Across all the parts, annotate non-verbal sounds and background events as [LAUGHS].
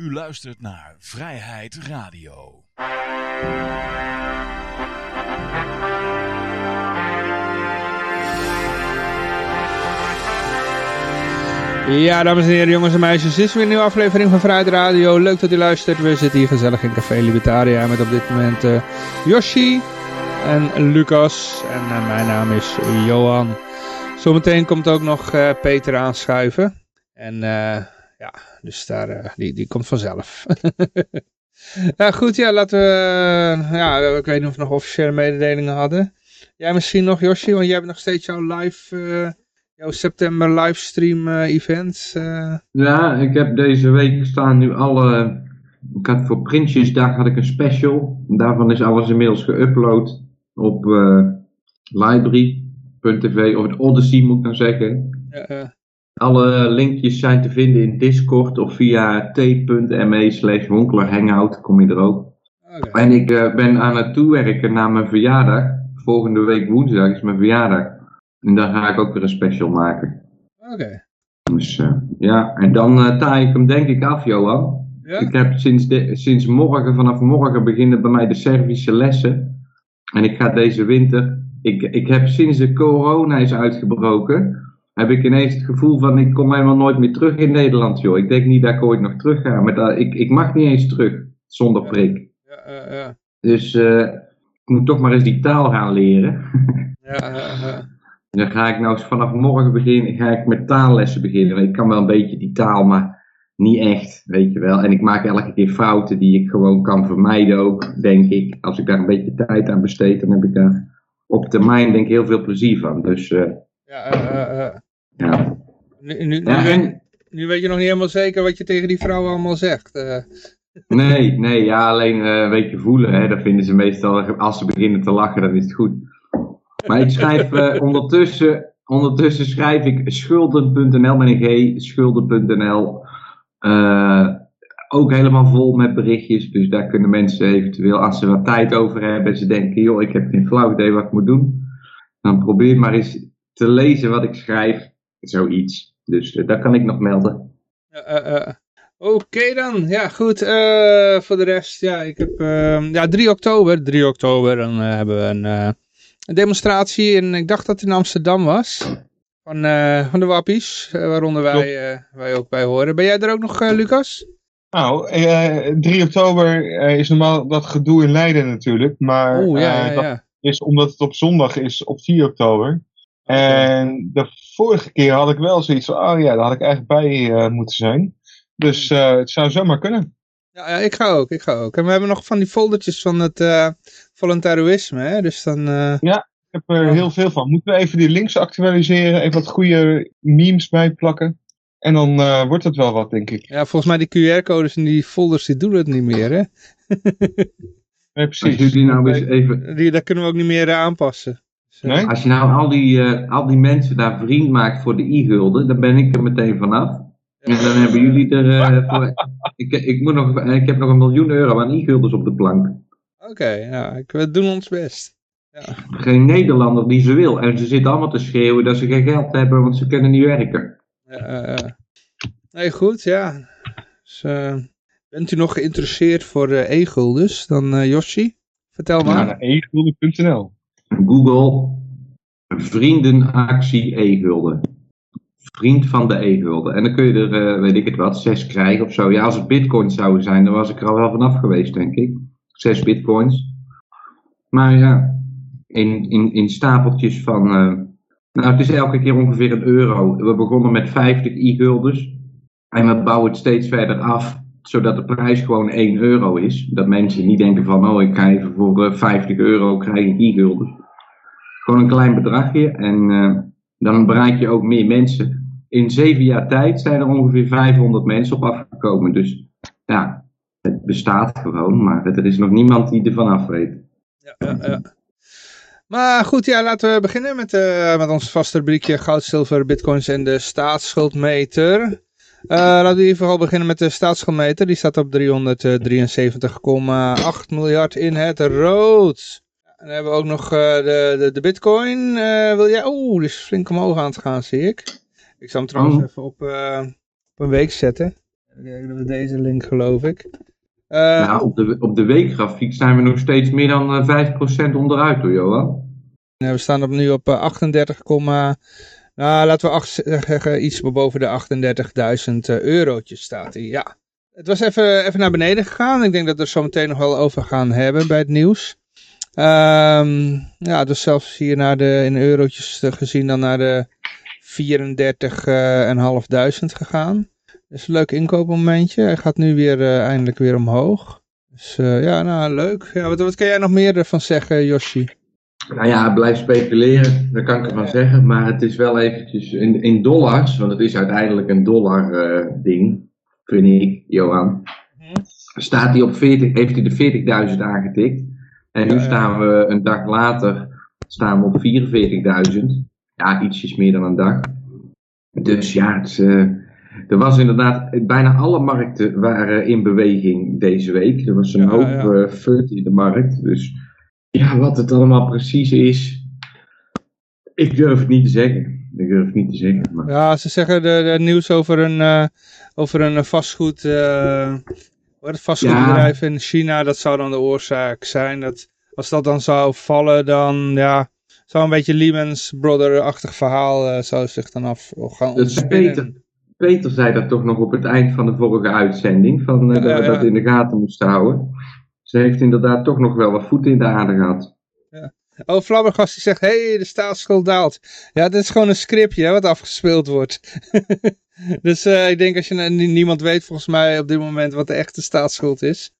U luistert naar Vrijheid Radio. Ja, dames en heren, jongens en meisjes, dit is weer een nieuwe aflevering van Vrijheid Radio. Leuk dat u luistert. We zitten hier gezellig in Café Libertaria met op dit moment uh, Yoshi en Lucas. En uh, mijn naam is Johan. Zometeen komt ook nog uh, Peter aanschuiven. En ja, dus daar, die, die komt vanzelf. ja, [LAUGHS] goed, ja, laten we... ja, ik weet niet of we nog officiële mededelingen hadden. Jij misschien nog, Yoshi, want jij hebt nog steeds jouw live jouw september livestream uh, event? Uh... Ja, ik heb deze week staan nu alle... Ik had voor Prinsjesdag had ik een special. Daarvan is alles inmiddels geüpload op library.tv of het Odyssey moet ik dan zeggen. Ja, alle linkjes zijn te vinden in Discord of via t.me slash kom je er ook. Okay. En ik ben aan het toewerken naar mijn verjaardag. Volgende week woensdag is mijn verjaardag. En dan ga ik ook weer een special maken. Oké. Dus uh, ja, en dan uh, taai ik hem denk ik af, Johan. Ja? Ik heb sinds, de, sinds morgen, vanaf morgen beginnen bij mij de Servische lessen. En ik ga deze winter, ik, ik heb sinds de corona is uitgebroken, heb ik ineens het gevoel van ik kom helemaal nooit meer terug in Nederland, joh. Ik denk niet dat ik ooit nog terug ga, maar dat, ik, ik mag niet eens terug zonder prik. Ja, ja, ja. Dus uh, ik moet toch maar eens die taal gaan leren. [LAUGHS] ja, dan ga ik nou vanaf morgen beginnen, ga ik met taallessen beginnen. Ik kan wel een beetje die taal, maar niet echt, weet je wel. En ik maak elke keer fouten die ik gewoon kan vermijden ook, denk ik. Als ik daar een beetje tijd aan besteed, dan heb ik daar op termijn denk ik heel veel plezier van. Dus uh, ja, uh, ja. Nu, nu, ja, en, nu, weet je nog niet helemaal zeker wat je tegen die vrouwen allemaal zegt. Nee, nee, ja, alleen een beetje voelen. Hè, dat vinden ze meestal, als ze beginnen te lachen, dan is het goed. Maar ik schrijf [LAUGHS] ondertussen, ondertussen schrijf ik schulden.nl met een G, schulden.nl. Ook helemaal vol met berichtjes. Dus daar kunnen mensen eventueel, als ze wat tijd over hebben en ze denken, joh, ik heb geen flauw idee wat ik moet doen. Dan probeer maar eens te lezen wat ik schrijf. Zoiets. Dus uh, dat kan ik nog melden. Oké dan, ja goed. voor de rest, ja, ik heb ja, 3 oktober, 3 oktober, dan hebben we een een demonstratie en ik dacht dat het in Amsterdam was. Van, uh, van de wappies, uh, waaronder wij, uh, wij ook bij horen. Ben jij er ook nog, Lucas? Nou, 3 oktober is normaal dat gedoe in Leiden natuurlijk. Maar Oeh, ja, dat ja. is omdat het op zondag is op 4 oktober. En de vorige keer had ik wel zoiets van, oh ja, daar had ik eigenlijk bij moeten zijn. Dus het zou zomaar kunnen. Ja, ja, ik ga ook, ik ga ook. En we hebben nog van die foldertjes van het uh, voluntarisme, hè? Dus dan... Uh... Ja, ik heb er heel veel van. Moeten we even die links actualiseren, even wat goede memes bijplakken. En dan uh, wordt het wel wat, denk ik. Ja, volgens mij die QR-codes en die folders, die doen het niet meer, hè? [LAUGHS] nee, precies. Die nou eens even... Die, dat kunnen we ook niet meer aanpassen. Nee? Als je nou al die, al die mensen daar vriend maakt voor de e-gulden, dan ben ik er meteen vanaf. En dan hebben jullie er uh, voor, [LAUGHS] ik, ik, moet nog, ik heb nog een miljoen euro aan e-guldens op de plank. Oké, okay, ja, ik, we doen ons best. Ja. Geen Nederlander die ze wil. En ze zitten allemaal te schreeuwen dat ze geen geld hebben, want ze kunnen niet werken. Ja, uh, nee, goed, ja. Dus, uh, bent u nog geïnteresseerd voor e-guldens? Dan Yoshi, vertel maar. Ja, e-gulden.nl Google vriendenactie e-gulden vriend van de e-gulden. En dan kun je er, uh, weet ik het wat, zes krijgen of zo. Ja, als het bitcoins zouden zijn, dan was ik er al wel vanaf geweest, denk ik. Zes bitcoins. Maar ja, in, in, in stapeltjes van... Uh, nou, het is elke keer ongeveer een euro. We begonnen met 50 e-guldens. En we bouwen het steeds verder af, zodat de prijs gewoon 1 euro is. Dat mensen niet denken van, oh, ik even voor uh, 50 euro krijgen e-guldens. Gewoon een klein bedragje en dan bereik je ook meer mensen in zeven jaar tijd zijn er ongeveer 500 mensen op afgekomen. Dus ja, het bestaat gewoon, maar er is nog niemand die ervan af weet. Ja, ja, ja. Maar goed, ja, laten we beginnen met, uh, met ons vaste rubriekje goud, zilver, bitcoins en de staatsschuldmeter. Uh, laten we ieder geval beginnen met de staatsschuldmeter. Die staat op 373,8 miljard in het rood. En dan hebben we ook nog uh, de, de, de bitcoin. wil jij... Oeh, die is flink omhoog aan het gaan, zie ik. Ik zal hem trouwens oh. even op, uh, op, een week zetten. Kijk, dat is deze link geloof ik. Uh, nou, op, de, op de weekgrafiek zijn we nog steeds meer dan uh, 5% onderuit hoor, Johan. we staan op, nu op 38, nou laten we acht, zeggen iets boven de 38.000 eurotjes staat hij, ja. Het was even, even naar beneden gegaan. Ik denk dat we er zo meteen nog wel over gaan hebben bij het nieuws. Um, ja, dus zelfs hier naar de, in eurotjes gezien dan naar de 34.500 gegaan. Dus een leuk inkoopmomentje. Hij gaat nu weer uh, eindelijk weer omhoog. Dus uh, ja, nou leuk. Ja, wat, wat kan jij nog meer ervan zeggen, Yoshi? Nou ja, blijf speculeren, daar kan ik ervan ja. zeggen. Maar het is wel eventjes in, in dollars, want het is uiteindelijk een dollar uh, ding, vind ik, Johan. Hm? Staat hij op 40, heeft hij de 40.000 aangetikt. En nu staan we een dag later staan we op 44.000. Ja, ietsjes meer dan een dag. Dus ja, het, uh, er was inderdaad, bijna alle markten waren in beweging deze week. Er was een hoop ja. Uh, fut in de markt. Dus ja, wat het allemaal precies is, ik durf het niet te zeggen. Ik durf het niet te zeggen. Maar... Ja, ze zeggen de, de nieuws over een, uh, over een vastgoed, het vastgoedbedrijf ja. in China, dat zou dan de oorzaak zijn. Dat als dat dan zou vallen, dan ja, zou een beetje Lehman's Brother-achtig verhaal uh, zou zich dan af gaan ontspinnen. Peter zei dat toch nog op het eind van de vorige uitzending, van, uh, ja, dat we dat in de gaten moesten houden. Ze heeft inderdaad toch nog wel wat voeten in de aarde gehad. Ja. Oh, Flabbergast die zegt, hé, hey, de staatsschuld daalt. Ja, dit is gewoon een scriptje hè, wat afgespeeld wordt. [LAUGHS] [LAUGHS] dus uh, ik denk als je niemand weet volgens mij op dit moment wat de echte staatsschuld is.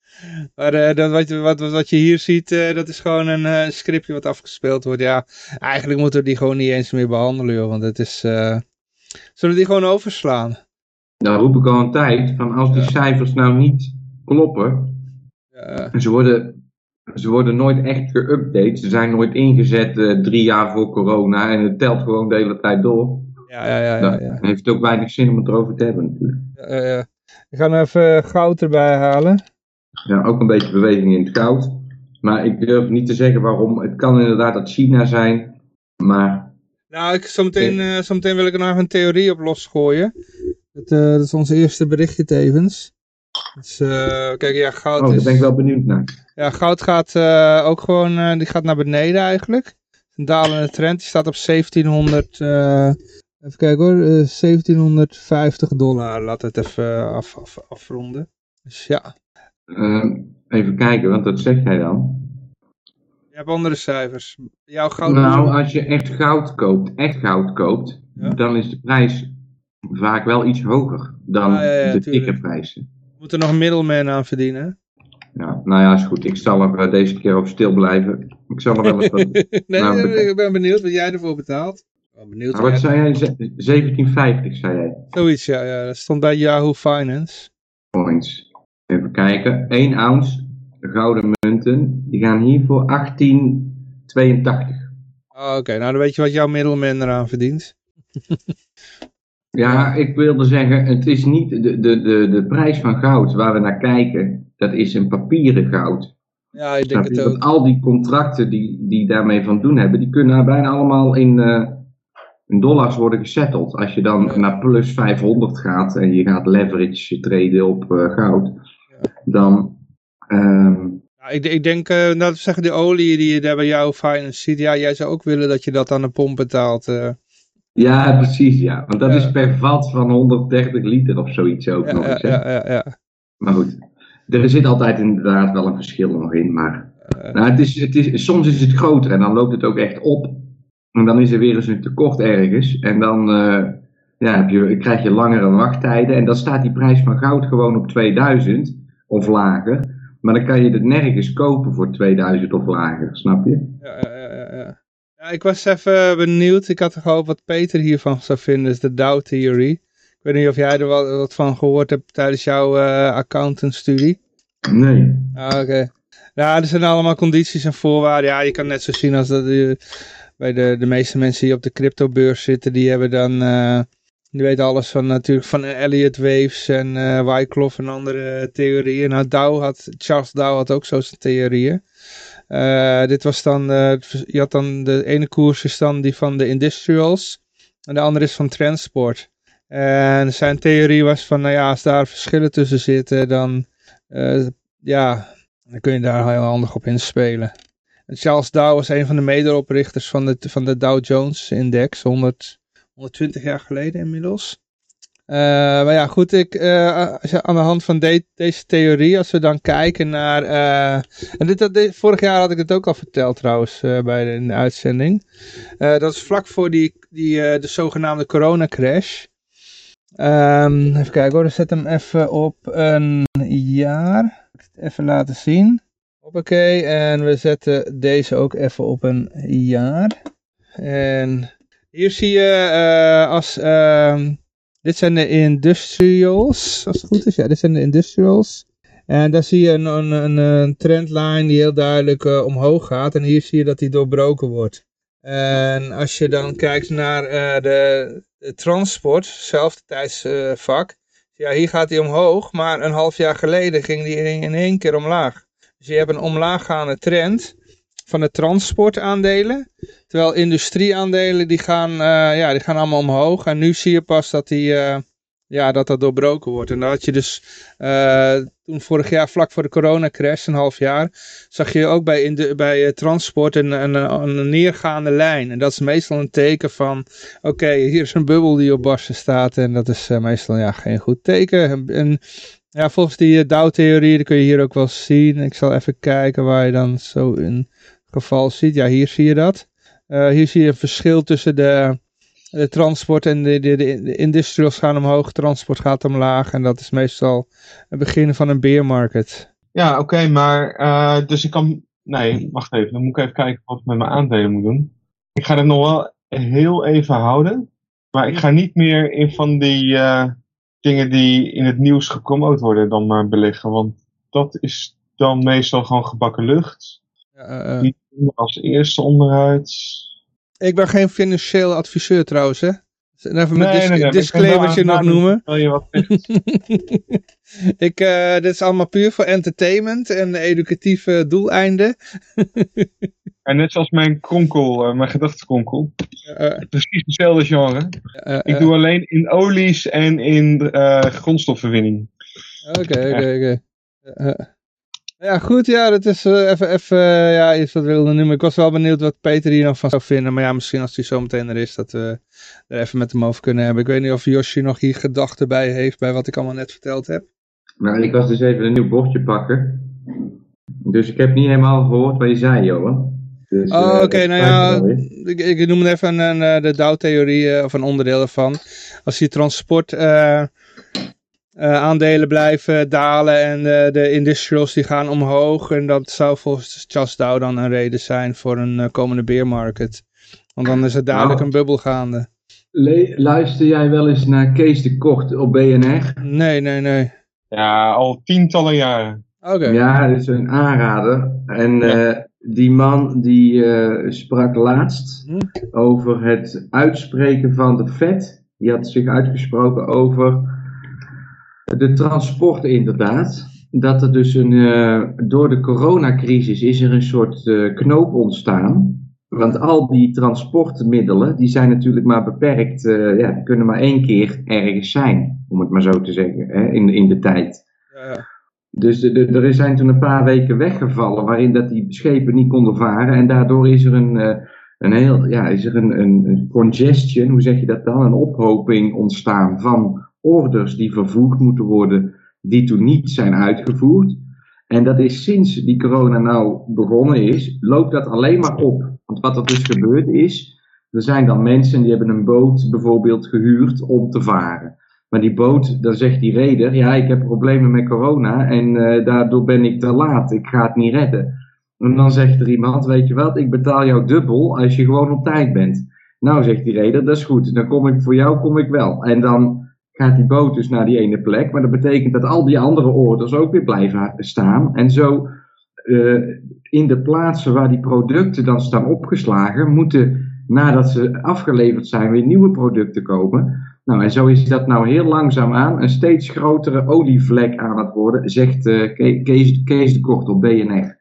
Maar uh, dat, wat, wat, wat je hier ziet, uh, dat is gewoon een scriptje wat afgespeeld wordt. Ja, eigenlijk moeten we die gewoon niet eens meer behandelen, joh, want het is... Zullen we die gewoon overslaan? Nou roep ik al een tijd, van als die ja. cijfers nou niet kloppen, ja. en ze worden, ze worden nooit echt geüpdate, ze zijn nooit ingezet drie jaar voor corona en het telt gewoon de hele tijd door. Ja, ja, ja. ja, ja. Dan heeft het ook weinig zin om het erover te hebben natuurlijk. Ja, ja, ja. Ik ga even goud erbij halen. Ja, ook een beetje beweging in het goud. Maar ik durf niet te zeggen waarom. Het kan inderdaad uit China zijn, maar... Nou, ik, zometeen, uh, zometeen wil ik er nog een theorie op losgooien. Dat, uh, dat is ons eerste berichtje tevens. Dus, uh, kijk, ja, goud oh, daar is... ben ik wel benieuwd naar. Ja, goud gaat ook gewoon, die gaat naar beneden eigenlijk. Een dalende trend, die staat op 1700... Even kijken hoor, uh, 1750 dollar. Laat het even af, af, afronden. Dus ja, uh, even kijken, want dat zeg jij dan. Je hebt andere cijfers. Jouw goud. Nou, als je echt goud koopt, echt goud koopt, ja? dan is de prijs vaak wel iets hoger dan ah, ja, ja, de tikkerprijzen. Moet er nog een middelman aan verdienen? Ja, nou ja, is goed. Ik zal er uh, deze keer op stil blijven. Ik zal er wel eens wat... [LAUGHS] nee, nou, nee, ik ben benieuwd wat jij ervoor betaalt. Benieuwd wat zei jij? 1750 zei jij? Zoiets, ja. ja. Dat stond bij Yahoo Finance. Points. Even kijken. 1 ounce gouden munten. Die gaan hier voor 1882. Oh, Oké, okay. nou dan weet je wat jouw middelman eraan verdient. [LAUGHS] ja, ik wilde zeggen, het is niet de, de, de, de prijs van goud waar we naar kijken. Dat is een papieren goud. Ja, ik denk het ook. al die contracten die, die daarmee van doen hebben, die kunnen bijna allemaal in, uh, in dollars worden gesetteld. Als je dan naar plus 500 gaat en je gaat leverage treden op uh, goud, dan... Um... Ja, ik, ik denk, uh, dat zeggen de olie die je daar bij jou finance ziet, ja, jij zou ook willen dat je dat aan de pomp betaalt. Uh. Ja, precies, ja. Want dat ja. is per vat van 130 liter of zoiets ook ja, nog eens. Ja, ja, ja. Maar goed, er zit altijd inderdaad wel een verschil nog in, maar... Uh. Nou, het is, het is, soms is het groter en dan loopt het ook echt op. En dan is er weer eens een tekort ergens. En dan uh, ja, heb je, krijg je langere wachttijden. En dan staat die prijs van goud gewoon op 2000 of lager. Maar dan kan je het nergens kopen voor 2000 of lager, snap je? Ja, ja, ja. ja. ja ik was even benieuwd. Ik had gehoopt wat Peter hiervan zou vinden. is de Dow Theory. Ik weet niet of jij er wat, wat van gehoord hebt tijdens jouw uh, accountantstudie. Nee. Ah, Oké. Okay. Ja, er zijn allemaal condities en voorwaarden. Ja, je kan net zo zien als dat je, bij de, de meeste mensen die op de cryptobeurs zitten, die hebben dan... Uh, die weten alles van natuurlijk van Elliott Waves en uh, Wyckoff en andere theorieën. Nou, Dow had, Charles Dow had ook zo zijn theorieën. Uh, dit was dan, je had dan de ene koers is dan die van de industrials en de andere is van transport. En zijn theorie was van, nou ja, als daar verschillen tussen zitten, dan, ja, dan kun je daar heel handig op inspelen. Charles Dow was een van de medeoprichters van de, van de Dow Jones Index, 100, 120 jaar geleden inmiddels. Uh, maar ja, goed, ik, uh, aan de hand van de, deze theorie, als we dan kijken naar... Uh, en dit, dit, vorig jaar had ik het ook al verteld trouwens, bij de, in de uitzending. dat is vlak voor die, die, de zogenaamde coronacrash. Um, even kijken hoor, zet hem even op een jaar. Even laten zien. Hoppakee, en we zetten deze ook even op een jaar. En hier zie je uh, als... Uh, dit zijn de industrials, als het goed is. Ja, dit zijn de industrials. En daar zie je een, een, een trendline die heel duidelijk uh, omhoog gaat. En hier zie je dat die doorbroken wordt. En als je dan kijkt naar uh, de, transport, hetzelfde tijdsvak. ja, hier gaat die omhoog, maar een half jaar geleden ging die in één keer omlaag. Dus je hebt een omlaaggaande trend van de transportaandelen. Terwijl industrieaandelen die gaan, uh, ja, die gaan allemaal omhoog. En nu zie je pas dat die, uh, ja, dat, dat doorbroken wordt. En dat had je dus uh, toen vorig jaar vlak voor de coronacrash, een half jaar, zag je ook bij, in de, bij transport een, een, neergaande lijn. En dat is meestal een teken van, oké, hier is een bubbel die op barsten staat. En dat is meestal ja, geen goed teken. En, ja, volgens die Dow-theorie, dat kun je hier ook wel zien. Ik zal even kijken waar je dan zo in geval ziet. Ja, hier zie je dat. Uh, hier zie je een verschil tussen de, de transport en de, de, de, industrials gaan omhoog, transport gaat omlaag. En dat is meestal het begin van een bear market. Ja, oké, maar uh, dus ik kan... Nee, wacht even. Dan moet ik even kijken wat ik met mijn aandelen moet doen. Ik ga het nog wel heel even houden. Maar ik ga niet meer in van die dingen die in het nieuws gepromoot worden dan maar beleggen. Want dat is dan meestal gewoon gebakken lucht. Uh, Die als eerste onderuit. Ik ben geen financieel adviseur trouwens, hè? Even mijn dis nee, disclaimertje nog noemen. Wil je wat [LAUGHS] ik, uh, dit is allemaal puur voor entertainment en educatieve doeleinden. [LAUGHS] en net zoals mijn kronkel, uh, mijn gedachtenkronkel. Uh, Precies hetzelfde genre. ik doe alleen in olies en in grondstofverwinning. Oké, oké, oké. Ja, goed, ja, dat is uh, even, even uh, ja, iets wat we wilden noemen. Ik was wel benieuwd wat Peter hier nog van zou vinden. Maar ja, misschien als hij zo meteen er is, dat we er even met hem over kunnen hebben. Ik weet niet of Yoshi nog hier gedachten bij heeft, bij wat ik allemaal net verteld heb. Nou, ik was dus even een nieuw bordje pakken. Dus ik heb niet helemaal gehoord wat je zei, Johan. Dus, oh, uh, oké, nou ja, ik, ik noem het even een, de Dow-theorie, of een onderdeel ervan. Als je transport uh, aandelen blijven dalen en uh, de industrials die gaan omhoog. En dat zou volgens Charles Dow dan een reden zijn voor een uh, komende bear market. Want dan is het dadelijk nou, een bubbel gaande. luister jij wel eens naar Kees de Kort op BNR? Nee, nee, nee. Ja, al tientallen jaren. Oké. Ja, dat is een aanrader. En ja. die man die sprak laatst hm? over het uitspreken van de Fed. Die had zich uitgesproken over de transport inderdaad. Dat er dus een, uh, door de coronacrisis is er een soort uh, knoop ontstaan. Want al die transportmiddelen, die zijn natuurlijk maar beperkt, uh, ja, die kunnen maar één keer ergens zijn, om het maar zo te zeggen, hè, in, in de tijd. Ja. Dus de, de, er zijn toen een paar weken weggevallen waarin dat die schepen niet konden varen. En daardoor is er een, een heel, ja, is er een, een, een congestion, hoe zeg je dat dan? Een ophoping ontstaan van orders die vervoerd moeten worden, die toen niet zijn uitgevoerd. En dat is sinds die corona nou begonnen is, loopt dat alleen maar op. Want wat er dus gebeurd is, er zijn dan mensen die hebben een boot bijvoorbeeld gehuurd om te varen. Maar die boot, dan zegt die reder, ja ik heb problemen met corona en uh, daardoor ben ik te laat, ik ga het niet redden. En dan zegt er iemand, weet je wat, ik betaal jou dubbel als je gewoon op tijd bent. Nou, zegt die reder, dat is goed, dan kom ik voor jou kom ik wel. En dan gaat die boot dus naar die ene plek. Maar dat betekent dat al die andere orders ook weer blijven staan. En zo uh, in de plaatsen waar die producten dan staan opgeslagen, moeten nadat ze afgeleverd zijn weer nieuwe producten komen. Nou, en zo is dat nou heel langzaam aan een steeds grotere olievlek aan het worden, zegt uh, Kees, Kees de Kort op BNR.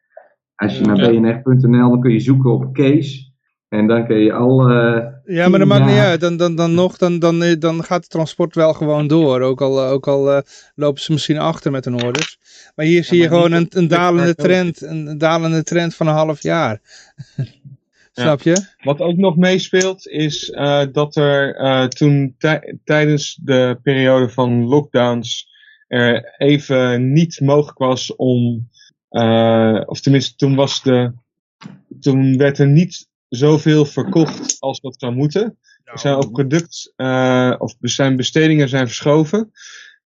Als je naar bnr.nl, dan kun je zoeken op Kees. En dan kun je al, uh, Ja, maar dat maakt niet uit. Dan, dan, dan nog, dan, dan, eh, dan gaat het transport wel gewoon door. Ook al, eh, ook al eh, lopen ze misschien achter met hun orders. Maar hier zie je maar gewoon een, een dalende trend. Een, dalende trend van een half jaar. [LAUGHS] Snap je? Wat ook nog meespeelt is eh, dat er eh, toen tij- tijdens de periode van lockdowns er even niet mogelijk was om, eh, of tenminste toen was de, toen werd er niet zoveel verkocht als dat zou moeten. Er zijn ook product, eh, of zijn bestedingen zijn verschoven.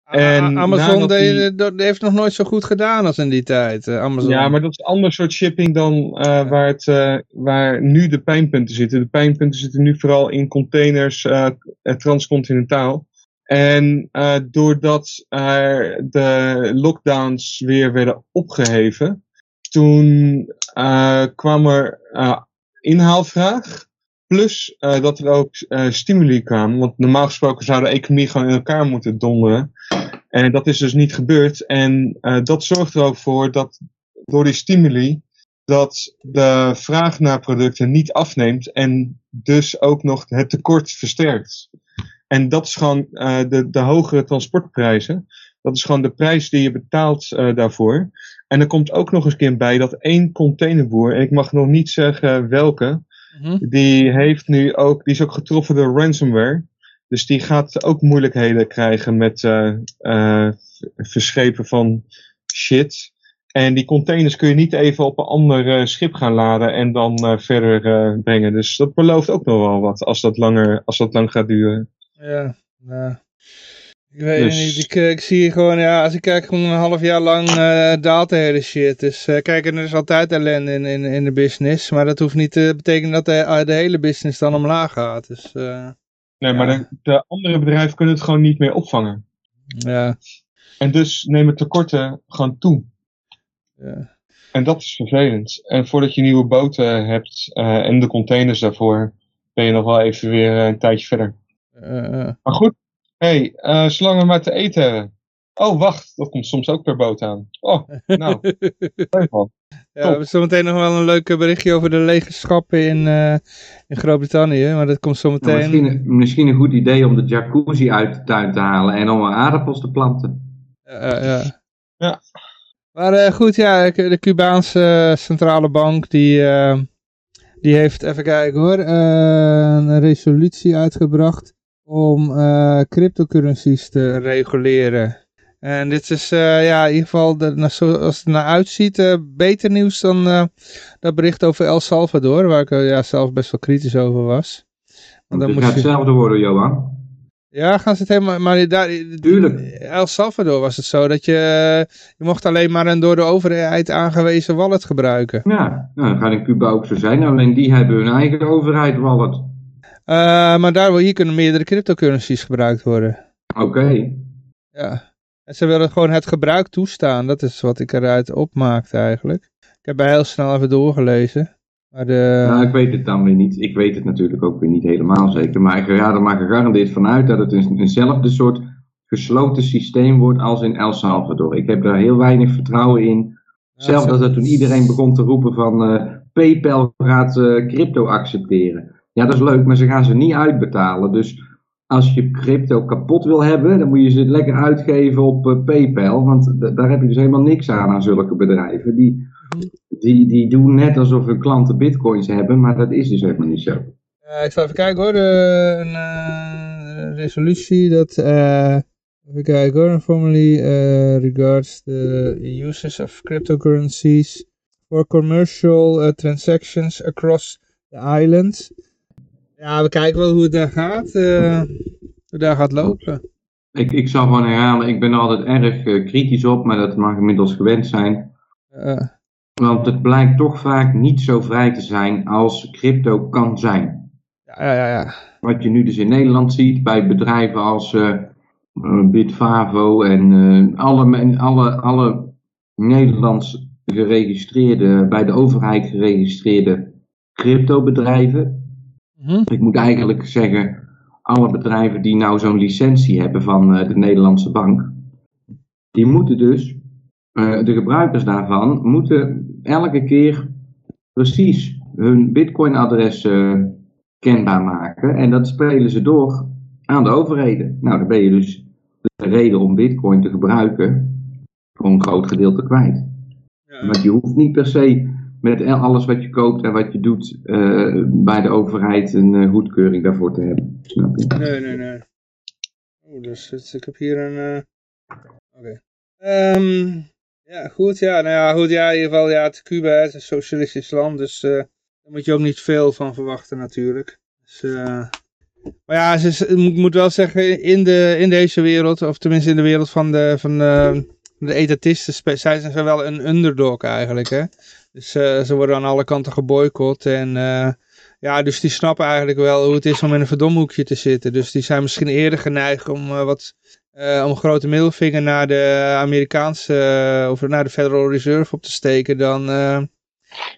En A- Amazon nadat deed- die- dat heeft nog nooit zo goed gedaan als in die tijd. eh, Amazon. Ja, maar dat is een ander soort shipping dan eh, waar, het, waar nu de pijnpunten zitten. De pijnpunten zitten nu vooral in containers eh, transcontinentaal. En doordat er de lockdowns weer werden opgeheven, toen kwam er inhaalvraag. Plus eh, dat er ook eh, stimuli kwamen. Want normaal gesproken zou de economie gewoon in elkaar moeten donderen. En dat is dus niet gebeurd. En eh, dat zorgt er ook voor dat door die stimuli dat de vraag naar producten niet afneemt en dus ook nog het tekort versterkt. En dat is gewoon de, de hogere transportprijzen. Dat is gewoon de prijs die je betaalt daarvoor. En er komt ook nog eens een keer bij dat één containerboer, en ik mag nog niet zeggen welke, Mhm. die heeft nu ook, die is ook getroffen door ransomware. Dus die gaat ook moeilijkheden krijgen met eh eh, verschepen van shit. En die containers kun je niet even op een ander eh, schip gaan laden en dan verder brengen. Dus dat belooft ook nog wel wat als dat, langer, als dat lang gaat duren. Ja, ja. Ik weet Dus- het niet. Ik, eh, ik zie gewoon, ja, als ik kijk, gewoon een half jaar lang eh daalt de hele shit. Dus eh, kijk, er is altijd ellende in, in, in de business. Maar dat hoeft niet te betekenen dat de, de hele business dan omlaag gaat. Dus Nee, Ja. maar de, de andere bedrijven kunnen het gewoon niet meer opvangen. ja, En dus nemen tekorten gewoon toe. ja. En dat is vervelend. En voordat je nieuwe boten hebt en de containers daarvoor, ben je nog wel even weer een tijdje verder. Maar goed, hey, eh, zolang we maar te eten hebben. Oh, wacht, dat komt soms ook per boot aan. Oh, nou, [LAUGHS] leuk man. Ja, we hebben zometeen nog wel een leuk berichtje over de lege schappen in, eh, in Groot-Brittannië. Maar dat komt Nou, zometeen. misschien, misschien een goed idee om de jacuzzi uit de tuin te halen en om aardappels te planten. Ja, ja. Ja. Maar eh, goed, ja, de Cubaanse centrale bank die, eh, die heeft, even kijken hoor, eh, een resolutie uitgebracht om eh, cryptocurrencies te reguleren. En dit is eh, ja, in ieder geval, de, nou, zoals het naar uitziet, eh, beter nieuws dan dat bericht over El Salvador, waar ik ja, zelf best wel kritisch over was. Want dan Het gaat je... hetzelfde worden, Johan. Ja, gaan ze het helemaal... Maar daar, Tuurlijk. El Salvador was het zo dat je... Je mocht alleen maar een door de overheid aangewezen wallet gebruiken. Ja, nou, dat gaat in Cuba ook zo zijn. Alleen die hebben hun eigen overheid wallet. Eh, maar daar, hier kunnen meerdere cryptocurrencies gebruikt worden. Oké. Ja. En ze willen gewoon het gebruik toestaan. Dat is wat ik eruit opmaakte eigenlijk. Ik heb bij heel snel even doorgelezen. Maar de... Nou, ik weet het dan weer niet. Ik weet het natuurlijk ook weer niet helemaal zeker. Maar ik ga er maar gegarandeerd vanuit dat het een, eenzelfde soort gesloten systeem wordt als in El Salvador. Ik heb daar heel weinig vertrouwen in. Zelfs dat toen iedereen begon te roepen van eh, PayPal gaat eh, crypto accepteren. Ja, dat is leuk, maar ze gaan ze niet uitbetalen. Dus als je crypto kapot wil hebben, dan moet je ze lekker uitgeven op eh, PayPal. Want daar heb je dus helemaal niks aan aan zulke bedrijven. Die, die, die doen net alsof hun klanten bitcoins hebben, maar dat is dus helemaal niet zo. Eh, ik zal even kijken hoor. De, een eh, resolutie dat. even kijken hoor. Formally regards the uses of cryptocurrencies for commercial transactions across the island. Ja, we kijken wel hoe het daar gaat. eh, hoe het daar gaat lopen. Ik, ik zal gewoon herhalen, ik ben er altijd erg eh, kritisch op, maar dat mag inmiddels gewend zijn. Eh, Want het blijkt toch vaak niet zo vrij te zijn als crypto kan zijn. ja, ja, ja. Wat je nu dus in Nederland ziet bij bedrijven als Bitfavo en alle, alle, alle Nederlands geregistreerde, bij de overheid geregistreerde cryptobedrijven. Mhm. Ik moet eigenlijk zeggen, alle bedrijven die nou zo'n licentie hebben van eh, de Nederlandse bank, die moeten dus, eh, de gebruikers daarvan, moeten elke keer precies hun Bitcoin-adres eh, kenbaar maken. En dat spelen ze door aan de overheden. Nou, dan ben je dus de reden om bitcoin te gebruiken voor een groot gedeelte kwijt. Ja. Want je hoeft niet per se met alles wat je koopt en wat je doet eh, bij de overheid een eh, goedkeuring daarvoor te hebben. Snap je? Nee, nee, nee. Oh, dus het- ik heb hier een... eh, Oké. Ehm, ja, goed. Ja, nou ja, goed. Ja, in ieder geval, ja, het Cuba is een socialistisch land, dus daar moet je ook niet veel van verwachten natuurlijk. Dus, maar ja, ik moet- wel zeggen, in, de, in deze wereld, of tenminste in de wereld van de, van de, de etatisten, zijn ze wel een underdog eigenlijk, hè. Dus eh, ze worden aan alle kanten geboycott en... eh, ja, dus die snappen eigenlijk wel hoe het is om in een verdomhoekje te zitten. Dus die zijn misschien eerder geneigd om eh, wat om een grote middelvinger naar de Amerikaanse of naar de Federal Reserve op te steken dan,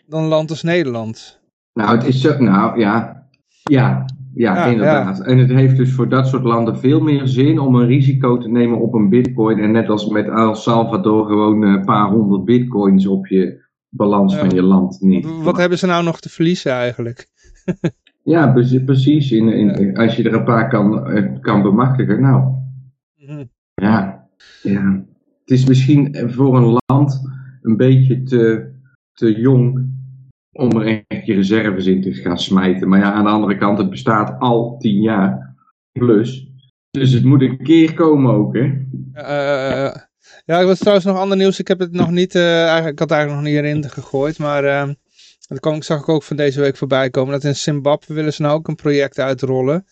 dan een land als Nederland. Nou, het is zo, nou ja, ja, ja, Ja, inderdaad. En het heeft dus voor dat soort landen veel meer zin om een risico te nemen op een bitcoin. En net als met El Salvador gewoon een paar honderd bitcoins op je balans Ja. van je land neer. Wat, hebben ze nou nog te verliezen eigenlijk? [LAUGHS] Ja, pre- precies. In, in, Als je er een paar kan, eh, kan bemachtigen. Nou, Mhm. ja, ja. Het is misschien voor een land een beetje te, te jong om er echt je reserves in te gaan smijten. Maar ja, aan de andere kant, het bestaat al tien jaar plus. Dus het moet een keer komen ook, hè? Eh, ja, ik was trouwens nog ander nieuws. Ik heb het nog niet, eh, eigenlijk, ik had het eigenlijk nog niet erin gegooid, maar eh, dat kwam, zag ik ook van deze week voorbij komen. Dat in Zimbabwe willen ze nou ook een project uitrollen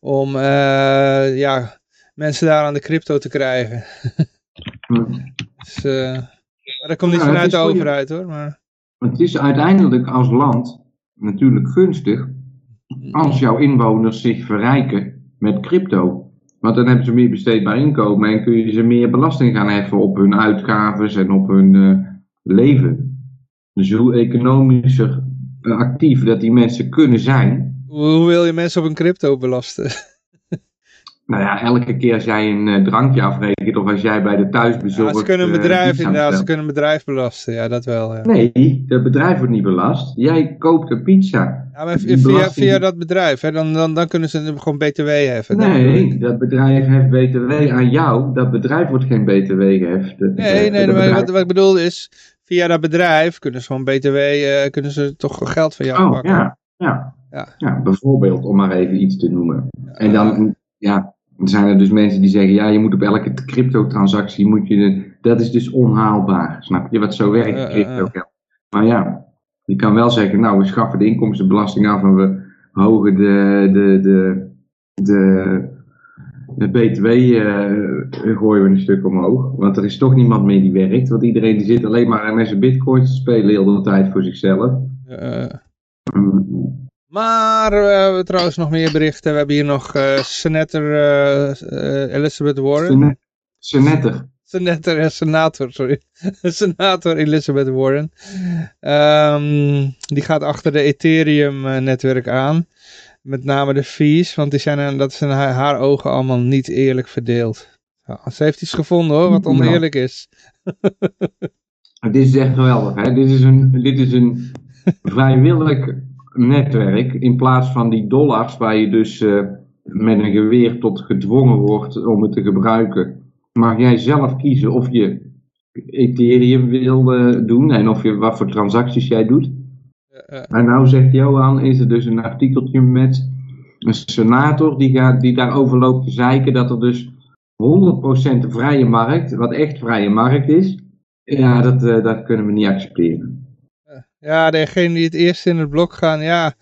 om eh, ja, mensen daar aan de crypto te krijgen. [LAUGHS] Dus, eh, maar dat komt niet Ja, vanuit de overheid hoor. Maar, Het is uiteindelijk als land natuurlijk gunstig als jouw inwoners zich verrijken met crypto. Want dan hebben ze meer besteedbaar inkomen en kun je ze meer belasting gaan heffen op hun uitgaven en op hun eh, leven. Dus hoe economischer eh, actief dat die mensen kunnen zijn. hoe, hoe wil je mensen op een crypto belasten? Nou ja, elke keer als jij een eh, drankje afrekent of als jij bij de thuisbezorgd... Ja, ze kunnen een eh, bedrijf inderdaad, ze kunnen een bedrijf belasten. Ja, dat wel. Ja. Nee, het bedrijf wordt niet belast. Jij koopt een pizza. Ja, maar via, belasting- via dat bedrijf, hè, dan, dan, dan kunnen ze gewoon BTW heffen. Nee, dat bedrijf heeft BTW aan jou. Dat bedrijf wordt geen BTW geheft. Nee, nee, maar bedrijf- wat, wat ik bedoel is, via dat bedrijf kunnen ze gewoon BTW, eh, kunnen ze toch geld van jou Oh, pakken. ja, ja. Ja. ja. bijvoorbeeld, om maar even iets te noemen. En dan, ja, dan zijn er dus mensen die zeggen, ja, je moet op elke crypto-transactie, moet je, de- dat is dus onhaalbaar. Snap je wat zo werkt, crypto geld. Maar ja, je kan wel zeggen, nou, we schaffen de inkomstenbelasting af en we hogen de, de, de, de, de BTW eh, gooien we een stuk omhoog. Want er is toch niemand meer die werkt. Want iedereen die zit alleen maar met zijn bitcoins te spelen de hele tijd voor zichzelf. Mm, maar eh, we hebben trouwens nog meer berichten. We hebben hier nog eh senator eh, eh, Elizabeth Warren. Senator, eh, senator, sorry. [LAUGHS] senator Elizabeth Warren. Die gaat achter de Ethereum-netwerk aan. Met name de fees, want die zijn, eh, dat is in haar, haar ogen allemaal niet eerlijk verdeeld. Ja, ze heeft iets gevonden hoor, wat oneerlijk is. [LAUGHS] Dit is echt geweldig. Hè? Dit is een, dit is een [LAUGHS] vrijwillig netwerk. In plaats van die dollars waar je dus eh, met een geweer tot gedwongen wordt om het te gebruiken. Mag jij zelf kiezen of je Ethereum wil eh, doen en of je, wat voor transacties jij doet. Eh, En nou zegt Johan, is er dus een artikeltje met een senator die, gaat, die daarover loopt te zeiken dat er dus 100% vrije markt, wat echt vrije markt is, ja, dat, dat kunnen we niet accepteren. Ja, degene die het eerst in het blok gaan, ja,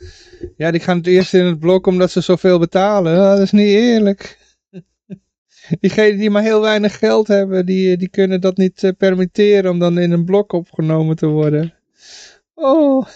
ja, die gaan het eerst in het blok omdat ze zoveel betalen. Ja, dat is niet eerlijk. [LAUGHS] Diegenen die maar heel weinig geld hebben, die, die kunnen dat niet eh, permitteren om dan in een blok opgenomen te worden. Oh.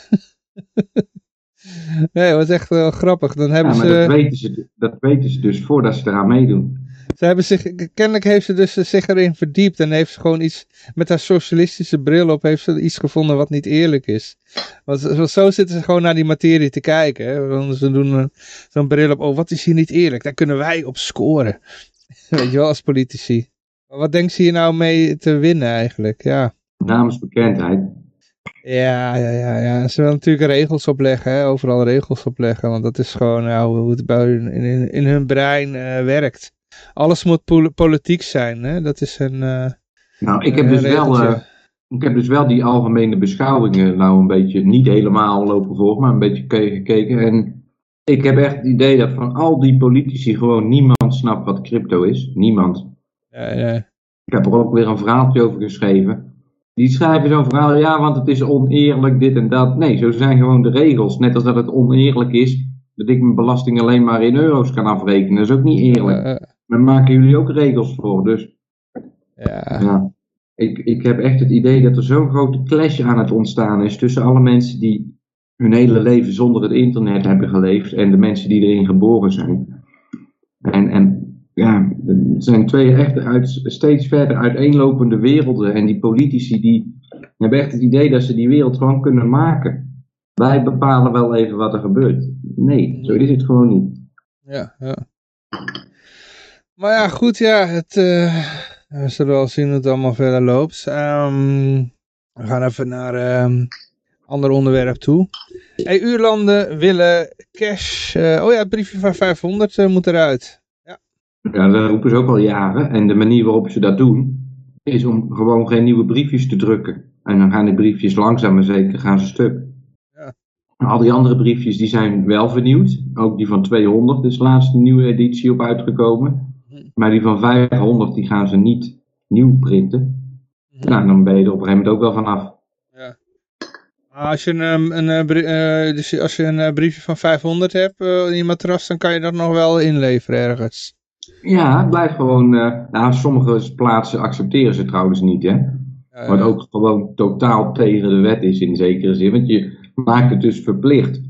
[LAUGHS] nee, wat echt wel grappig. Dan Ja, hebben maar ze... dat weten, ze, dat weten ze dus voordat ze eraan meedoen. Ze hebben zich, kennelijk heeft ze dus zich erin verdiept en heeft ze gewoon iets, met haar socialistische bril op, heeft ze iets gevonden wat niet eerlijk is. Want zo- zo zitten ze gewoon naar die materie te kijken. Hè? Want ze doen een- zo'n bril op, oh wat is hier niet eerlijk, daar kunnen wij op scoren. [LAUGHS] Weet je wel, als politici. Maar wat denkt ze hier nou mee te winnen eigenlijk? Ja, Namensbekendheid. Ja, ja, ja, ja. Ze willen natuurlijk regels opleggen, hè? overal regels opleggen, want dat is gewoon nou, hoe het bij hun, in, in, in hun brein uh, werkt. Alles moet pol politiek zijn, hè? dat is een. Uh, nou, ik heb, dus wel, uh, ik heb dus wel die algemene beschouwingen nou een beetje, niet helemaal lopen volgen, maar een beetje gekeken. En ik heb echt het idee dat van al die politici gewoon niemand snapt wat crypto is. Niemand. Ja, ja. Ik heb er ook weer een verhaaltje over geschreven. Die schrijven zo'n verhaal, ja, want het is oneerlijk, dit en dat. Nee, zo zijn gewoon de regels. Net als dat het oneerlijk is dat ik mijn belasting alleen maar in euro's kan afrekenen. Dat is ook niet eerlijk. Daar maken jullie ook regels voor, dus... Ja. ja. Ik, ik heb echt het idee dat er zo'n grote clash aan het ontstaan is tussen alle mensen die hun hele leven zonder het internet hebben geleefd en de mensen die erin geboren zijn. En, en ja, het zijn twee echt uit, steeds verder uiteenlopende werelden. En die politici die hebben echt het idee dat ze die wereld gewoon kunnen maken. Wij bepalen wel even wat er gebeurt. Nee, zo is het gewoon niet. Ja, ja. Maar ja, goed, ja, het, uh, we zullen wel zien hoe het allemaal verder loopt. Um, we gaan even naar een um, ander onderwerp toe. EU-landen willen cash. Uh, oh ja, het briefje van 500 uh, moet eruit. Ja, dat roepen ze ook al jaren. En de manier waarop ze dat doen, is om gewoon geen nieuwe briefjes te drukken. En dan gaan die briefjes langzaam maar zeker gaan ze stuk. Ja. Al die andere briefjes die zijn wel vernieuwd. Ook die van 200 is laatst een nieuwe editie op uitgekomen. Maar die van 500 die gaan ze niet nieuw printen. Nou, dan ben je er op een gegeven moment ook wel vanaf. Ja. Als je een, een, uh, dus als je een briefje van 500 hebt uh, in je matras, dan kan je dat nog wel inleveren ergens. Ja, het blijft gewoon. Uh, nou, sommige plaatsen accepteren ze trouwens niet, hè. Wat ook gewoon totaal tegen de wet is in zekere zin. Want je maakt het dus verplicht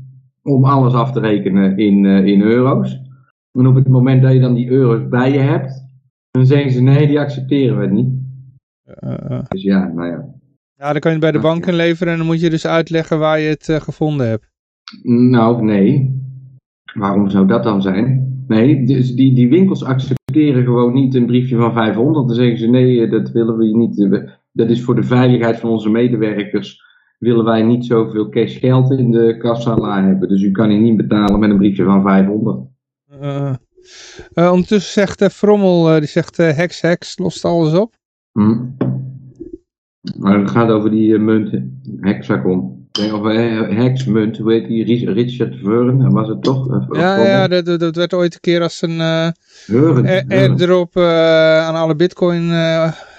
om alles af te rekenen in, in euro's. En op het moment dat je dan die euro's bij je hebt, dan zeggen ze nee, die accepteren we niet. Dus ja, nou ja. Ja, dan kan je het bij de bank inleveren en dan moet je dus uitleggen waar je het gevonden hebt. Nou, nee. Waarom zou dat dan zijn? Nee, dus die, die winkels accepteren gewoon niet een briefje van 500. Dan zeggen ze nee, dat willen we niet. Dat is voor de veiligheid van onze medewerkers. Willen wij niet zoveel cash geld in de kassa hebben. Dus u kan hier niet betalen met een briefje van 500. Uh, uh, ondertussen zegt uh, Frommel, die zegt hex hex, lost alles op. Hm. Maar het gaat over die munt, hexagon. Of Hexmunt, hoe heet die? Richard Vern, was het toch? Ja, ja dat, dat werd ooit een keer als een airdrop aan alle bitcoin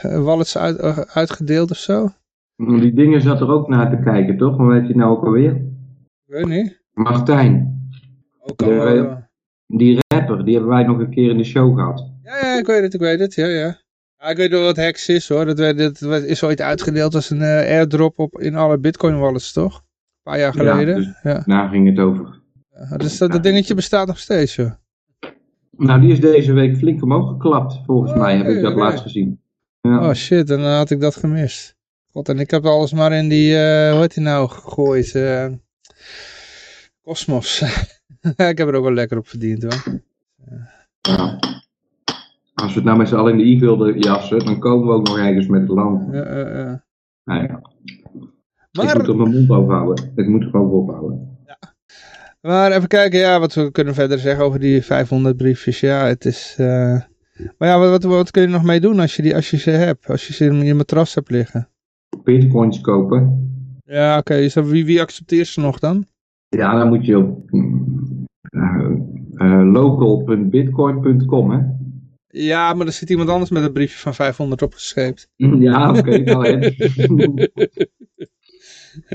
wallets uit, uitgedeeld of zo. Die dingen zat er ook naar te kijken, toch? Hoe heet je nou ook alweer? Ik weet niet. Martijn. Ook al, de, die rapper, die hebben wij nog een keer in de show gehad. Ja, ja, ik weet het, ik weet het, ja, ja. Ja, ik weet wel wat hex is hoor. Dat, werd, dat is ooit uitgedeeld als een uh, airdrop op, in alle bitcoin wallets toch? Een paar jaar geleden. Ja, dus ja. Daar ging het over. Ja, dus dat, dat dingetje bestaat nog steeds joh. Nou, die is deze week flink omhoog geklapt. Volgens oh, mij heb ik dat laatst gezien. Ja. Oh shit, dan had ik dat gemist. God, en ik heb alles maar in die, uh, hoe heet die nou, gegooid. Uh, Cosmos. [LAUGHS] [LAUGHS] ik heb er ook wel lekker op verdiend hoor. Ja. Als we het nou met z'n allen in de i wilden jassen, dan komen we ook nog ergens met het land. Ja, uh. Nou ja. Maar... Ik moet er mijn mond over houden. Ik moet er gewoon ophouden. Ja. Maar even kijken, ja, wat we kunnen verder zeggen over die 500 briefjes. Ja, het is... Uh... Maar ja, wat, wat, wat, kun je nog mee doen als je, die, als je ze hebt? Als je ze in je matras hebt liggen? Bitcoins kopen. Ja, oké. Okay. Dus wie, wie accepteert ze nog dan? Ja, dan moet je op uh, local.bitcoin.com, hè. Ja, maar er zit iemand anders met een briefje van 500 opgescheept. [LAUGHS] Ja, oké, okay, nou [LAUGHS]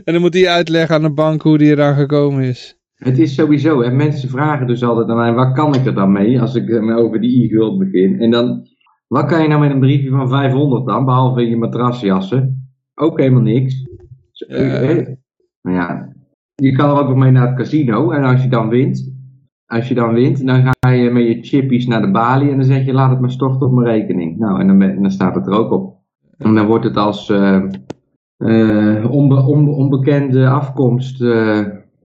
En dan moet hij uitleggen aan de bank hoe die eraan gekomen is. Het is sowieso, en mensen vragen dus altijd aan mij, wat kan ik er dan mee als ik over die e-guld begin? En dan, wat kan je nou met een briefje van 500 dan, behalve in je matrasjassen? Ook helemaal niks. Uh. Nou ja, je kan er ook nog mee naar het casino en als je dan wint, als je dan wint, dan ga je met je chippies naar de balie en dan zeg je laat het maar storten op mijn rekening. Nou, en dan, dan staat het er ook op. En dan wordt het als uh, uh, onbe, onbe, onbekende afkomst uh,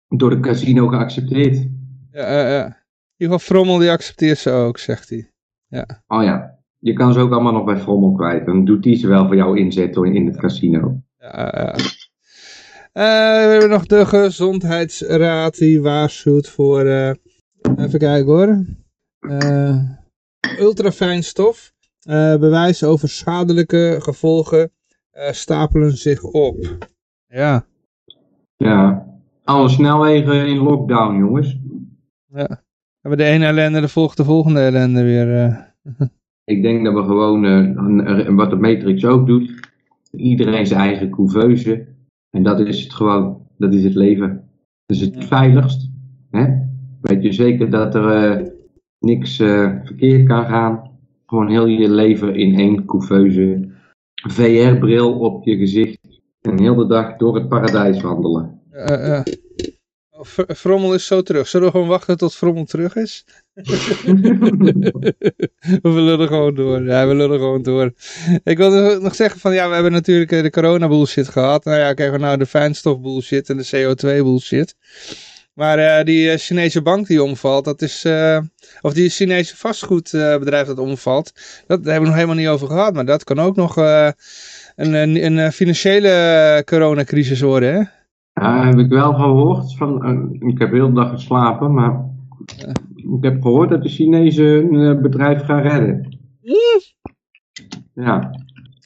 door de casino geaccepteerd. Ja, ja. In ieder geval Frommel die accepteert ze ook, zegt hij. Ja. Oh ja, je kan ze ook allemaal nog bij Frommel kwijt. Dan doet die ze wel voor jou inzetten in het casino. Ja, ja. we hebben nog de gezondheidsraad die waarschuwt voor, even kijken hoor, uh, ultrafijn stof. Uh, bewijs over schadelijke gevolgen stapelen zich op. Ja. Ja, alle snelwegen in lockdown jongens. Ja. Hebben de ene ellende, de volgt de volgende ellende weer. [LAUGHS] Ik denk dat we gewoon, wat de Matrix ook doet, iedereen zijn eigen couveuse. En dat is het gewoon, dat is het leven. Dat is het veiligst. Hè? Weet je zeker dat er uh, niks uh, verkeerd kan gaan. Gewoon heel je leven in één couveuse. VR-bril op je gezicht. En heel de dag door het paradijs wandelen. Uh, Frommel is zo terug. Zullen we gewoon wachten tot Frommel terug is? [LAUGHS] we lullen gewoon door. Ja, we lullen gewoon door. Ik wilde nog zeggen van, ja, we hebben natuurlijk eh, de corona bullshit gehad. Nou ja, we nou de fijnstof bullshit en de CO2 bullshit. Maar uh, die uh, Chinese bank die omvalt, dat is, uh, of die Chinese vastgoedbedrijf dat omvalt, dat hebben we nog helemaal niet over gehad. Maar dat kan ook nog een, een, een financiële coronacrisis worden, hè? Ja, heb ik wel gehoord. Van, ik heb heel de dag geslapen, maar ik heb gehoord dat de Chinezen een bedrijf gaan redden. Ja.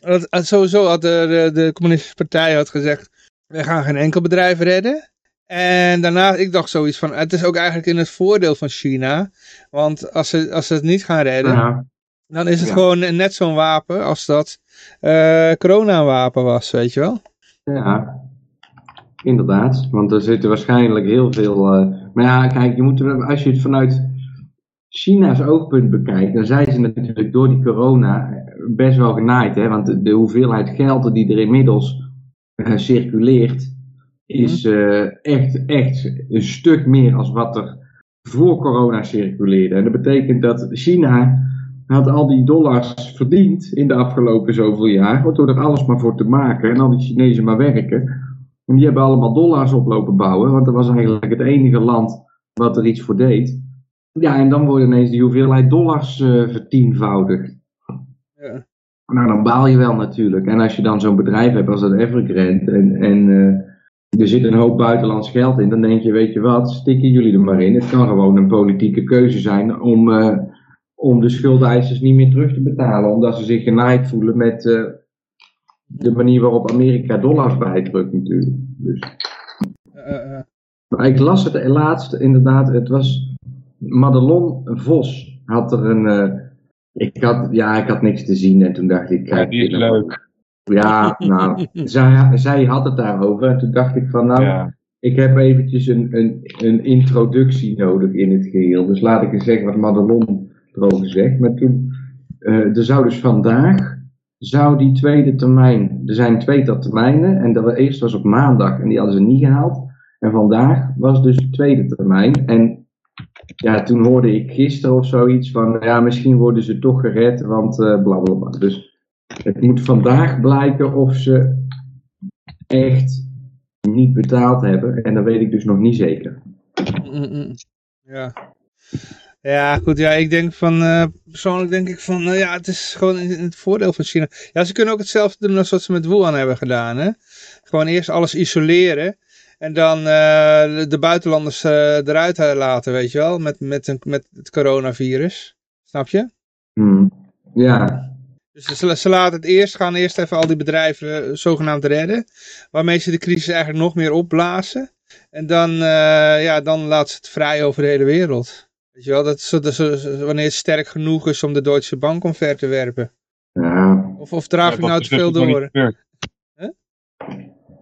Dat, sowieso had de, de, communistische partij had gezegd, we gaan geen enkel bedrijf redden. En daarna, ik dacht zoiets van, het is ook eigenlijk in het voordeel van China. Want als ze, als ze het niet gaan redden, dan is het gewoon net zo'n wapen als dat uh, corona-wapen was, weet je wel. Ja, inderdaad. Want er zitten waarschijnlijk heel veel... Uh, maar ja, kijk, je moet, als je het vanuit China's oogpunt bekijkt, dan zijn ze natuurlijk door die corona best wel genaaid. Hè? Want de, hoeveelheid geld die er inmiddels uh, circuleert, is uh, echt, echt een stuk meer als wat er voor corona circuleerde. En dat betekent dat China had al die dollars verdiend in de afgelopen zoveel jaar, door er alles maar voor te maken en al die Chinezen maar werken. En die hebben allemaal dollars oplopen bouwen, want dat was eigenlijk het enige land wat er iets voor deed. Ja, en dan wordt ineens die hoeveelheid dollars uh, vertienvoudigd. Ja. Nou, dan baal je wel natuurlijk. En als je dan zo'n bedrijf hebt als dat Evergrande en, en uh, er zit een hoop buitenlands geld in, dan denk je, weet je wat, stikken jullie er maar in. Het kan gewoon een politieke keuze zijn om, uh, om de schuldeisers niet meer terug te betalen, omdat ze zich genaaid voelen met de manier waarop Amerika dollars bijdrukt natuurlijk. Dus. Maar ik las het laatst inderdaad, het was Madelon Vos had er een, uh, ik had, ja ik had niks te zien en toen dacht ik, kijk, ja, die is leuk. Ja, [LAUGHS] nou, zij, zij had het daarover en toen dacht ik van nou, ja. ik heb eventjes een, een, een introductie nodig in het geheel. Dus laat ik eens zeggen wat Madelon erover zegt. Maar toen, uh, er zou dus vandaag, zou die tweede termijn, er zijn twee termijnen en dat eerst was op maandag en die hadden ze niet gehaald. En vandaag was dus de tweede termijn. En ja, toen hoorde ik gisteren of zoiets van, ja, misschien worden ze toch gered, want uh, bla bla bla. Dus het moet vandaag blijken of ze echt niet betaald hebben. En dat weet ik dus nog niet zeker. Ja. Ja, goed, ja, ik denk van, uh, persoonlijk denk ik van, nou ja, het is gewoon in, het voordeel van China. Ja, ze kunnen ook hetzelfde doen als wat ze met Wuhan hebben gedaan, hè. Gewoon eerst alles isoleren en dan uh, de buitenlanders uh, eruit laten, weet je wel, met, met, een, met het coronavirus. Snap je? Hmm. Ja. Dus ze, ze, laten het eerst, gaan eerst even al die bedrijven zogenaamd redden, waarmee ze de crisis eigenlijk nog meer opblazen. En dan, ja, dan laten ze het vrij over de hele wereld. Weet je wel, dat is, dat is, wanneer het sterk genoeg is om de Deutsche Bank omver te werpen. Ja. Of, of draag ik nou te veel dus door? Huh?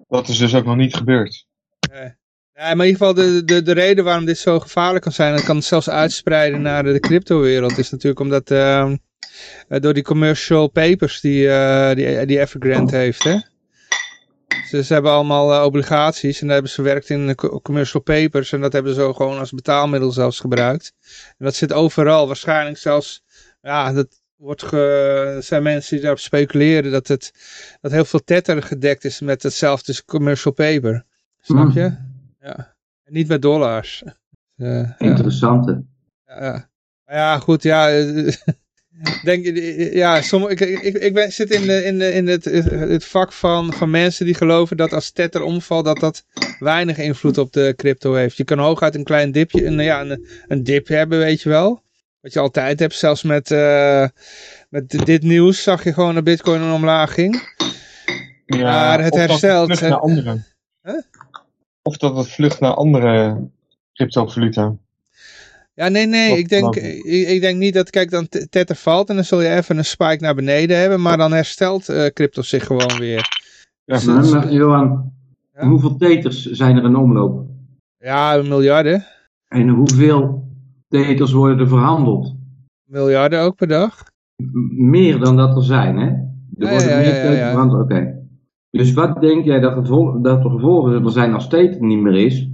Dat is dus ook nog niet gebeurd. Ja, maar in ieder geval de, de, de reden waarom dit zo gevaarlijk kan zijn, en kan het zelfs uitspreiden naar de, de cryptowereld, is natuurlijk omdat uh, door die commercial papers die, uh, die, die Evergrande heeft, hè. Ze, ze hebben allemaal uh, obligaties en daar hebben ze gewerkt in commercial papers en dat hebben ze gewoon als betaalmiddel zelfs gebruikt. En dat zit overal, waarschijnlijk zelfs, ja, dat wordt ge, er zijn mensen die daarop speculeren dat, het, dat heel veel tether gedekt is met hetzelfde commercial paper. Snap je? Mm. Ja. En niet met dollars. Uh, Interessante. Ja. ja. ja, goed, ja. [LAUGHS] Denk, ja, sommige, ik, ik, ik ben, zit in, de, in, de, in het, het vak van, van mensen die geloven dat als Tether omvalt, dat dat weinig invloed op de crypto heeft. Je kan hooguit een klein dipje, een, ja, een, een dip hebben, weet je wel. Wat je altijd hebt, zelfs met, uh, met dit nieuws zag je gewoon dat bitcoin een omlaag ging. Ja, maar het of dat herstelt. vlucht naar. Huh? Of dat het vlucht naar andere cryptovaluta. Ja, nee, nee. Ik denk, dan? ik, ik denk niet dat, kijk, dan Tether valt en dan zul je even een spike naar beneden hebben, maar dan herstelt eh, crypto zich gewoon weer. Ja, Dus- Maar, maar, Johan, Ja? hoeveel teters zijn er in omloop? Ja, miljarden. En hoeveel teters worden er verhandeld? Miljarden ook per dag. M- Meer dan dat er zijn, hè? Er Ja, worden ja, meer ja, ja, teters ja. verhandeld, oké. Dus wat denk jij dat, gevol- dat de gevolgen zullen zijn als Tether niet meer is?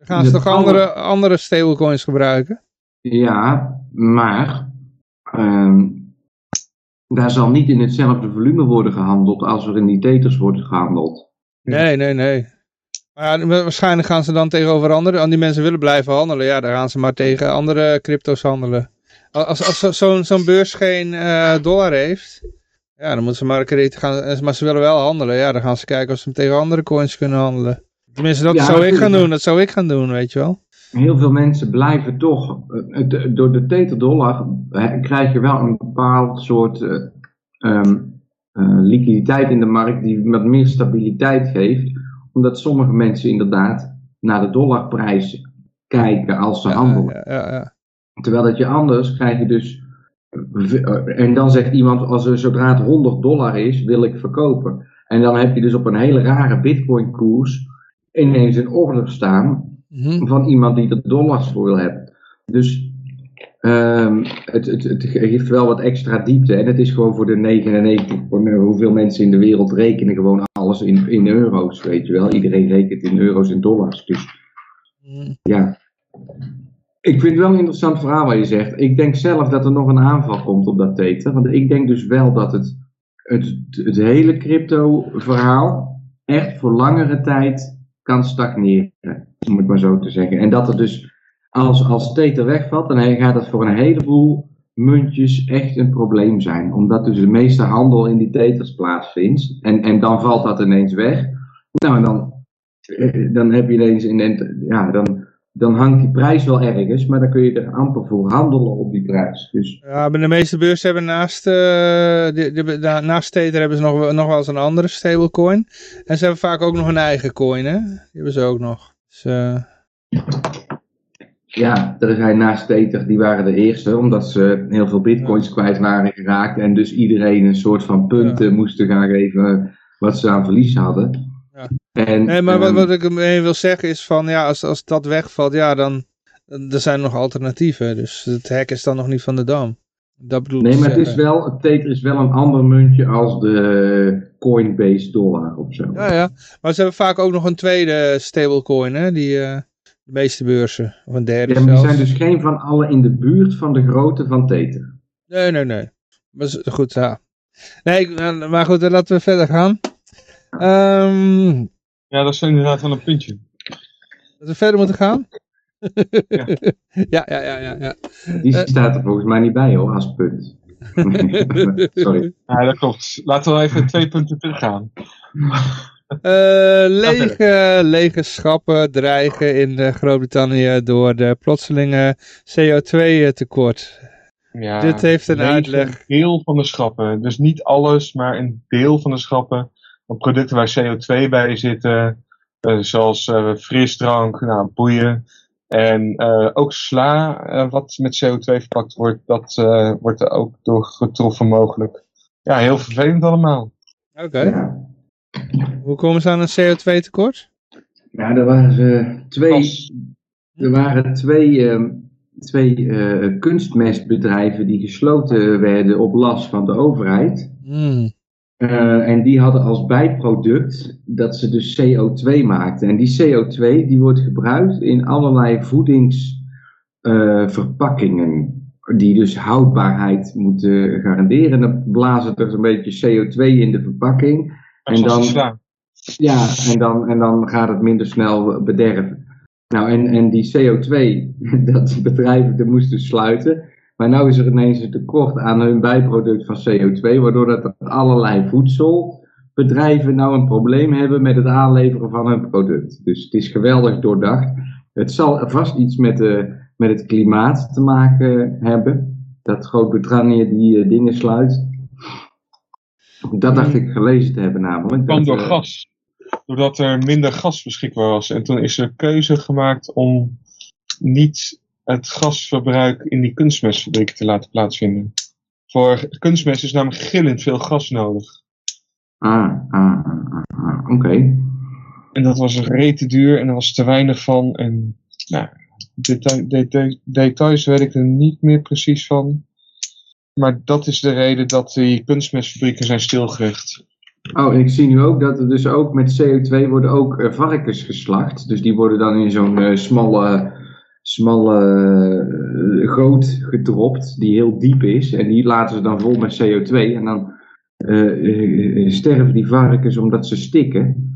Dan gaan ze toch andere, andere stablecoins gebruiken? Ja, maar ehm, daar zal niet in hetzelfde volume worden gehandeld als er in die teters wordt gehandeld. Nee, nee, nee. Maar ja, wa- waarschijnlijk gaan ze dan tegenover andere, als die mensen willen blijven handelen, ja, dan gaan ze maar tegen andere crypto's handelen. Als, als, zo- zo'n zo'n beurs geen eh, dollar heeft, ja, dan moeten ze maar een krediet gaan, maar ze willen wel handelen, ja, dan gaan ze kijken of ze hem tegen andere coins kunnen handelen. Tenminste, dat Ja, zou ik gaan doen, dat zou ik gaan doen, weet je wel. Heel veel mensen blijven toch, eh, het- door de teterdollar eh, krijg je wel een bepaald soort eh, ehm, eh, liquiditeit in de markt die wat meer stabiliteit geeft. Omdat sommige mensen inderdaad naar de dollarprijs kijken als ze Ja, handelen. ja, ja, ja. Terwijl dat je anders krijg je dus. eh, En dan zegt iemand, als er zodra het 100 dollar is, wil ik verkopen. En dan heb je dus op een hele rare bitcoin koers ineens een order staan Mhm. van iemand die er dollars voor wil hebben. Dus ehm, het, het, het geeft wel wat extra diepte. En het is gewoon voor de 99, voor de- hoeveel mensen in de wereld rekenen gewoon alles in, in euro's, weet je wel. Iedereen rekent in euro's en dollars. Dus Mhm. ja. Ik vind het wel een interessant verhaal wat je zegt. Ik denk zelf dat er nog een aanval komt op dat Tether. Want ik denk dus wel dat het, het, het hele crypto verhaal echt voor langere tijd kan stagneren. Om het maar zo te zeggen. En dat er dus als, als Tether wegvalt, dan gaat het voor een heleboel muntjes echt een probleem zijn. Omdat dus de meeste handel in die Tethers plaatsvindt. En, en dan valt dat ineens weg. Nou, dan, eh, dan heb je ineens in, in- ja, dan, dan hangt die prijs wel ergens, maar dan kun je er amper voor handelen op die prijs. Dus Ja, maar de meeste beurzen hebben naast, eh de, de, de- naast Tether hebben ze nog, wel- nog wel eens een andere stablecoin. En ze hebben vaak ook nog een eigen coin, hè? Die hebben ze ook nog. Dus, eh, ja, er zijn naast Tether, die waren de eerste, omdat ze heel veel bitcoins kwijt waren geraakt. En dus iedereen een soort van punten moesten gaan geven wat ze aan verlies hadden. Ja. En, nee, maar wat, wat ik ermee wil zeggen is van, ja, als, als dat wegvalt, ja, dan, er zijn nog alternatieven. Dus het hek is dan nog niet van de dam. Dat bedoel ik Nee, maar het is wel, het Tether is wel een ander muntje als de Coinbase dollar of zo. Ja, ja. Maar ze hebben vaak ook nog een tweede stablecoin, hè? Die, eh, de meeste beurzen. Of een derde Ja, maar zelfs. zijn dus geen van alle in de buurt van de grootte van Tether. Nee, nee, nee. Maar goed, ja. Nee, eh, maar goed, eh, laten we verder gaan. Ehm Ja, dat is inderdaad wel een puntje. dat we verder moeten gaan? Ja. [LAUGHS] ja, ja, ja, ja. ja. Die Eh. staat er volgens mij niet bij hoor, als punt. [LAUGHS] Sorry. Ja, dat klopt. Laten we even twee punten teruggaan. Eh, lege, lege schappen dreigen in eh, Groot-Brittannië door de plotselinge CO2-tekort. Ja, Dit heeft een uitleg. deel van de schappen. Dus niet alles, maar een deel van de schappen. Van producten waar CO2 bij zitten. eh, zoals eh, frisdrank, nou, boeien. En eh, ook sla, eh, wat met CO2 verpakt wordt, dat eh, wordt er ook door getroffen mogelijk. Ja, heel vervelend allemaal. Oké. Ja. Hoe komen ze aan een CO2-tekort? Ja, er waren twee, er waren twee, ehm, twee eh, kunstmestbedrijven die gesloten werden op last van de overheid. Hmm. Eh, en die hadden als bijproduct dat ze dus CO2 maakten. En die CO2 die wordt gebruikt in allerlei voedingsverpakkingen. die dus houdbaarheid moeten garanderen. En dan blazen er een beetje CO2 in de verpakking. En dan-. Ja, en dan, en dan gaat het minder snel bederven. Nou, en, en die CO2, [LAUGHS] dat bedrijven dat moesten sluiten. Maar nu is er ineens een tekort aan hun bijproduct van CO2, waardoor dat er allerlei voedselbedrijven nou een probleem hebben met het aanleveren van hun product. Dus het is geweldig doordacht. Het zal vast iets met, de, met het klimaat te maken hebben. Dat Groot-Brittannië die uh, dingen sluit. Dat dacht ik gelezen te hebben namelijk. kwam Dat, door uh, gas. Doordat er minder gas beschikbaar was. En toen is er keuze gemaakt om niet het gasverbruik in die kunstmestfabrieken te laten plaatsvinden. Voor kunstmest is namelijk gillend veel gas nodig. Ah, ah, ah, ah, oké. En dat was rete duur en er was te weinig van. En nou, deta deta details weet ik er niet meer precies van. Maar dat is de reden dat die kunstmestfabrieken zijn stilgelegd. Oh, en ik zie nu ook dat er dus ook met CO2 worden ook uh, varkens geslacht. Dus die worden dan in zo'n uh, smalle, smalle uh, goot gedropt, die heel diep is. En die laten ze dan vol met CO2. En dan sterven die varkens omdat ze stikken.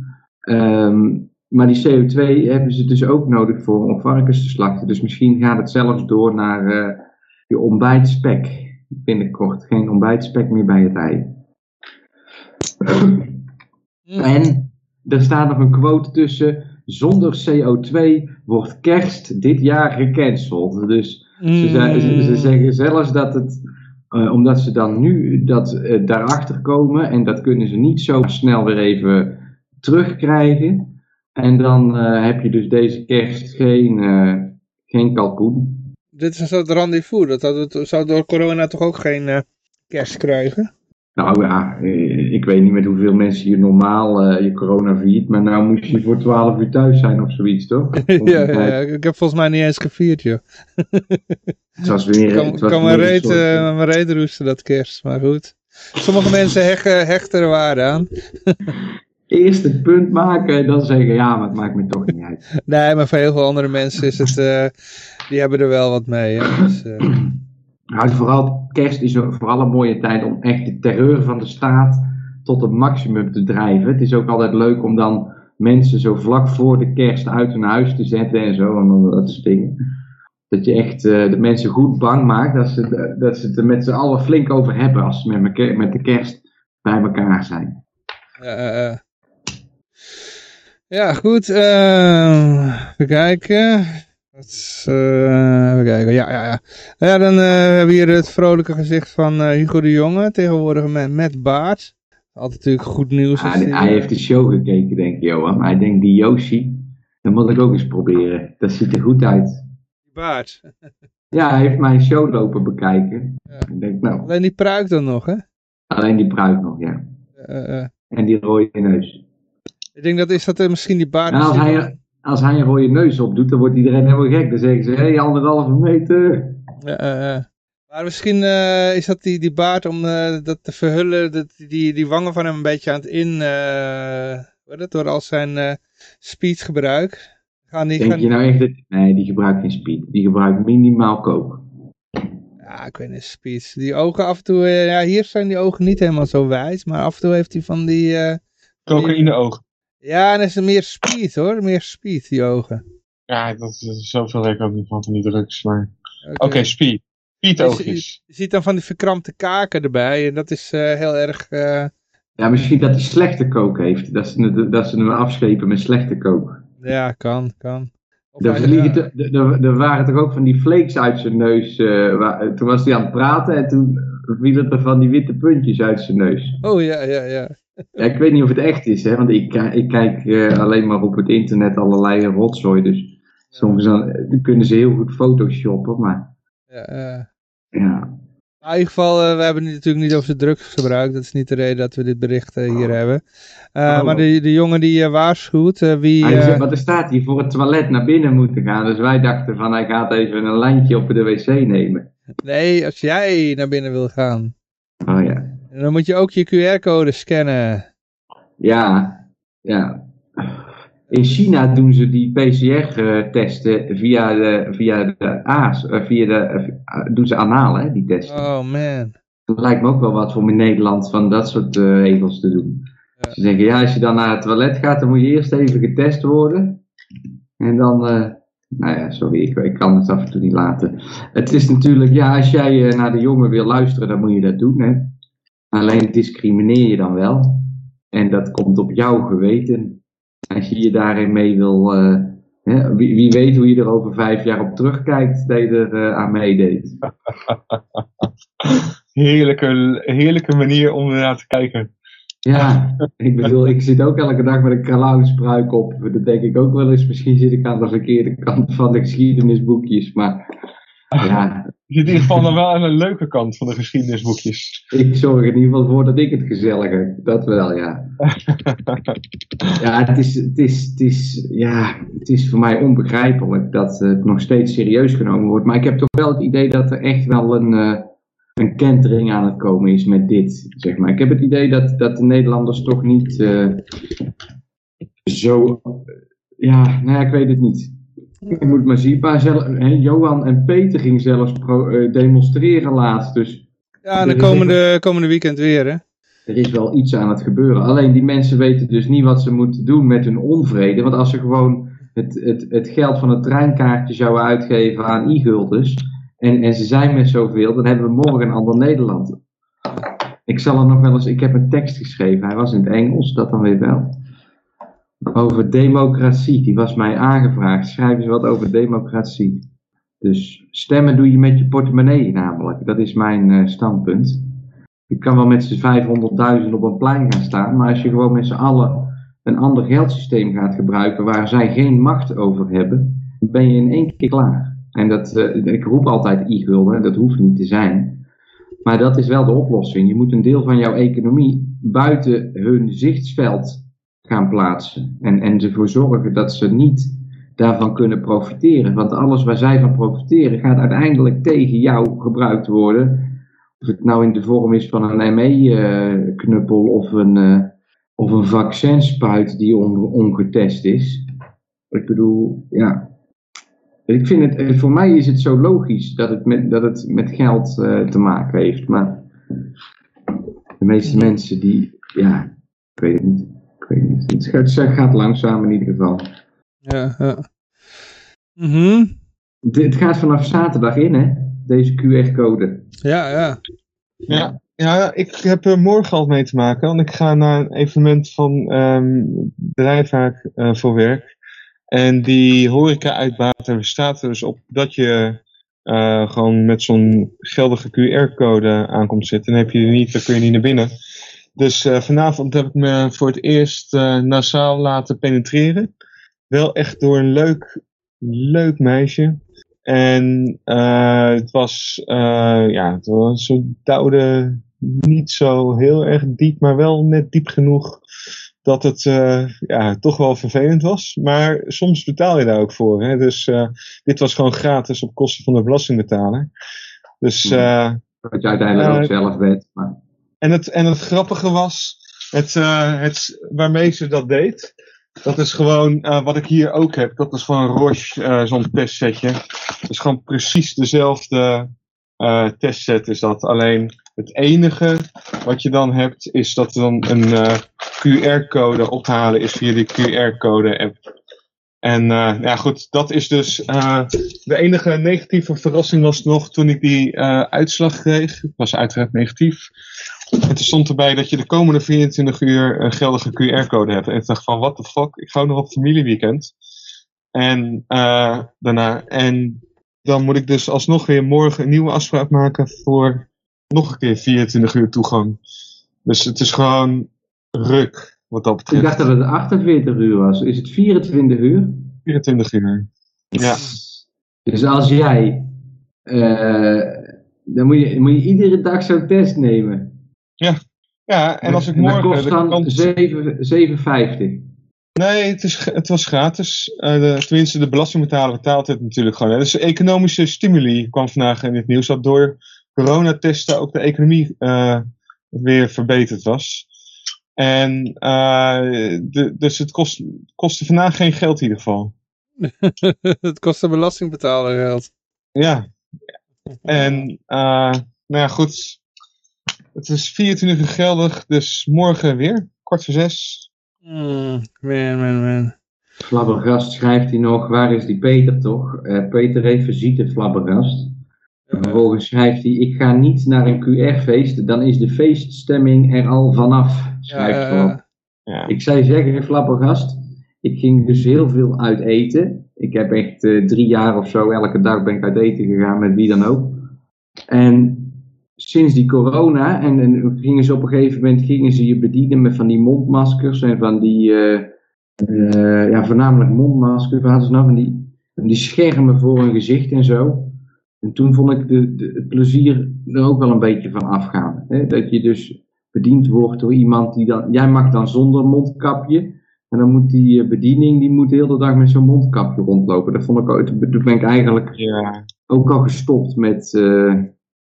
Um, maar die CO2 hebben ze dus ook nodig voor om varkens te slachten. Dus misschien gaat het zelfs door naar je ontbijtspek binnenkort. Geen ontbijtspek meer bij het ei. En er staat nog een quote tussen. Zonder CO2 wordt kerst dit jaar gecanceld. Dus ze, ze, ze zeggen zelfs dat het, uh, omdat ze dan nu dat, uh, daarachter komen en dat kunnen ze niet zo snel weer even terugkrijgen. En dan uh, heb je dus deze kerst geen, geen kalkoen. Dit is een soort rendezvous. Dat, dat, dat zou door corona toch ook geen kerst krijgen? Nou ja, ik weet niet met hoeveel mensen je normaal uh, je corona viert, maar nou moest je voor 12 uur thuis zijn of zoiets, toch? [LAUGHS] ja, ja, ik heb volgens mij niet eens gevierd, joh. [LAUGHS] het was weer... Ik kan, het was kan mijn reet, uh, mijn reet roesten dat kerst, maar goed. Sommige mensen hechten, [LAUGHS] hechten er waarde aan. Eerst het punt maken en dan zeggen, ja, maar het maakt me toch niet uit. nee, maar voor heel veel andere mensen is het, uh, die hebben er wel wat mee, hè. Dus, nou, vooral kerst is vooral een mooie tijd om echt de terreur van de staat tot het maximum te drijven. Het is ook altijd leuk om dan mensen zo vlak voor de kerst uit hun huis te zetten en zo, en dat soort dingen. Dat je echt uh, de mensen goed bang maakt, dat ze, dat ze het er met z'n allen flink over hebben als ze met, met de kerst bij elkaar zijn. Uh, uh. Ja, goed. even kijken. Dat, uh, even kijken, ja, ja, ja. Ja, dan uh, hebben we hier het vrolijke gezicht van uh, Hugo de Jonge, tegenwoordig met, met baard. Altijd natuurlijk goed nieuws. Ah, hij, hij heeft de show gekeken, denk ik, Johan. Hij denkt, die Yoshi, dat moet ik ook eens proberen. Dat ziet er goed uit. Die baard. [LAUGHS] ja, hij heeft mijn show lopen bekijken. Ja. Ik denk, nou, Alleen die pruik dan nog, hè? Alleen die pruik nog, ja. en die rode neus. Ik denk dat is dat misschien die baard... Nou, hij als hij een rode neus opdoet, dan wordt iedereen helemaal gek. Dan zeggen ze, hé, hey, anderhalve meter. Ja, uh, maar misschien uh, is dat die, die baard om uh, dat te verhullen, dat, die, die wangen van hem een beetje aan het in, wat het, door al zijn speedgebruik. Gaan die, Denk gaan... je nou echt dat... Nee, die gebruikt geen speed. Die gebruikt minimaal kook. Ja, ik weet niet, speed. Die ogen af en toe, ja, hier zijn die ogen niet helemaal zo wijs, maar af en toe heeft hij van die... Cocaïne ogen. Ja, en is er meer speed hoor, meer speed die ogen. Ja, dat is zoveel weet ik ook niet van, van die drugs, maar... Oké, okay. speed. Speed oogjes. Je, je, ziet dan van die verkrampte kaken erbij en dat is uh, heel erg... Uh... Ja, misschien dat hij slechte kook heeft, dat ze, dat ze hem afschepen met slechte kook. Ja, kan, kan. Er, vliegen, waren toch ook van die flakes uit zijn neus. Uh, waar, toen was hij aan het praten en toen vielen er van die witte puntjes uit zijn neus. Oh ja, ja, ja. Ja, ik weet niet of het echt is, hè, want ik, ik kijk uh, alleen maar op het internet allerlei rotzooi. Dus soms dan, dan kunnen ze heel goed photoshoppen, maar... Ja, uh... ja. in ieder geval, uh, we hebben het natuurlijk niet over de drugsgebruik. Dat is niet de reden dat we dit bericht hier oh. hebben. Oh. Maar de, de jongen die waarschuwt, wie... Hij zegt, maar er staat hier voor het toilet naar binnen moeten gaan. Dus wij dachten van, hij gaat even een lijntje op de wc nemen. Nee, als jij naar binnen wil gaan. Oh ja. Dan moet je ook je QR-code scannen. Ja, ja. In China doen ze die PCR-testen via de, via de aas, via de, doen ze anaal, hè, die testen. Oh man. Dat lijkt me ook wel wat om in Nederland van dat soort uh, regels te doen. Ja. Ze zeggen, ja, als je dan naar het toilet gaat, dan moet je eerst even getest worden. En dan, uh, nou ja, sorry, ik, ik kan het af en toe niet laten. Het is natuurlijk, ja, als jij eh, naar de jongen wil luisteren, dan moet je dat doen. Hè? Alleen discrimineer je dan wel. En dat komt op jouw geweten. Als je je daarin mee wil, eh, hè, wie, wie weet hoe je er over vijf jaar op terugkijkt dat je er aan meedeed. [LAUGHS] Heerlijke, heerlijke manier om ernaar te kijken. Ja, [LAUGHS] ik bedoel, ik zit ook elke dag met een clownspruik op. Dat denk ik ook wel eens. Misschien zit ik aan de verkeerde kant van de geschiedenisboekjes. Maar ja, [LAUGHS] Je zit in ieder geval dan wel aan de leuke kant van de geschiedenisboekjes. ik zorg er in ieder geval voor dat ik het gezellig heb. Dat wel, ja. [LAUGHS] Ja, het is, het is, het is, ja, het is voor mij onbegrijpelijk dat het nog steeds serieus genomen wordt. Maar ik heb toch wel het idee dat er echt wel een, eh, een kentering aan het komen is met dit. Zeg maar. Ik heb het idee dat, dat de Nederlanders toch niet eh, zo. ja, nou ja, ik weet het niet. Je moet maar zien. Maar zelf, hè, Johan en Peter gingen zelfs pro- eh, demonstreren laatst. Dus Ja, de komende, komende weekend weer, hè? er is wel iets aan het gebeuren. Alleen die mensen weten dus niet wat ze moeten doen met hun onvrede. Want als ze gewoon het, het, het geld van het treinkaartje zouden uitgeven aan e-guldens. En, ze zijn met zoveel, dan hebben we morgen een ander Nederland. Ik zal er nog wel eens. Ik heb een tekst geschreven. Hij was in het Engels, dat dan weer wel. Over democratie. Die was mij aangevraagd. Schrijf eens wat over democratie. Dus stemmen doe je met je portemonnee namelijk. Dat is mijn eh, standpunt. Je kan wel met z'n 500.000 op een plein gaan staan, maar als je gewoon met z'n allen een ander geldsysteem gaat gebruiken waar zij geen macht over hebben, dan ben je in één keer klaar. En dat, eh, ik roep altijd e-gulden, dat hoeft niet te zijn. Maar dat is wel de oplossing. Je moet een deel van jouw economie buiten hun zichtsveld gaan plaatsen. En, en ervoor zorgen dat ze niet daarvan kunnen profiteren. Want alles waar zij van profiteren gaat uiteindelijk tegen jou gebruikt worden. Of het nou in de vorm is van een ME-knuppel of een, eh, of een vaccinspuit die on, ongetest is. Ik bedoel, ja. Ik vind het, eh, voor mij is het zo logisch dat het met, dat het met geld eh, te maken heeft. Maar de meeste mensen die, ja, ik weet het niet. Ik weet het niet. Het gaat, het gaat langzaam in ieder geval. Ja, ja. Mhm. Dit gaat vanaf zaterdag in, hè? Deze QR-code. Ja, ja. Ja, ja, ik heb er morgen al mee te maken, want ik ga naar een evenement van ehm bedrijf waar ik eh, voor werk. En die horeca-uitbater staat er dus op dat je eh, gewoon met zo'n geldige QR-code aankomt zitten. En heb je die niet, dan kun je niet naar binnen. Dus eh, vanavond heb ik me voor het eerst eh nasaal laten penetreren. Wel echt door een leuk, leuk meisje. En het was, ja, het was een dauwde niet zo heel erg diep, maar wel net diep genoeg dat het eh, ja, toch wel vervelend was. Maar soms betaal je daar ook voor. Hè? Dus eh, dit was gewoon gratis op kosten van de belastingbetaler. Dus, eh, Wat je uiteindelijk ook zelf weet. Maar, en, het, en het grappige was, het, het, waarmee ze dat deed, dat is gewoon wat ik hier ook heb. Dat is van Roche, zo'n testsetje. Dat is gewoon precies dezelfde testset is dat. Alleen het enige wat je dan hebt, is dat er dan een eh, QR-code ophalen is via die QR-code-app. En eh, ja goed, dat is dus eh, de enige negatieve verrassing was nog toen ik die uitslag kreeg. Het was uiteraard negatief. En stond erbij dat je de komende 24 uur een geldige QR-code hebt. En ik dacht van, what the fuck, ik ga nog op familieweekend. En daarna, en dan moet ik dus alsnog weer morgen een nieuwe afspraak maken voor nog een keer 24 uur toegang. Dus het is gewoon ruk, wat dat ik betreft. dacht dat het 48 uur was. Is het 24 uur? 24 uur. Ja. Dus als jij, eh, dan moet je, moet je iedere dag zo'n test nemen. Ja, en als ik En dat morgen... kost dan kans- 7 7,50. Nee, het, is, het was gratis. Eh, de, tenminste, de belastingbetaler betaalt het natuurlijk gewoon. hè. Dus de economische stimuli kwam vandaag in het nieuws dat door coronatesten ook de economie eh, weer verbeterd was. En eh, de, dus het kost, kostte vandaag geen geld in ieder geval. [LAUGHS] het kost de belastingbetaler geld. Ja. En eh, nou ja, goed. Het is 24 uur geldig, dus morgen weer, kwart voor zes. Hmm, man, man, man. Flabbergast schrijft hij nog, waar is die Peter toch? Eh, Peter heeft visite Flabbergast. En vervolgens schrijft hij, ik ga niet naar een QR-feest, dan is de feeststemming er al vanaf. Schrijft Ja. Ik zei zeggen, Flabbergast, ik ging dus heel veel uit eten. Ik heb echt eh, drie jaar of zo, elke dag ben ik uit eten gegaan met wie dan ook. En sinds die corona, en, en gingen ze op een gegeven moment gingen ze je bedienen met van die mondmaskers en van die, eh, eh, ja, voornamelijk mondmaskers. Wat hadden ze nou? Van die, van die schermen voor hun gezicht en zo. En toen vond ik de, de, het plezier er ook wel een beetje van afgaan. Hè? Dat je dus bediend wordt door iemand die dan. Jij mag dan zonder mondkapje. En dan moet die eh, bediening, die moet de hele dag met zo'n mondkapje rondlopen. Dat vond ik ook, toen ben ik eigenlijk Ja. ook al gestopt met. eh,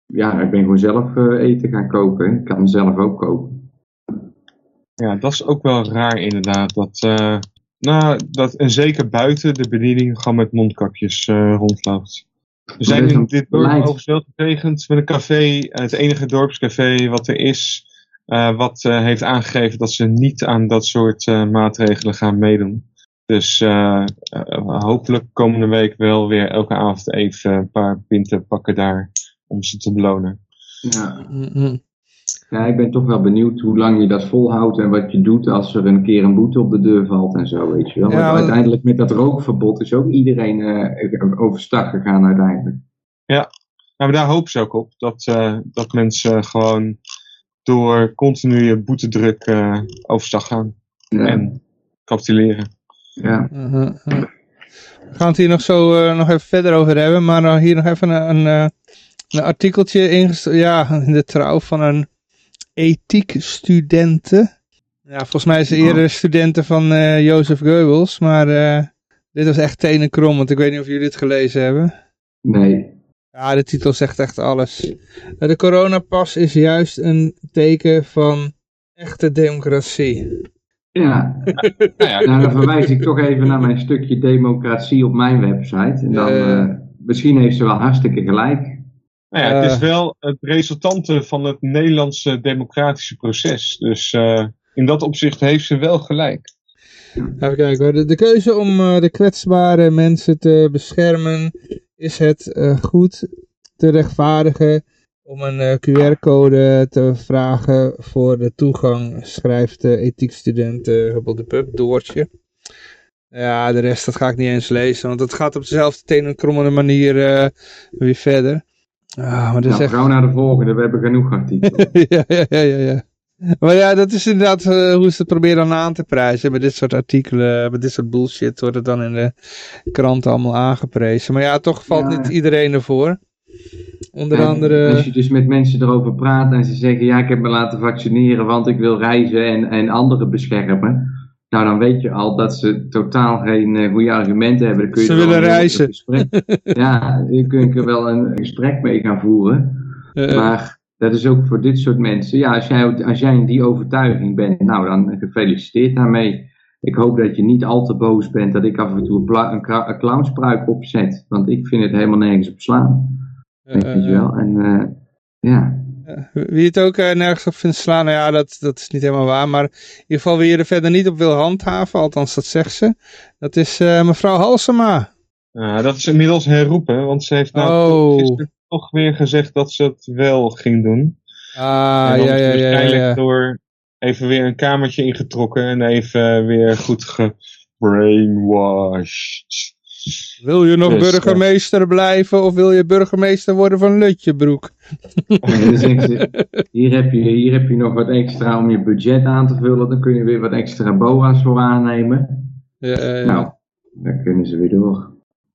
ja, ik ben gewoon zelf eh, eten gaan koken. Ik kan zelf ook koken. ja, dat is ook wel raar inderdaad. Dat, nou, dat, en zeker buiten de bediening gewoon met mondkapjes rondloopt. We zijn in dit dorp wel getegend met een café, het enige dorpscafé wat er is, eh, wat eh, heeft aangegeven dat ze niet aan dat soort eh, maatregelen gaan meedoen. Dus eh, eh, hopelijk komende week wel weer elke avond even een paar pinten pakken daar om ze te belonen. Ja. Ja, ik ben toch wel benieuwd hoe lang je dat volhoudt en wat je doet als er een keer een boete op de deur valt en zo, weet je wel. Ja, Want uiteindelijk met dat rookverbod is ook iedereen eh, overstag gegaan uiteindelijk. Nou, maar daar hopen ze ook op. Dat, eh, dat mensen gewoon door continue boetedruk eh overstag gaan. Ja, En capituleren. ja. Mhm. We gaan het hier nog zo eh, nog even verder over hebben, maar dan hier nog even een, een, eh, een artikeltje ja, in de trouw van een ethiekstudente. Ja, volgens mij is ze eerder studenten van eh Jozef Goebbels, maar eh, dit was echt tenenkrom, want ik weet niet of jullie het gelezen hebben. Nee. Ja, de titel zegt echt alles. De coronapas is juist een teken van echte democratie. Ja, [LAUGHS] Nou ja, nou, dan verwijs ik toch even naar mijn stukje democratie op mijn website. En dan, eh, misschien heeft ze wel hartstikke gelijk. Nou ja, het is Eh. wel het resultante van het Nederlandse democratische proces. Dus eh, in dat opzicht heeft ze wel gelijk. Even kijken hoor. De, de keuze om eh, de kwetsbare mensen te beschermen is het goed te rechtvaardigen om een QR-code te vragen voor de toegang, schrijft de ethiekstudent Hubbel de Pub, Doortje. Ja, de rest dat ga ik niet eens lezen, want het gaat op dezelfde tenenkrommende manier weer verder. Ah, maar dat is Nou, echt... gauw naar de volgende, we hebben genoeg artikelen. [LAUGHS] ja, ja, ja, ja, ja. Maar ja, dat is inderdaad eh, hoe ze het proberen dan aan te prijzen. Bij dit soort artikelen, bij dit soort bullshit wordt het dan in de kranten allemaal aangeprezen. Maar ja, toch valt Ja. niet iedereen ervoor. Onder En andere... Als je dus met mensen erover praat en ze zeggen, ja, ik heb me laten vaccineren, want ik wil reizen en, en anderen beschermen. Nou, dan weet je al dat ze totaal geen eh, goede argumenten hebben. Dan kun je Ze willen heel reizen. [LAUGHS] ja, je kunt er wel een gesprek mee gaan voeren. eh, Maar dat is ook voor dit soort mensen. Ja, als jij, als jij in die overtuiging bent, nou dan gefeliciteerd daarmee. Ik hoop dat je niet al te boos bent dat ik af en toe een, clownspruik opzet. Want ik vind het helemaal nergens op slaan. eh, Weet je wel. En eh, ja, Wie het ook eh, nergens op vindt slaan, nou ja, dat, dat is niet helemaal waar. Maar in ieder geval wie je er verder niet op wil handhaven, althans dat zegt ze. Dat is eh, mevrouw Halsema. Ja, dat is inmiddels herroepen, want ze heeft nou Oh. gisteren toch weer gezegd dat ze het wel ging doen. Ah, en ja, ja, ja, ja, waarschijnlijk ja. door even weer een kamertje ingetrokken en even weer goed gebrainwashed. Wil je nog Dus, burgemeester blijven of wil je burgemeester worden van Lutjebroek? Hier heb, je, hier heb je nog wat extra om je budget aan te vullen. Dan kun je weer wat extra BOA's voor aannemen. Ja, ja, ja. Nou, dan kunnen ze weer door.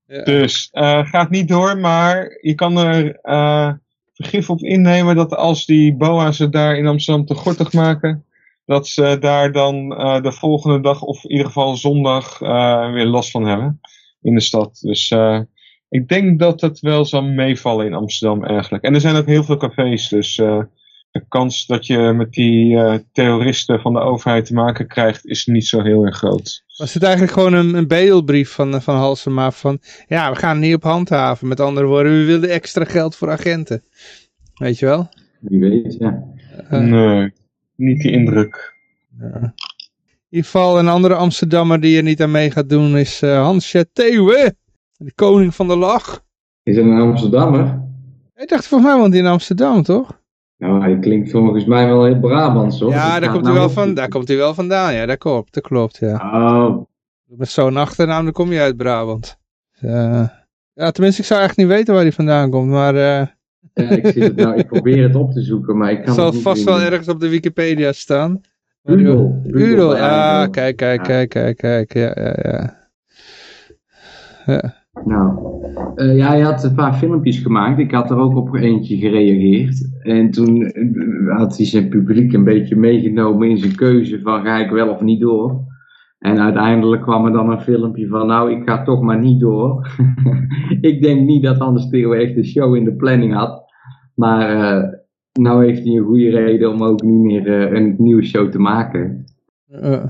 Ja. Dus eh, gaat niet door, maar je kan er eh, vergif op innemen dat als die BOA's het daar in Amsterdam te gortig maken, dat ze daar dan eh, de volgende dag of in ieder geval zondag eh, weer last van hebben in de stad. Dus eh, ik denk dat het wel zal meevallen in Amsterdam eigenlijk. En er zijn ook heel veel cafés, dus eh, de kans dat je met die eh, terroristen van de overheid te maken krijgt is niet zo heel erg groot. Was het eigenlijk gewoon een, een bedelbrief van, van Halsema van, ja, we gaan het niet op handhaven. Met andere woorden, we willen extra geld voor agenten. Weet je wel? Wie weet, ja. Nee, niet die indruk. ja. Ieder geval een andere Amsterdammer die er niet aan mee gaat doen is uh, Hansje Theeuwen. De koning van de lach. Is dat een Amsterdammer? Ik dacht, volgens mij woont hij in Amsterdam, toch? Nou, hij klinkt volgens mij wel heel Brabants, hoor. Ja, daar komt, hij wel van, daar komt hij wel vandaan. Ja, dat klopt, dat klopt, ja. Oh. Met zo'n achternaam, dan kom je uit Brabant. Uh, ja, tenminste, ik zou echt niet weten waar hij vandaan komt, maar... Uh... Ja, ik, het nou, ik probeer het op te zoeken, maar ik kan [LAUGHS] het zal vast wel ergens op de Wikipedia staan. Udel. Udel, ah, kijk, kijk, kijk, kijk, kijk, ja, ja, ja. ja. Nou, uh, ja, hij had een paar filmpjes gemaakt. Ik had er ook op eentje gereageerd. En toen eh, had hij zijn publiek een beetje meegenomen in zijn keuze van ga ik wel of niet door. En uiteindelijk kwam er dan een filmpje van nou, ik ga toch maar niet door. [LAUGHS] ik denk niet dat Anders Theo echt een show in de planning had. Maar uh, nou heeft hij een goede reden om ook niet meer een nieuwe show te maken. Uh.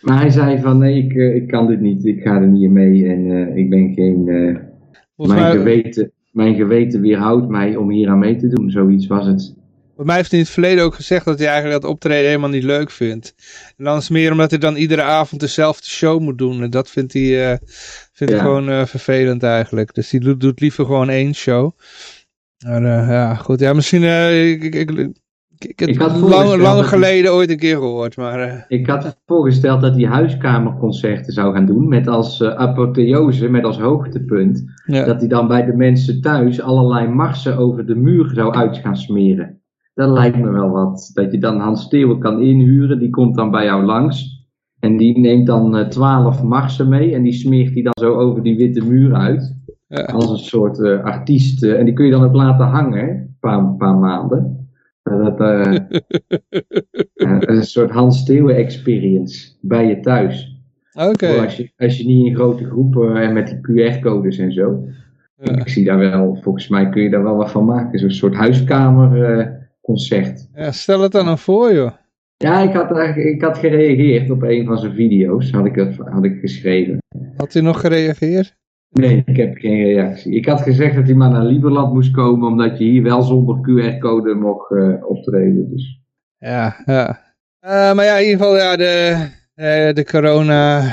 Maar hij zei van nee, ik, eh, ik kan dit niet, ik ga er niet in mee en uh, ik ben geen... Uh, mijn, geweten, mijn geweten weerhoudt mij om hier aan mee te doen, zoiets was het. Voor mij heeft hij in het verleden ook gezegd dat hij eigenlijk dat optreden helemaal niet leuk vindt. En dan is meer omdat hij dan iedere avond dezelfde show moet doen. En dat vindt hij, uh, vindt hij gewoon vervelend eigenlijk. Dus hij doet, doet, liever gewoon één show. Maar ja, goed. Ja, misschien... ik, ik, ik, heb het lang, lang geleden ooit een keer gehoord. Maar, uh... Ik had voorgesteld dat hij huiskamerconcerten zou gaan doen. Met als uh, apotheose, met als hoogtepunt. Dat hij dan bij de mensen thuis allerlei marsen over de muur zou uit gaan smeren. Dat lijkt me wel wat. Dat je dan Hans Steeuwen kan inhuren. Die komt dan bij jou langs. En die neemt dan uh, twaalf marsen mee. En die smeert hij dan zo over die witte muur uit. Ja. Als een soort artiest. en die kun je dan ook laten hangen. Een paar, paar maanden. Dat, [LAUGHS] uh, een soort Hans Steeuwen experience bij je thuis. Oké. Als, je, als je niet in grote groepen en met die QR-codes en zo. Ja. Ik zie daar wel, volgens mij kun je daar wel wat van maken. Zo'n soort huiskamerconcert. Ja, stel het dan aan voor, joh. Ja, ik had, ik had gereageerd op een van zijn video's, had ik, had ik geschreven. Had hij nog gereageerd? Nee, ik heb geen reactie. Ik had gezegd dat hij maar naar Lieberland moest komen, omdat je hier wel zonder QR-code mocht uh, optreden. Dus. Ja, ja. Uh, maar ja, in ieder geval, ja, de, uh, de corona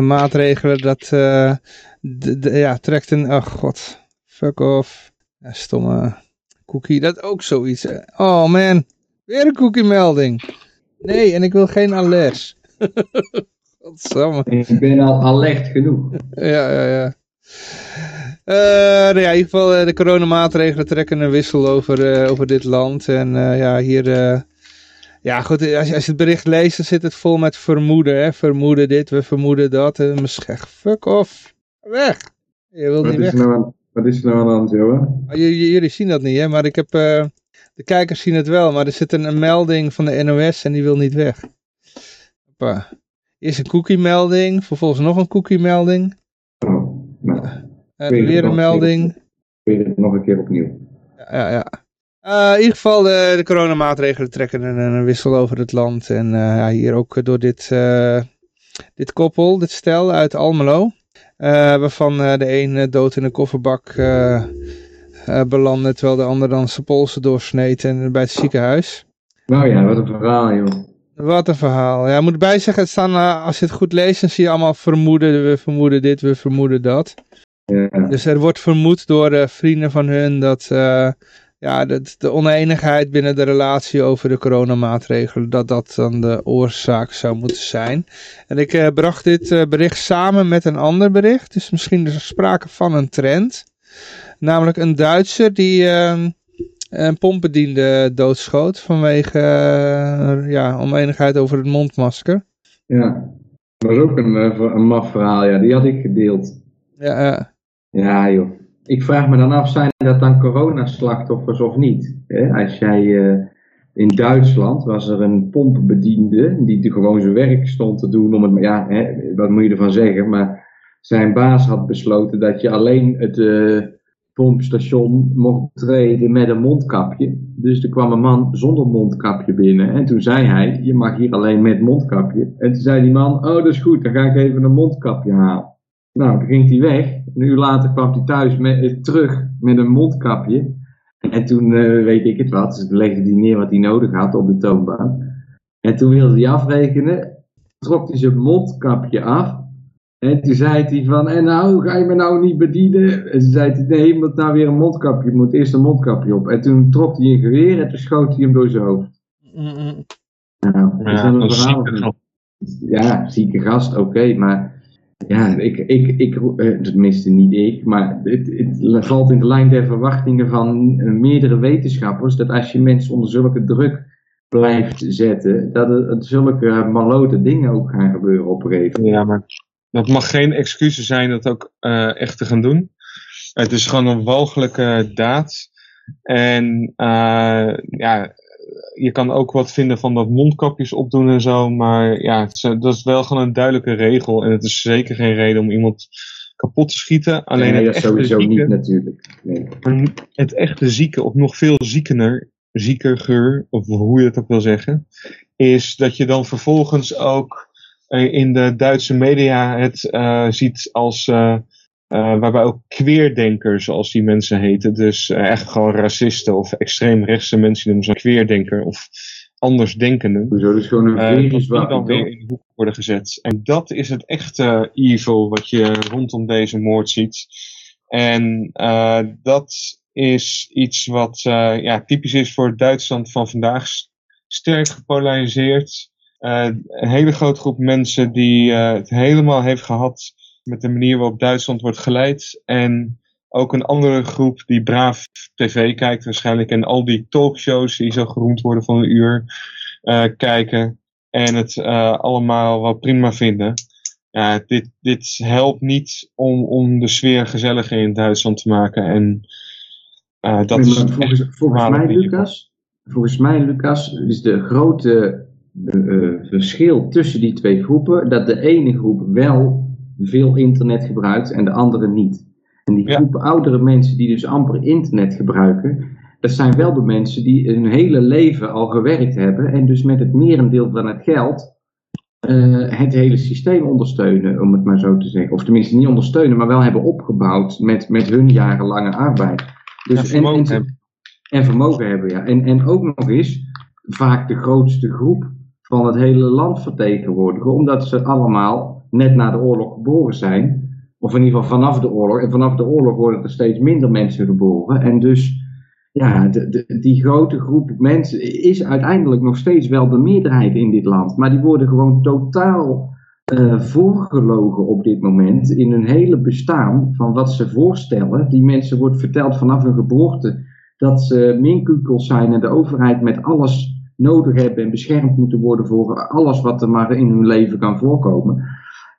maatregelen, dat de, de, ja, trekt een, oh god, fuck off. Ja, stomme cookie, dat ook zoiets. Oh man, weer een cookie melding. Nee, en ik wil geen alert. [LAUGHS] Godsamme. Ik ben al alert genoeg. Ja, ja, ja. Uh, nou ja, in ieder geval uh, de coronamaatregelen trekken een wissel over, uh, over dit land. En ja, hier... ja, goed, als je, als je het bericht leest, dan zit het vol met vermoeden. Hè? Vermoeden dit, we vermoeden dat. En misschien, fuck off. Weg. Je wilt wat niet weg. Nou wat is er nou aan de hand, joh? Ah, jullie zien dat niet, hè? Maar ik heb... de kijkers zien het wel, maar er zit een, een, melding van de NOS en die wil niet weg. Hoppa. Eerst een cookie melding, vervolgens nog een cookie melding. En weer een melding. Weer het nog een keer opnieuw. Ja, ja. Uh, in ieder geval, de, de coronamaatregelen trekken een, een, wissel over het land. En uh, ja, hier ook door dit, uh, dit koppel, dit stel uit Almelo. waarvan de een dood in een kofferbak belandde, terwijl de ander dan zijn polsen doorsneed en bij het ziekenhuis. Nou ja, wat een verhaal joh. Wat een verhaal. Ja, ik moet erbij zeggen, het staan, als je het goed leest, dan zie je allemaal vermoeden, we vermoeden dit, we vermoeden dat. Dus er wordt vermoed door uh, vrienden van hun dat, uh, ja, dat de oneenigheid binnen de relatie over de coronamaatregelen, dat dat dan de oorzaak zou moeten zijn. En ik uh, bracht dit bericht samen met een ander bericht, dus misschien is er sprake van een trend. Namelijk een Duitser die ehm, een pompbediende doodschoot vanwege ja, oneenigheid over het mondmasker. Ja, dat was ook een, een maf verhaal, ja, die had ik gedeeld. Ja, ja. Joh. Ik vraag me dan af, zijn dat dan coronaslachtoffers of niet? Als jij uh, in Duitsland was er een pompbediende die gewoon zijn werk stond te doen om het, ja, wat moet je ervan zeggen, maar zijn baas had besloten dat je alleen het uh, pompstation mocht treden met een mondkapje. Dus er kwam een man zonder mondkapje binnen en toen zei hij, je mag hier alleen met mondkapje. En toen zei die man, oh dat is goed, dan ga ik even een mondkapje halen. Nou, dan ging hij weg. Een uur later kwam hij thuis met, eh, terug met een mondkapje. En toen uh, weet ik het wat. Dus legde hij neer wat hij nodig had op de toonbank. En toen wilde hij afrekenen. trok hij zijn mondkapje af. En toen zei hij van, en nou, ga je me nou niet bedienen? En toen zei hij, nee, je moet nou weer een mondkapje, je moet eerst een mondkapje op. En toen trok hij een geweer en toen schoot hij hem door zijn hoofd. Nou, dat is Ja, een is verhaal. zieke. Ja, zieke gast, oké, maar ja, ik, ik, ik, eh, tenminste niet ik, maar het, het valt in de lijn der verwachtingen van eh, meerdere wetenschappers dat als je mensen onder zulke druk blijft zetten, dat er zulke malote dingen ook gaan gebeuren op een. Ja, maar dat mag geen excuus zijn dat ook eh, echt te gaan doen. Het is gewoon een walgelijke daad. En ja, je kan ook wat vinden van dat mondkapjes opdoen en zo. Maar ja, het is, dat is wel gewoon een duidelijke regel. En het is zeker geen reden om iemand kapot te schieten. Alleen nee, het dat echte sowieso zieke, niet natuurlijk. Nee. het echte zieke, of nog veel ziekener, ziekergeur, of hoe je het ook wil zeggen, is dat je dan vervolgens ook eh, in de Duitse media het eh, ziet als, eh, eh, waarbij ook queerdenkers, zoals die mensen heten, dus eh, echt gewoon racisten of extreemrechtse mensen, die noemen ze queerdenker of andersdenkenden, Hoezo, gewoon een die dan weer in de hoek worden gezet. En dat is het echte evil wat je rondom deze moord ziet. En dat is iets wat ja, typisch is voor Duitsland van vandaag. Sterk gepolariseerd. Een hele grote groep mensen die het helemaal heeft gehad met de manier waarop Duitsland wordt geleid. En ook een andere groep die braaf tv kijkt waarschijnlijk. En al die talkshows die zo geroemd worden van een uur eh, kijken. En het eh, allemaal wel prima vinden. Ja, dit, dit helpt niet om, om de sfeer gezelliger in Duitsland te maken. En eh, dat Nee, is volgens, volgens mij, Lucas, volgens mij, Lucas, is de grote verschil tussen die twee groepen dat de ene groep wel veel internet gebruikt en de andere niet. En die Ja. groep oudere mensen die dus amper internet gebruiken, dat zijn wel de mensen die hun hele leven al gewerkt hebben en dus met het merendeel van het geld eh, het hele systeem ondersteunen, om het maar zo te zeggen. Of tenminste niet ondersteunen, maar wel hebben opgebouwd met, met hun jarenlange arbeid. Dus, Ja, vermogen en, en, hebben. en vermogen hebben, ja. En, en ook nog eens vaak de grootste groep van het hele land vertegenwoordigen, omdat ze allemaal net na de oorlog geboren zijn. Of in ieder geval vanaf de oorlog. En vanaf de oorlog worden er steeds minder mensen geboren. En dus, ja, de, die grote groep mensen is uiteindelijk nog steeds wel de meerderheid in dit land. Maar die worden gewoon totaal eh, voorgelogen op dit moment in hun hele bestaan van wat ze voorstellen. Die mensen wordt verteld vanaf hun geboorte dat ze minkukels zijn en de overheid met alles nodig hebben en beschermd moeten worden voor alles wat er maar in hun leven kan voorkomen.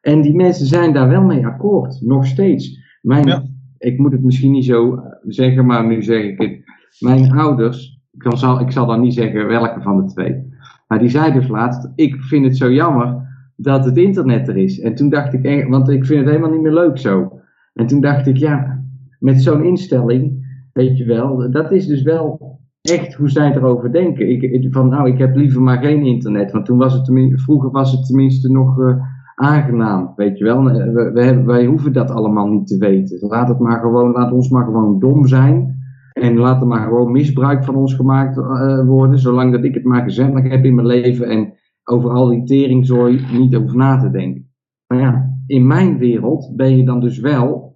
En die mensen zijn daar wel mee akkoord, nog steeds. Mijn, Ja. Ik moet het misschien niet zo zeggen, maar nu zeg ik het. Mijn ouders, ik zal, ik zal dan niet zeggen welke van de twee, maar die zei dus laatst, ik vind het zo jammer dat het internet er is. En toen dacht ik, eh, want ik vind het helemaal niet meer leuk zo. En toen dacht ik, ja, met zo'n instelling, weet je wel, dat is dus wel echt hoe zij erover denken. Ik, van, nou, ik heb liever maar geen internet, want toen was het vroeger was het tenminste nog eh, aangenaam, weet je wel. We, we wij hoeven dat allemaal niet te weten. Laat het maar gewoon, laat ons maar gewoon dom zijn. En laat er maar gewoon misbruik van ons gemaakt eh, worden, zolang dat ik het maar gezellig heb in mijn leven en over al die teringzooi niet over na te denken. Maar ja, in mijn wereld ben je dan dus wel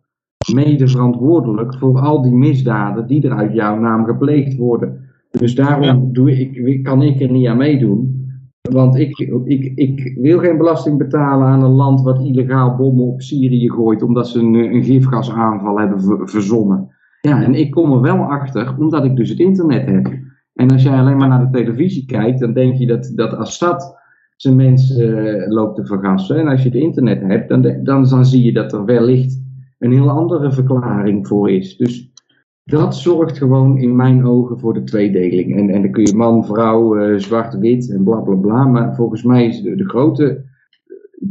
mede verantwoordelijk voor al die misdaden die er uit jouw naam gepleegd worden. Dus daarom Ja. doe ik, kan ik er niet aan meedoen. Want ik, ik, ik wil geen belasting betalen aan een land wat illegaal bommen op Syrië gooit, omdat ze een, een gifgasaanval hebben ver- verzonnen. Ja, en ik kom er wel achter, omdat ik dus het internet heb. En als jij alleen maar naar de televisie kijkt, dan denk je dat, dat Assad zijn mensen eh, loopt te vergassen. En als je het internet hebt, dan, dan, dan zie je dat er wellicht een heel andere verklaring voor is. Dus dat zorgt gewoon in mijn ogen voor de tweedeling. En, en dan kun je man, vrouw, eh, zwart, wit en bla bla bla. Maar volgens mij is de, grote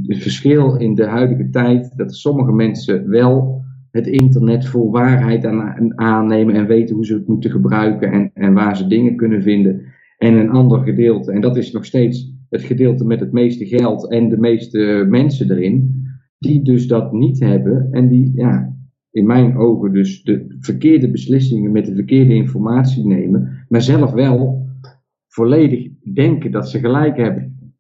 het verschil in de huidige tijd dat sommige mensen wel het internet voor waarheid aan, aannemen en weten hoe ze het moeten gebruiken en, en waar ze dingen kunnen vinden. En een ander gedeelte, en dat is nog steeds het gedeelte met het meeste geld en de meeste mensen erin, die dus dat niet hebben en die, ja, in mijn ogen dus de verkeerde beslissingen met de verkeerde informatie nemen, maar zelf wel volledig denken dat ze gelijk hebben.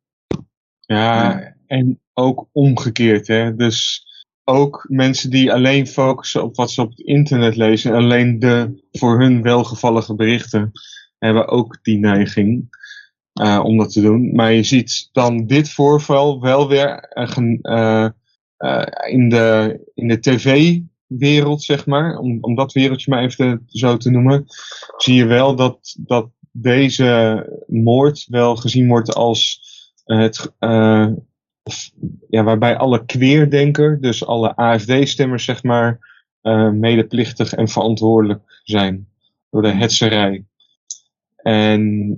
Ja, En ook omgekeerd, hè. Dus ook mensen die alleen focussen op wat ze op het internet lezen, alleen de voor hun welgevallige berichten, hebben ook die neiging uh, om dat te doen. Maar je ziet dan dit voorval wel weer uh, uh, in de, in de tv-wereld, zeg maar, om, dat wereldje maar even te, zo te noemen, zie je wel dat, dat deze moord wel gezien wordt als het, uh, ja, waarbij alle queerdenker, dus alle AFD-stemmers, zeg maar, uh, medeplichtig en verantwoordelijk zijn door de hetserij. En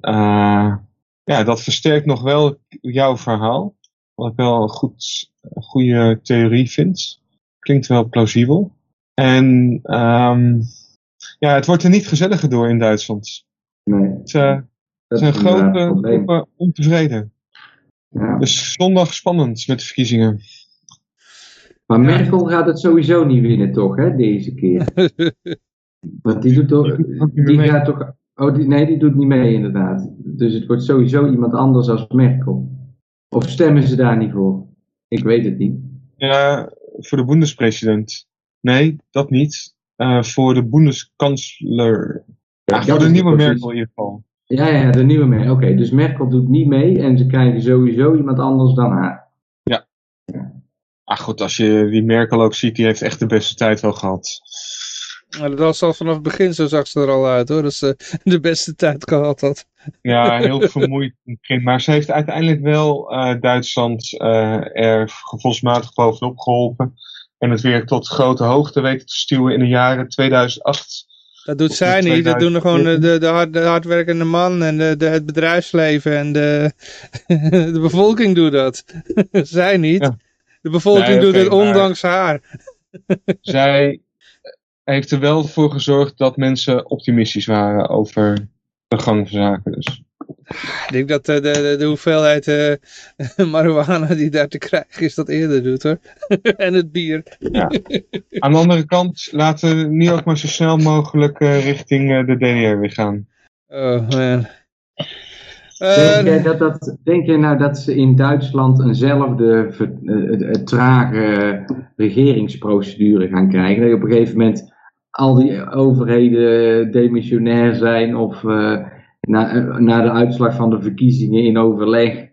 ja, dat versterkt nog wel jouw verhaal. Wat ik wel een goed, goede theorie vind. Klinkt wel plausibel. En um, ja, het wordt er niet gezelliger door in Duitsland. Nee. Het, uh, er zijn grote groepen ontevreden. Ja. Dus zondag spannend met de verkiezingen. Maar Merkel gaat het sowieso niet winnen, toch, hè, deze keer? [LAUGHS] Want die doet toch. Die gaat toch. Oh, die, nee, die doet niet mee, inderdaad. Dus het wordt sowieso iemand anders als Merkel. Of stemmen ze daar niet voor? Ik weet het niet. Ja, voor de boendespresident. Nee, dat niet. Uh, voor de boendeskansler. Ja, voor de nieuwe Merkel in ieder geval. Ja, ja, de nieuwe Merkel. Oké, okay, dus Merkel doet niet mee en ze krijgen sowieso iemand anders dan haar. Ja. Ach goed, als je die Merkel ook ziet, die heeft echt de beste tijd wel gehad. Maar dat was al vanaf het begin, zo zag ze er al uit hoor, dat ze [LAUGHS] de beste tijd gehad had. Ja, [LAUGHS] heel vermoeid in het begin. Maar ze heeft uiteindelijk wel uh, Duitsland uh, er gevoelsmatig bovenop geholpen. En het weer tot grote hoogte weten te stuwen in de jaren 2008 dat doet zij niet, dat doen gewoon de, de, hard, de hardwerkende man en de, de, het bedrijfsleven en de, [LAUGHS] de bevolking doet dat. [LAUGHS] zij niet. Ja. De bevolking nee, okay, doet het ondanks haar. [LAUGHS] zij heeft er wel voor gezorgd dat mensen optimistisch waren over de gang van zaken. Dus. Ik denk dat de, de, de hoeveelheid uh, [LAUGHS] marihuana die daar te krijgen is dat eerder doet hoor. [LAUGHS] en het bier. Ja. Aan de andere kant laten we nu ook maar zo snel mogelijk uh, richting uh, de DDR weer gaan. Oh man. Denk, jij dat dat, denk je nou dat ze in Duitsland eenzelfde trage regeringsprocedure gaan krijgen? Dat je op een gegeven moment al die overheden demissionair zijn of na, na de uitslag van de verkiezingen in overleg.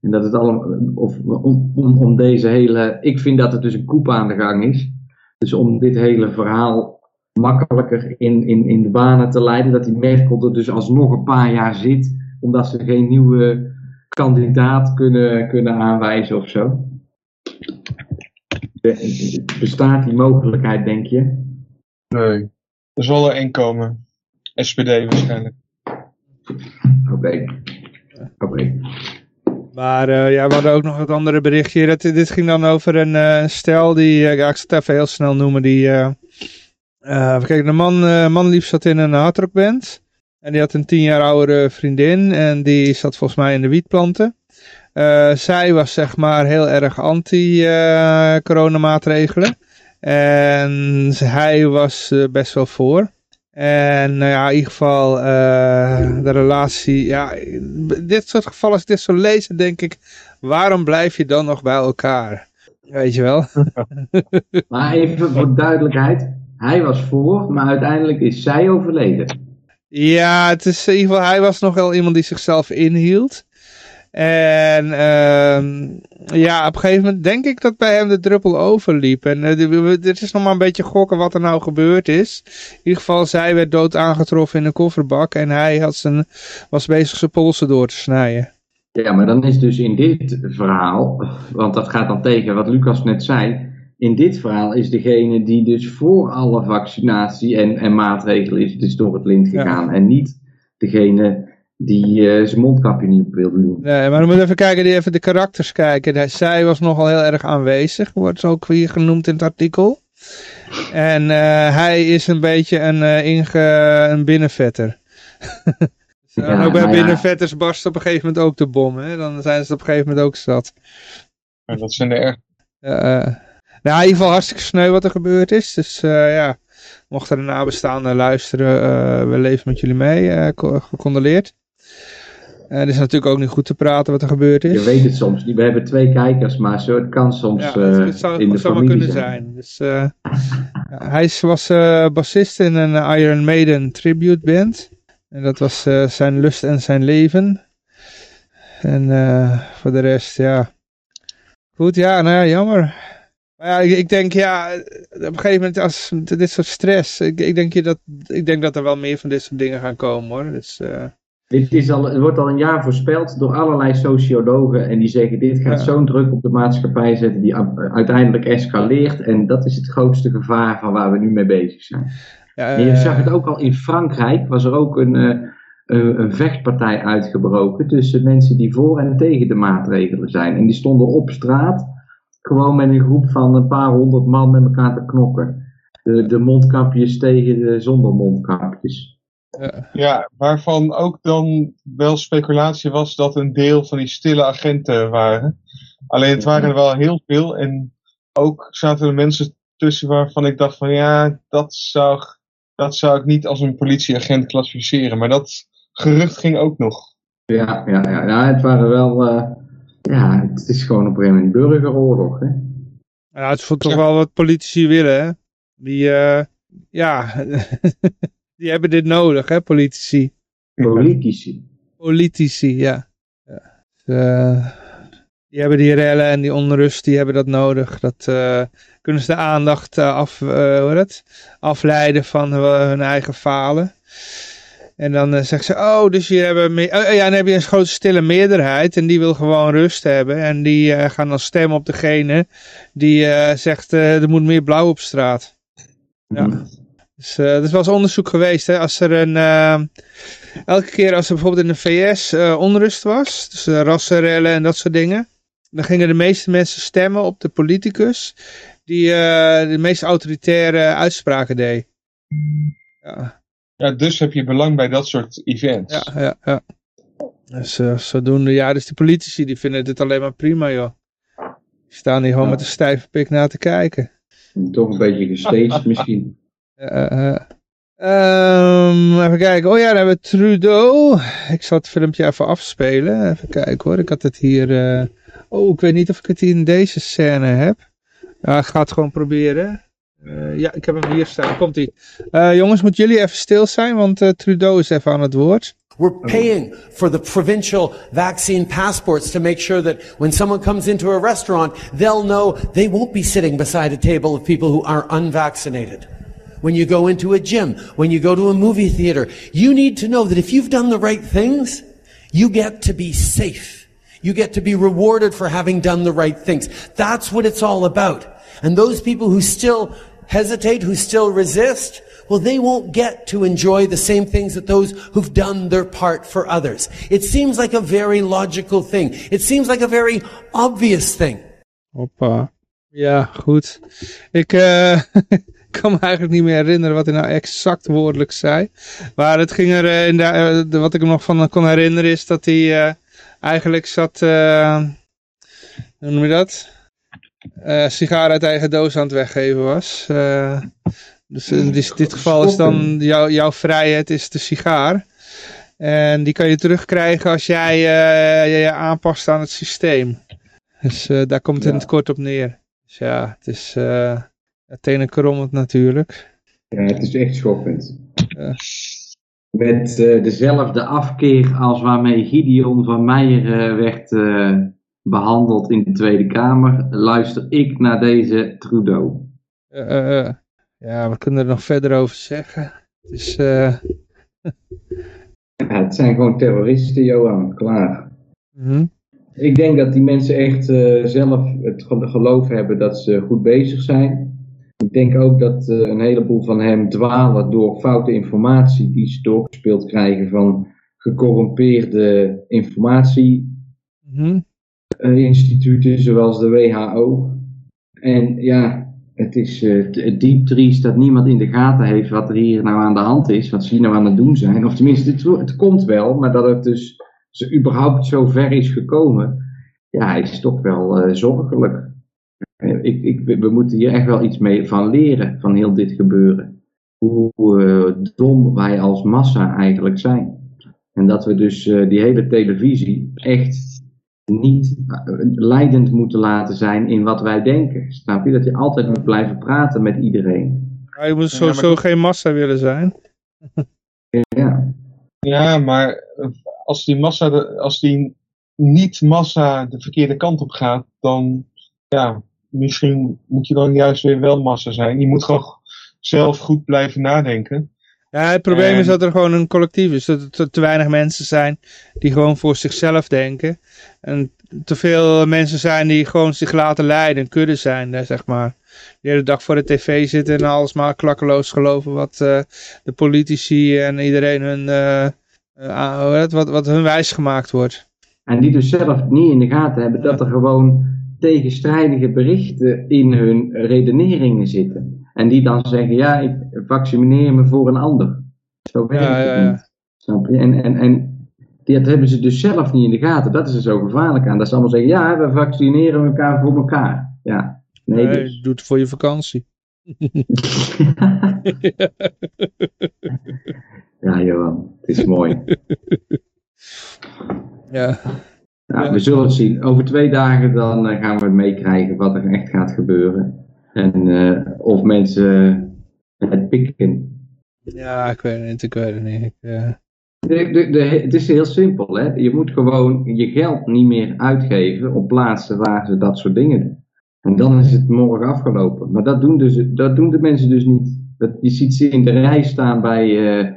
En dat het allemaal, of om, om, om deze hele, ik vind dat het dus een koep aan de gang is. Dus om dit hele verhaal makkelijker in, in, in de banen te leiden, dat die Merkel er dus alsnog een paar jaar zit, omdat ze geen nieuwe kandidaat kunnen, kunnen aanwijzen of zo. Bestaat die mogelijkheid, denk je? Nee. Er zal er één komen. SPD waarschijnlijk. Oké. Oké. Maar uh, ja, we hadden ook nog het andere berichtje. Dat, dit ging dan over een uh, stel die, ja, ik zal het even heel snel noemen. Die, kijk, de man, man lief zat in een hardrockband. En die had een tien jaar oudere vriendin. En die zat volgens mij in de wietplanten. zij was zeg maar heel erg anti-coronamaatregelen. en hij was best wel voor. En nou ja, in ieder geval uh, de relatie. Ja, dit soort gevallen, als ik dit zo lees, denk ik, waarom blijf je dan nog bij elkaar? Weet je wel? [LAUGHS] maar even voor duidelijkheid. Hij was voor, maar uiteindelijk is zij overleden. Ja, het is in ieder geval, hij was nog wel iemand die zichzelf inhield. En uh, ja, op een gegeven moment denk ik dat bij hem de druppel overliep. En uh, dit is nog maar een beetje gokken wat er nou gebeurd is. In ieder geval, zij werd dood aangetroffen in een kofferbak. En hij had zijn, was bezig zijn polsen door te snijden. Ja, maar dan is dus in dit verhaal, want dat gaat dan tegen wat Lucas net zei. In dit verhaal is degene die dus voor alle vaccinatie en, en maatregelen is, dus door het lint gegaan. En niet degene die uh, zijn mondkapje niet op wilde doen. Nee, maar we moeten even kijken, die even de karakters kijken. Zij was nogal heel erg aanwezig, wordt ze ook hier genoemd in het artikel. En uh, hij is een beetje een, uh, inge, een binnenvetter. [LAUGHS] ja, ook bij binnenvetters ja. barst op een gegeven moment ook de bom. Hè? Dan zijn ze op een gegeven moment ook zat. En dat zijn er erg. nou, in ieder geval hartstikke sneu wat er gebeurd is. Dus ja, mochten de nabestaanden luisteren, we leven met jullie mee. gecondoleerd. Uh, het is natuurlijk ook niet goed te praten wat er gebeurd is. Je weet het soms niet. We hebben twee kijkers, maar zo, het kan soms ja, het, het zou, in de familie kunnen zijn. zijn. Dus, uh, [LAUGHS] hij was bassist in een Iron Maiden tribute band. En dat was zijn lust en zijn leven. En voor de rest, ja. Goed, ja, nou ja, jammer. Maar ja, ik, ik, denk, ja, op een gegeven moment, als dit soort stress, ik, ik, denk, dat, ik denk dat er wel meer van dit soort dingen gaan komen hoor. Dus, dit is al, het wordt al een jaar voorspeld door allerlei sociologen en die zeggen dit gaat zo'n druk op de maatschappij zetten die uiteindelijk escaleert en dat is het grootste gevaar van waar we nu mee bezig zijn. Ja, je zag het ook al in Frankrijk, was er ook een, uh, een vechtpartij uitgebroken tussen mensen die voor en tegen de maatregelen zijn. En die stonden op straat gewoon met een groep van een paar honderd man met elkaar te knokken. De, de mondkapjes tegen de zonder mondkapjes. Ja, waarvan ook dan wel speculatie was dat een deel van die stille agenten waren. Alleen het waren er wel heel veel en ook zaten er mensen tussen waarvan ik dacht van ja, dat zou, dat zou ik niet als een politieagent klassificeren. Maar dat gerucht ging ook nog. Ja, ja, ja, ja het waren wel, uh, ja, het is gewoon op een gegeven moment burgeroorlog. Hè? Ja, het is toch wel wat politici willen, hè? Die, uh, ja, [LAUGHS] die hebben dit nodig, hè, politici. Politici. Politici, ja. ja. Uh, die hebben die rellen en die onrust, die hebben dat nodig. Dat uh, kunnen ze de aandacht uh, af, hoe het? afleiden van hun eigen falen. En dan zeggen ze, oh, dus je hebben oh, ja, dan heb je een grote stille meerderheid en die wil gewoon rust hebben. En die gaan dan stemmen op degene die zegt, er moet meer blauw op straat. Ja. Dus uh, er is wel eens onderzoek geweest, hè, als er een, uh, elke keer als er bijvoorbeeld in de VS uh, onrust was, dus rassenrellen en dat soort dingen, dan gingen de meeste mensen stemmen op de politicus die de meest autoritaire uitspraken deed. Ja. ja, dus heb je belang bij dat soort events. Ja, ja, ja. Dus zodoende, ja, dus die politici die vinden dit alleen maar prima, joh. Die staan hier gewoon met een stijve pik naar te kijken. Toch een beetje gestaged misschien. Uh, um, even kijken. Oh ja, dan hebben we Trudeau. Ik zal het filmpje even afspelen. Even kijken hoor. Ik had het hier... Uh... Oh, ik weet niet of ik het hier in deze scène heb. Ja, ik ga het gewoon proberen. Ja, ik heb hem hier staan. Komt ie. jongens, moeten jullie even stil zijn, want Trudeau is even aan het woord. We're paying for the provincial vaccine passports to make sure that when someone comes into a restaurant, they'll know they won't be sitting beside a table of people who are unvaccinated. When you go into a gym, when you go to a movie theater. You need to know that if you've done the right things, you get to be safe. You get to be rewarded for having done the right things. That's what it's all about. And those people who still hesitate, who still resist, well, they won't get to enjoy the same things that those who've done their part for others. It seems like a very logical thing. It seems like a very obvious thing. Hoppa. Ja, goed. Ik, uh, [LAUGHS] kan me eigenlijk niet meer herinneren wat hij nou exact woordelijk zei. Maar het ging er, uh, in de, uh, wat ik me nog van kon herinneren is dat hij uh, eigenlijk zat, hoe noem je dat? sigaar uit eigen doos aan het weggeven was. dus in dit, dit geval is dan jou, jouw vrijheid is de sigaar. En die kan je terugkrijgen als jij je, je aanpast aan het systeem. Dus daar komt het ja. in het kort op neer. Dus ja, het is tenen krommend natuurlijk. Ja, het is echt schokkend. Met uh, dezelfde afkeer als waarmee Gideon van Meijer uh, werd uh, behandeld in de Tweede Kamer, luister ik naar deze Trudeau. ja, we kunnen er nog verder over zeggen. Het, is, ja, het zijn gewoon terroristen, Johan, klaar. Mm Ik denk dat die mensen echt zelf het geloof hebben dat ze goed bezig zijn. Ik denk ook dat uh, een heleboel van hem dwalen door foute informatie die ze doorgespeeld krijgen van gecorrumpeerde informatieinstituten, mm zoals de WHO. En ja, het is uh, diep triest dat niemand in de gaten heeft wat er hier nou aan de hand is, wat ze hier nou aan het doen zijn. Of tenminste, het, het komt wel, maar dat het dus ze überhaupt zo ver is gekomen, ja, is toch wel uh, zorgelijk. Eh, ik, ik, we moeten hier echt wel iets mee van leren, van heel dit gebeuren. Hoe uh, dom wij als massa eigenlijk zijn. En dat we dus eh, die hele televisie echt niet eh, leidend moeten laten zijn in wat wij denken. Snap je? Dat je altijd moet blijven praten met iedereen. Ja, je moet sowieso geen massa willen zijn. Ja, Ja, maar eh, als die massa, de- als die niet-massa de verkeerde kant op gaat, dan, ja, misschien moet je dan juist weer wel massa zijn. Je moet gewoon zelf goed blijven nadenken. Ja, het probleem En- is dat er gewoon een collectief is. Dat er te, weinig mensen zijn die gewoon voor zichzelf denken. En te veel mensen zijn die gewoon zich laten leiden. Kudde zijn, zeg maar. Die de hele dag voor de tv zitten en alles maar klakkeloos geloven wat eh, de politici en iedereen hun, eh, eh, het, wat, wat hun wijs gemaakt wordt. En die dus zelf niet in de gaten hebben dat er gewoon tegenstrijdige berichten in hun redeneringen zitten. En die dan zeggen, ja, ik vaccineer me voor een ander. Zo werkt Ja, ja, het ja. niet. Snap je? En, en, en dat hebben ze dus zelf niet in de gaten. Dat is er zo gevaarlijk aan. Dat ze allemaal zeggen, ja, we vaccineren elkaar voor elkaar. Ja, nee Nee, dus. doe het voor je vakantie. [LAUGHS] ja, Johan, het is mooi. [LAUGHS] Ja. Nou, Ja. We zullen het zien. Over twee dagen dan eh, gaan we meekrijgen wat er echt gaat gebeuren. En eh, of mensen het pikken. ja, ik weet het niet, ik weet het niet. Ik, eh, De, de, de, het is heel simpel. Hè? Je moet gewoon je geld niet meer uitgeven op plaatsen waar ze dat soort dingen doen. En dan is het morgen afgelopen. Maar dat doen, dus, dat doen de mensen dus niet. Dat, je ziet ze in de rij staan bij, eh,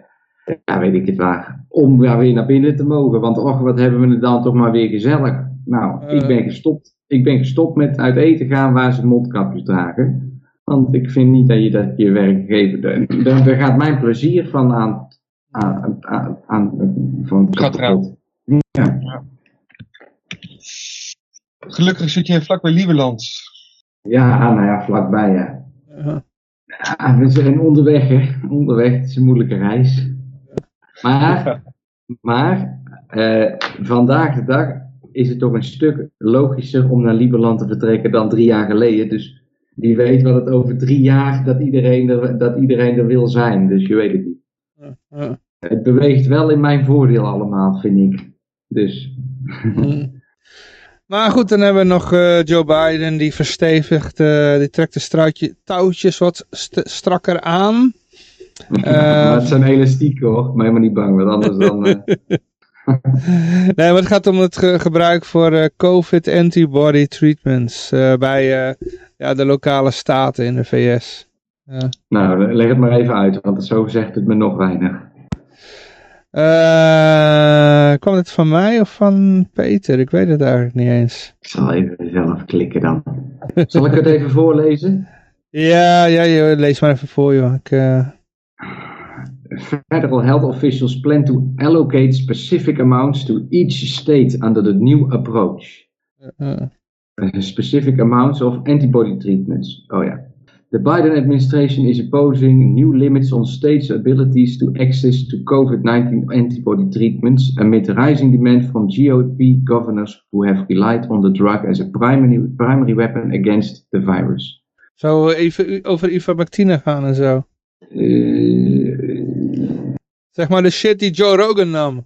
ja weet ik het waar, om daar weer naar binnen te mogen. Want och, wat hebben we het dan toch maar weer gezellig. Nou, Eh. ik ben gestopt. Ik ben gestopt met uit eten gaan waar ze mondkapjes dragen. Want ik vind niet dat je dat je werkgever... Daar, daar gaat mijn plezier van aan... aan, aan, aan van Gaat eruit. Ja. Gelukkig zit je vlak bij Lieberland. ja, nou ja, vlakbij ja. ja. Ja, we zijn onderweg, hè. Onderweg, het is een moeilijke reis. Maar, [LAUGHS] maar eh, vandaag de dag is het toch een stuk logischer om naar Lieberland te vertrekken dan drie jaar geleden. Dus wie weet wat het over drie jaar, dat iedereen er, dat iedereen er wil zijn. Dus je weet het niet. ja. Het beweegt wel in mijn voordeel allemaal, vind ik. Dus, Mm. Maar [LAUGHS] goed, dan hebben we nog eh, Joe Biden, die verstevigt, eh, die trekt de struitje, touwtjes wat st- strakker aan. Maar het zijn elastieken hoor, maar helemaal niet bang, want anders dan... eh, [LAUGHS] Nee, maar het gaat om het ge- gebruik voor eh, COVID antibody treatments eh, bij ja, de lokale staten in de VS. nou, leg het maar even uit, want zo zegt het me nog weinig. Eh kwam het van mij of van Peter? Ik weet het eigenlijk niet eens. Ik zal even zelf klikken dan. Zal ik het even voorlezen? [LAUGHS] Ja, ja, lees maar even voor, joh. Ik, Federal health officials plan to allocate specific amounts to each state under the new approach. eh, Uh, specific amounts of antibody treatments. Oh ja. The Biden administration is opposing new limits on states' abilities to access to COVID-19 antibody treatments amid rising demand from GOP governors who have relied on the drug as a primary, primary weapon against the virus. zou even u- over ivermectine gaan en zo. Uh, Zeg maar de shit die Joe Rogan nam.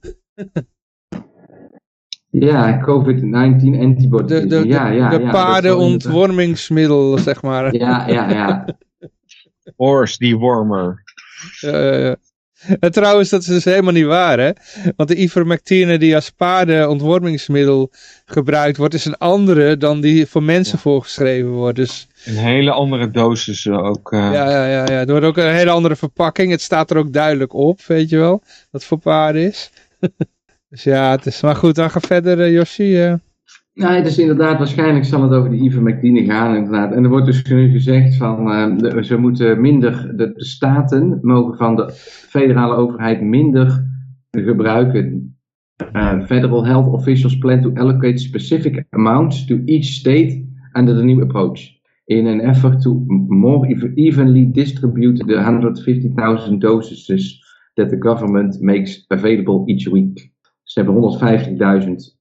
ja, COVID-19 antibody. De, de, de, ja, ja, de ja, paardenontwormingsmiddel, zeg maar. Ja, ja, ja. [LAUGHS] Horse dewormer. Eh, [LAUGHS] en trouwens, dat is dus helemaal niet waar, hè? Want de ivermectine die als paardenontwormingsmiddel gebruikt wordt, is een andere dan die voor mensen voorgeschreven wordt. Dus Een hele andere dosis eh, ook. eh. ja, ja, ja, ja. Er wordt ook een hele andere verpakking. Het staat er ook duidelijk op, weet je wel, dat het voor paarden is. [LAUGHS] dus ja, het is maar goed. Dan ga verder, eh, Yoshi. Nou, het is inderdaad, waarschijnlijk zal het over de ivermectine gaan inderdaad. En er wordt dus nu gezegd van, eh, de- ze moeten minder, de, staten mogen van de federale overheid minder gebruiken. Eh, federal health officials plan to allocate specific amounts to each state under the new approach. In an effort to more ev- evenly distribute the 150,000 doses that the government makes available each week. Ze hebben 150.000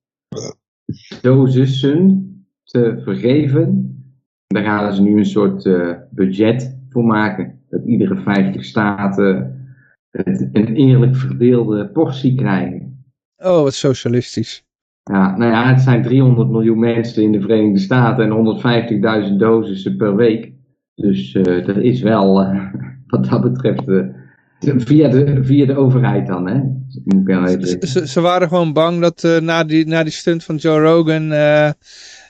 dosissen te vergeven. Daar gaan ze nu een soort eh, budget voor maken. Dat iedere 50 staten een eerlijk verdeelde portie krijgen. Oh, wat socialistisch. Ja, nou ja, het zijn 300 miljoen mensen in de Verenigde Staten en 150.000 dosissen per week. Dus uh, er is wel, uh, [LAUGHS] wat dat betreft, via, de, via de overheid dan, hè. Ze, ze, ze, waren gewoon bang dat na, die, na die stunt van Joe Rogan,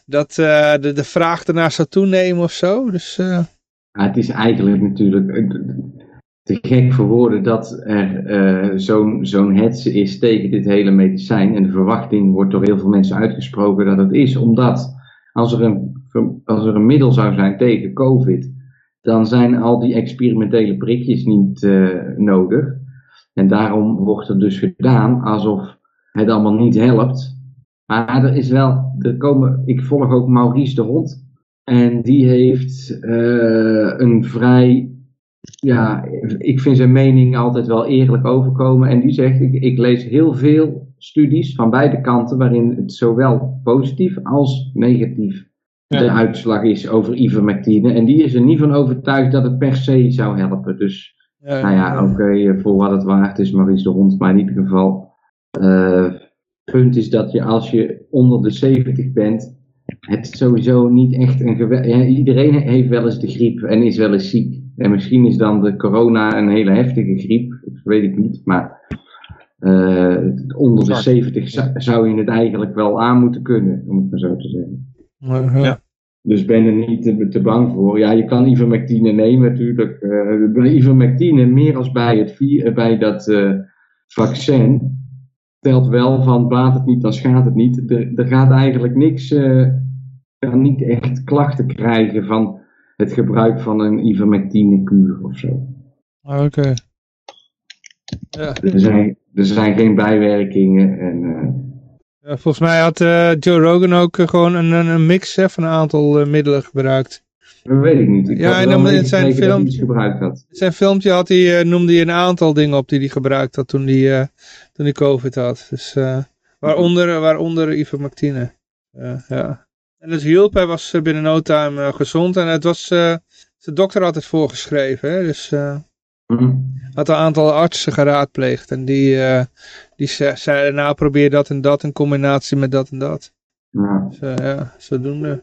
dat de, de vraag ernaar zou toenemen of zo. Dus, ja, het is eigenlijk natuurlijk te gek voor woorden dat er zo'n zo'n hetze is tegen dit hele medicijn. En de verwachting wordt door heel veel mensen uitgesproken dat het is. Omdat als er een, als er een middel zou zijn tegen COVID, dan zijn al die experimentele prikjes niet uh, nodig. En daarom wordt er dus gedaan alsof het allemaal niet helpt. Maar er is wel, er komen, ik volg ook Maurice de Hond. En die heeft uh, een vrij ja, ik vind zijn mening altijd wel eerlijk overkomen. En die zegt, ik, ik lees heel veel studies van beide kanten waarin het zowel positief als negatief de uitslag is over ivermectine. En die is er niet van overtuigd dat het per se zou helpen. Dus, ja, nou ja, oké, okay, eh, voor wat het waard is, Maurice de Hond. Maar in ieder geval, uh, punt is dat je als je onder de 70 bent, het sowieso niet echt een geweld... Ja, iedereen heeft wel eens de griep en is wel eens ziek. En misschien is dan de corona een hele heftige griep, dat weet ik niet. Maar uh, onder de 70 zou, je het eigenlijk wel aan moeten kunnen, om het maar zo te zeggen. Ja. Dus ben er niet te, te, bang voor. Ja, je kan ivermectine nemen natuurlijk. Uh, bij ivermectine, meer als bij, het, eh, bij dat uh, vaccin, telt wel van baat het niet, dan schaadt het niet. Er, er gaat eigenlijk niks, uh, kan niet echt klachten krijgen van het gebruik van een ivermectine kuur of zo. Ah, oké. Ja. Er, zijn, er zijn geen bijwerkingen en... Ja, volgens mij had uh, Joe Rogan ook uh, gewoon een, een mix hè, van een aantal middelen gebruikt. Dat weet ik niet. Ik ja, en in zijn, filmpje, gebruikt had. zijn filmpje had hij, noemde hij een aantal dingen op die hij gebruikt had toen hij, toen hij COVID had. Dus, waaronder, waaronder ivermectine. ja. En het hielp, hij was eh, binnen no time gezond en het was, de dokter had het voorgeschreven. Hè? Dus uh. Had een aantal artsen geraadpleegd en die, die zeiden nou probeer dat en dat in combinatie met dat en dat. Ja. Dus, ja, zodoende.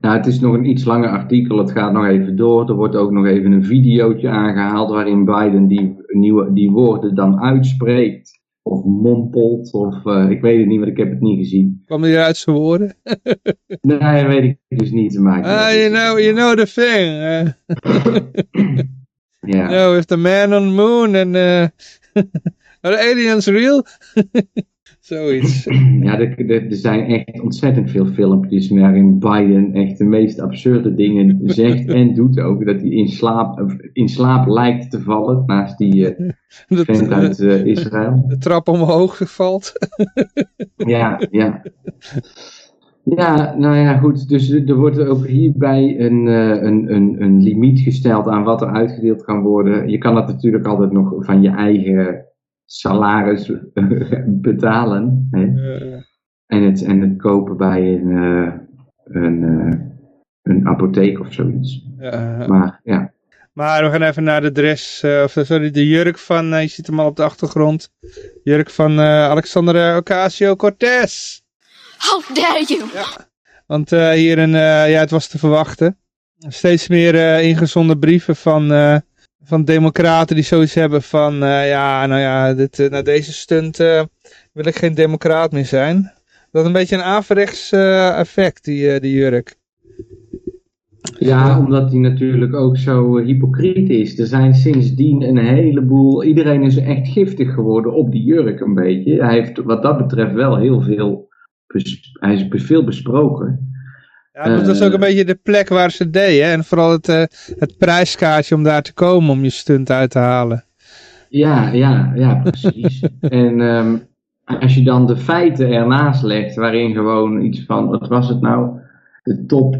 Nou, het is nog een iets langer artikel, het gaat nog even door. Er wordt ook nog even een videootje aangehaald waarin Biden die, nieuwe, die woorden dan uitspreekt of mompelt, of uh, ik weet het niet, want ik heb het niet gezien. Kwam hij uit zijn woorden? [LAUGHS] [LAUGHS] nee, weet ik dus niet te maken. Ah, you know, you know the thing. [LAUGHS] Yeah. Know, if the man on the moon and uh, [LAUGHS] are aliens real? [LAUGHS] Zoiets. [CLEARS THROAT] Ja, er, er, zijn echt ontzettend veel filmpjes waarin Biden echt de meest absurde dingen [LAUGHS] zegt en doet ook. Dat hij in slaap, in slaap lijkt te vallen naast die uh, vent uit uh, Israël. De trap omhoog valt. ja, ja. Ja, nou ja, goed. Dus er wordt ook hierbij een, uh, een, een, een limiet gesteld aan wat er uitgedeeld kan worden. Je kan dat natuurlijk altijd nog van je eigen salaris [LAUGHS] betalen. Hè? En, het, en het kopen bij een, uh, een, uh, een apotheek of zoiets. Ja, maar ja. Maar we gaan even naar de dress, uh, of sorry, de jurk van, je ziet hem al op de achtergrond. Jurk van Alexander Ocasio-Cortez. How dare you! Ja, want hier een, ja, het was te verwachten. Steeds meer ingezonden brieven van van democraten die zoiets hebben van, uh, ja, nou ja, dit, uh, na deze stunt uh, wil ik geen democraat meer zijn. Dat is een beetje een averechts effect, die, die jurk. Ja, omdat hij natuurlijk ook zo hypocriet is. Er zijn sindsdien een heleboel, iedereen is echt giftig geworden op die jurk een beetje. Hij heeft wat dat betreft wel heel veel, hij is veel besproken. Ja, dat was ook een beetje de plek waar ze deed. Hè? En vooral het, uh, het prijskaartje om daar te komen om je stunt uit te halen. Ja, ja, ja, precies. [LAUGHS] en um, als je dan de feiten ernaast legt, waarin gewoon iets van, wat was het nou? De top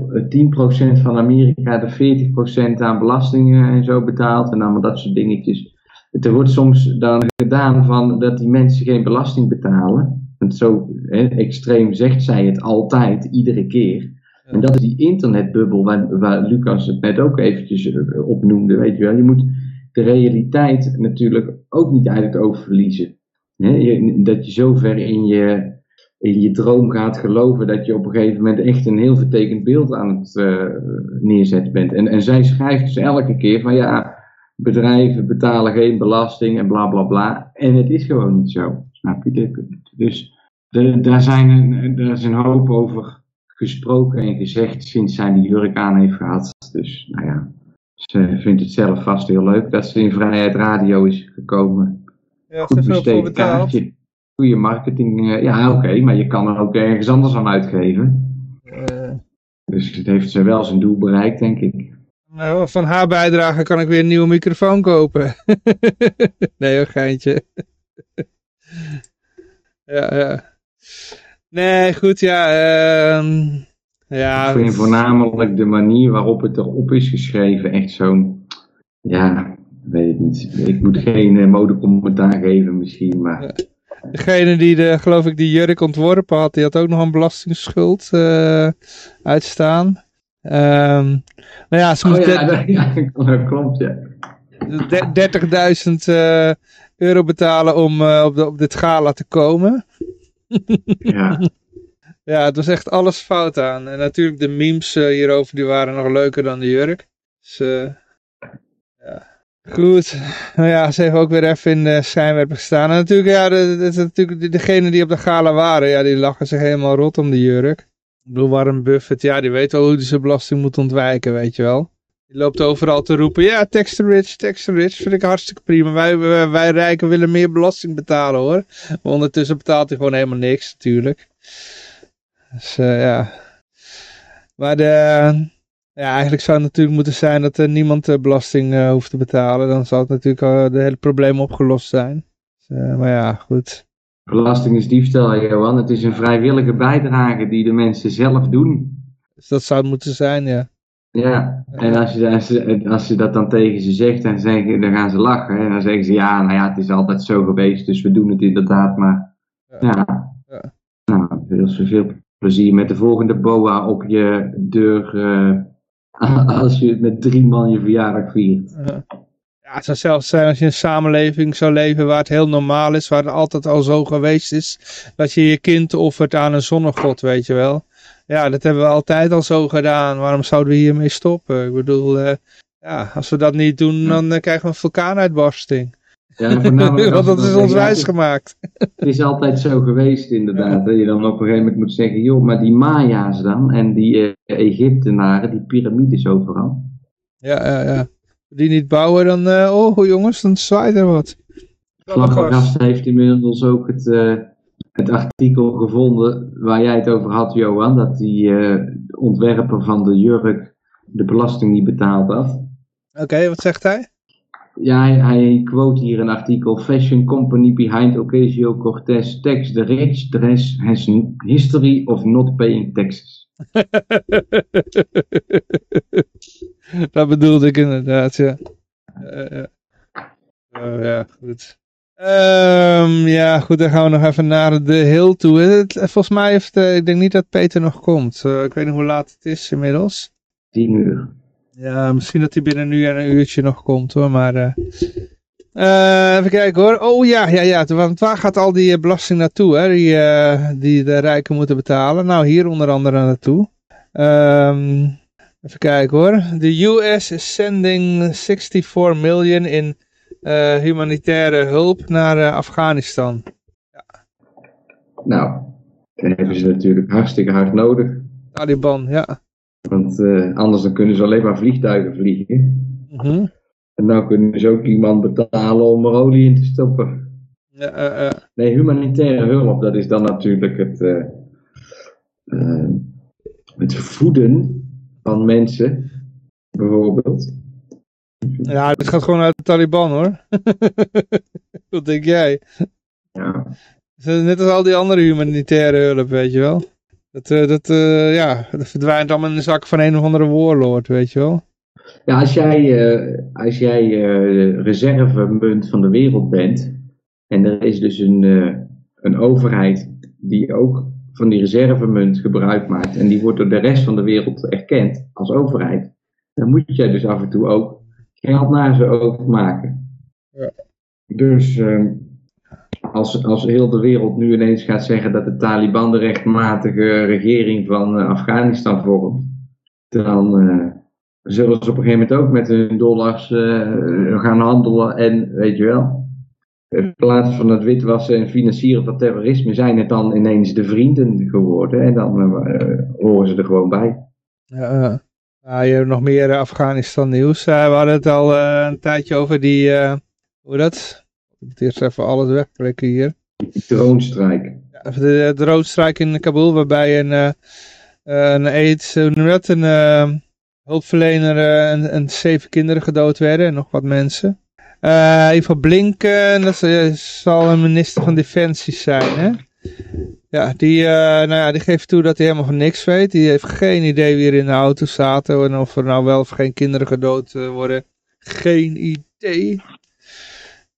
10% van Amerika de 40% aan belastingen en zo betaalt. En allemaal dat soort dingetjes. Er wordt soms dan gedaan van dat die mensen geen belasting betalen. Want zo hè, extreem zegt zij het altijd, iedere keer. En dat is die internetbubbel waar, waar Lucas het net ook eventjes eh, opnoemde, weet je wel. Je moet de realiteit natuurlijk ook niet uit het oog verliezen. je- dat je zo ver in je, in je droom gaat geloven dat je op een gegeven moment echt een heel vertekend beeld aan het eh, neerzetten bent. En, en zij schrijft dus elke keer van ja, bedrijven betalen geen belasting en bla bla bla. En het is gewoon niet zo. Snap je? Dus de, daar, zijn een, daar is een hoop over gesproken en gezegd sinds zij die jurk aan heeft gehad. Dus nou ja, ze vindt het zelf vast heel leuk dat ze in Vrijheid Radio is gekomen. Ja, Goed ze veel voor besteed kaartje. Goede marketing. eh, ja, oké, maar je kan er ook ergens anders aan uitgeven. Eh, Dus het heeft ze wel zijn doel bereikt, denk ik. nou, van haar bijdrage kan ik weer een nieuwe microfoon kopen. [LAUGHS] nee hoor, geintje. Ja, ja. Nee, goed, ja. ehm ja, ik vind voornamelijk de manier waarop het erop is geschreven echt zo'n... Ja, weet ik niet. Ik moet geen eh, modecommentaar geven misschien, maar... Degene die, de, geloof ik, die jurk ontworpen had, die had ook nog een belastingsschuld eh, uitstaan. Ehm nou ja, ze Oh moest ja, dat, [LAUGHS] ja, klopt, ja. de- 30.000 eh, euro betalen om eh, op, de, op dit gala te komen. ja. [LAUGHS] Ja, het was echt alles fout aan. En natuurlijk de memes eh, hierover, die waren nog leuker dan de jurk. Dus, eh, ja. Goed. Nou ja, ze heeft ook weer even in de schijnwerper gestaan. En natuurlijk, ja, de- natuurlijk de- degenen die op de gala waren, ja, die lachen zich helemaal rot om de jurk. Ik bedoel, Warren Buffett, ja, die weet wel hoe hij zijn belasting moet ontwijken, weet je wel. Die loopt overal te roepen, ja, tax the rich, tax the rich, vind ik hartstikke prima. Wij, wij, wij rijken willen meer belasting betalen, hoor. Maar ondertussen betaalt hij gewoon helemaal niks, natuurlijk. Dus eh, ja. Maar de, ja, eigenlijk zou het natuurlijk moeten zijn dat er niemand eh, belasting eh, hoeft te betalen. Dan zou het natuurlijk de hele probleem opgelost zijn. Dus, maar ja, goed. Belasting is diefstal, Johan. Het is een vrijwillige bijdrage die de mensen zelf doen. Dus dat zou het moeten zijn, ja. Ja, en als je, als, je, als je dat dan tegen ze zegt, dan, zeggen, dan gaan ze lachen. En dan zeggen ze, ja, nou ja, het is altijd zo geweest, dus we doen het inderdaad. Maar ja, ja. ja. nou, veel, veel plezier met de volgende boa op je deur uh, [LAUGHS] als je met drie man je verjaardag viert. Ja. ja, het zou zelfs zijn als je in een samenleving zou leven waar het heel normaal is, waar het altijd al zo geweest is, dat je je kind offert aan een zonnegod, weet je wel. Ja, dat hebben we altijd al zo gedaan. Waarom zouden we hiermee stoppen? Ik bedoel, uh, ja, als we dat niet doen, dan uh, krijgen we een vulkaanuitbarsting. Ja, [LAUGHS] Want dat is ons wijs gemaakt. Het is altijd zo geweest, inderdaad. Dat je dan op een gegeven moment moet zeggen, joh, maar die Maya's dan en die uh, Egyptenaren, die piramides overal. Ja, ja, ja. Die niet bouwen, dan, oh jongens, dan zwaait er wat. Vlaggast heeft inmiddels ook het, het artikel gevonden waar jij het over had, Johan. Dat die uh, ontwerper van de jurk de belasting niet betaald had. Oké, okay, wat zegt hij? Ja, hij, hij, quote hier een artikel. Fashion company behind Ocasio-Cortez tax the rich dress has history of not paying taxes. [LAUGHS] Dat bedoelde ik inderdaad, ja. Uh, uh, ja, goed. Um, ja, goed, dan gaan we nog even naar de hill toe. Het, volgens mij heeft, uh, ik denk niet dat Peter nog komt. Uh, ik weet niet hoe laat het is inmiddels. 10 uur. Ja, misschien dat hij binnen nu en een uurtje nog komt hoor, maar... Uh, even kijken hoor. Oh ja, ja, ja. Want waar gaat al die belasting naartoe, hè? Die, die de rijken moeten betalen? Nou, hier onder andere naartoe. Um, even kijken hoor. The US is sending 64 million in humanitaire hulp naar uh, Afghanistan. Ja. Nou, dat hebben ze natuurlijk hartstikke hard nodig. Taliban, ja. Want uh, anders dan kunnen ze alleen maar vliegtuigen vliegen. Mm -hmm. En nou kunnen ze ook iemand betalen om er olie in te stoppen. Ja, nee, humanitaire hulp, dat is dan natuurlijk het, het voeden van mensen, bijvoorbeeld. Ja, het gaat gewoon uit de Taliban hoor. [LAUGHS] Wat denk jij? Ja. Net als al die andere humanitaire hulp, weet je wel. Dat, uh, dat, uh, ja, dat verdwijnt allemaal in de zak van een of andere warlord, weet je wel. Ja, als jij, uh, als jij reservemunt van de wereld bent. En er is dus een, een overheid die ook van die reservemunt gebruik maakt. En die wordt door de rest van de wereld erkend als overheid. Dan moet jij dus af en toe ook geld naar ze overmaken. Ja. Dus uh, als, als heel de wereld nu ineens gaat zeggen dat de Taliban de rechtmatige regering van eh, Afghanistan vormt, dan uh, zullen ze op een gegeven moment ook met hun dollars uh, gaan handelen en weet je wel. In plaats van het witwassen en financieren van terrorisme zijn het dan ineens de vrienden geworden en dan horen ze er gewoon bij. Ja, uh, je hebt nog meer Afghanistan nieuws. we hadden het al een tijdje over die, hoe dat? Ik moet eerst even alles wegklikken hier. Dronestrijk. Ja, de dronestrijk in Kabul, waarbij een, een AIDS, hoe noem dat, een hulpverlener en, en, zeven kinderen gedood werden en nog wat mensen. Uh, Eva Blinken, dat zal een minister van Defensie zijn, hè? Ja, die, nou ja, die geeft toe dat hij helemaal niks weet. Die heeft geen idee wie er in de auto zaten en of er nou wel of geen kinderen gedood worden. Geen idee.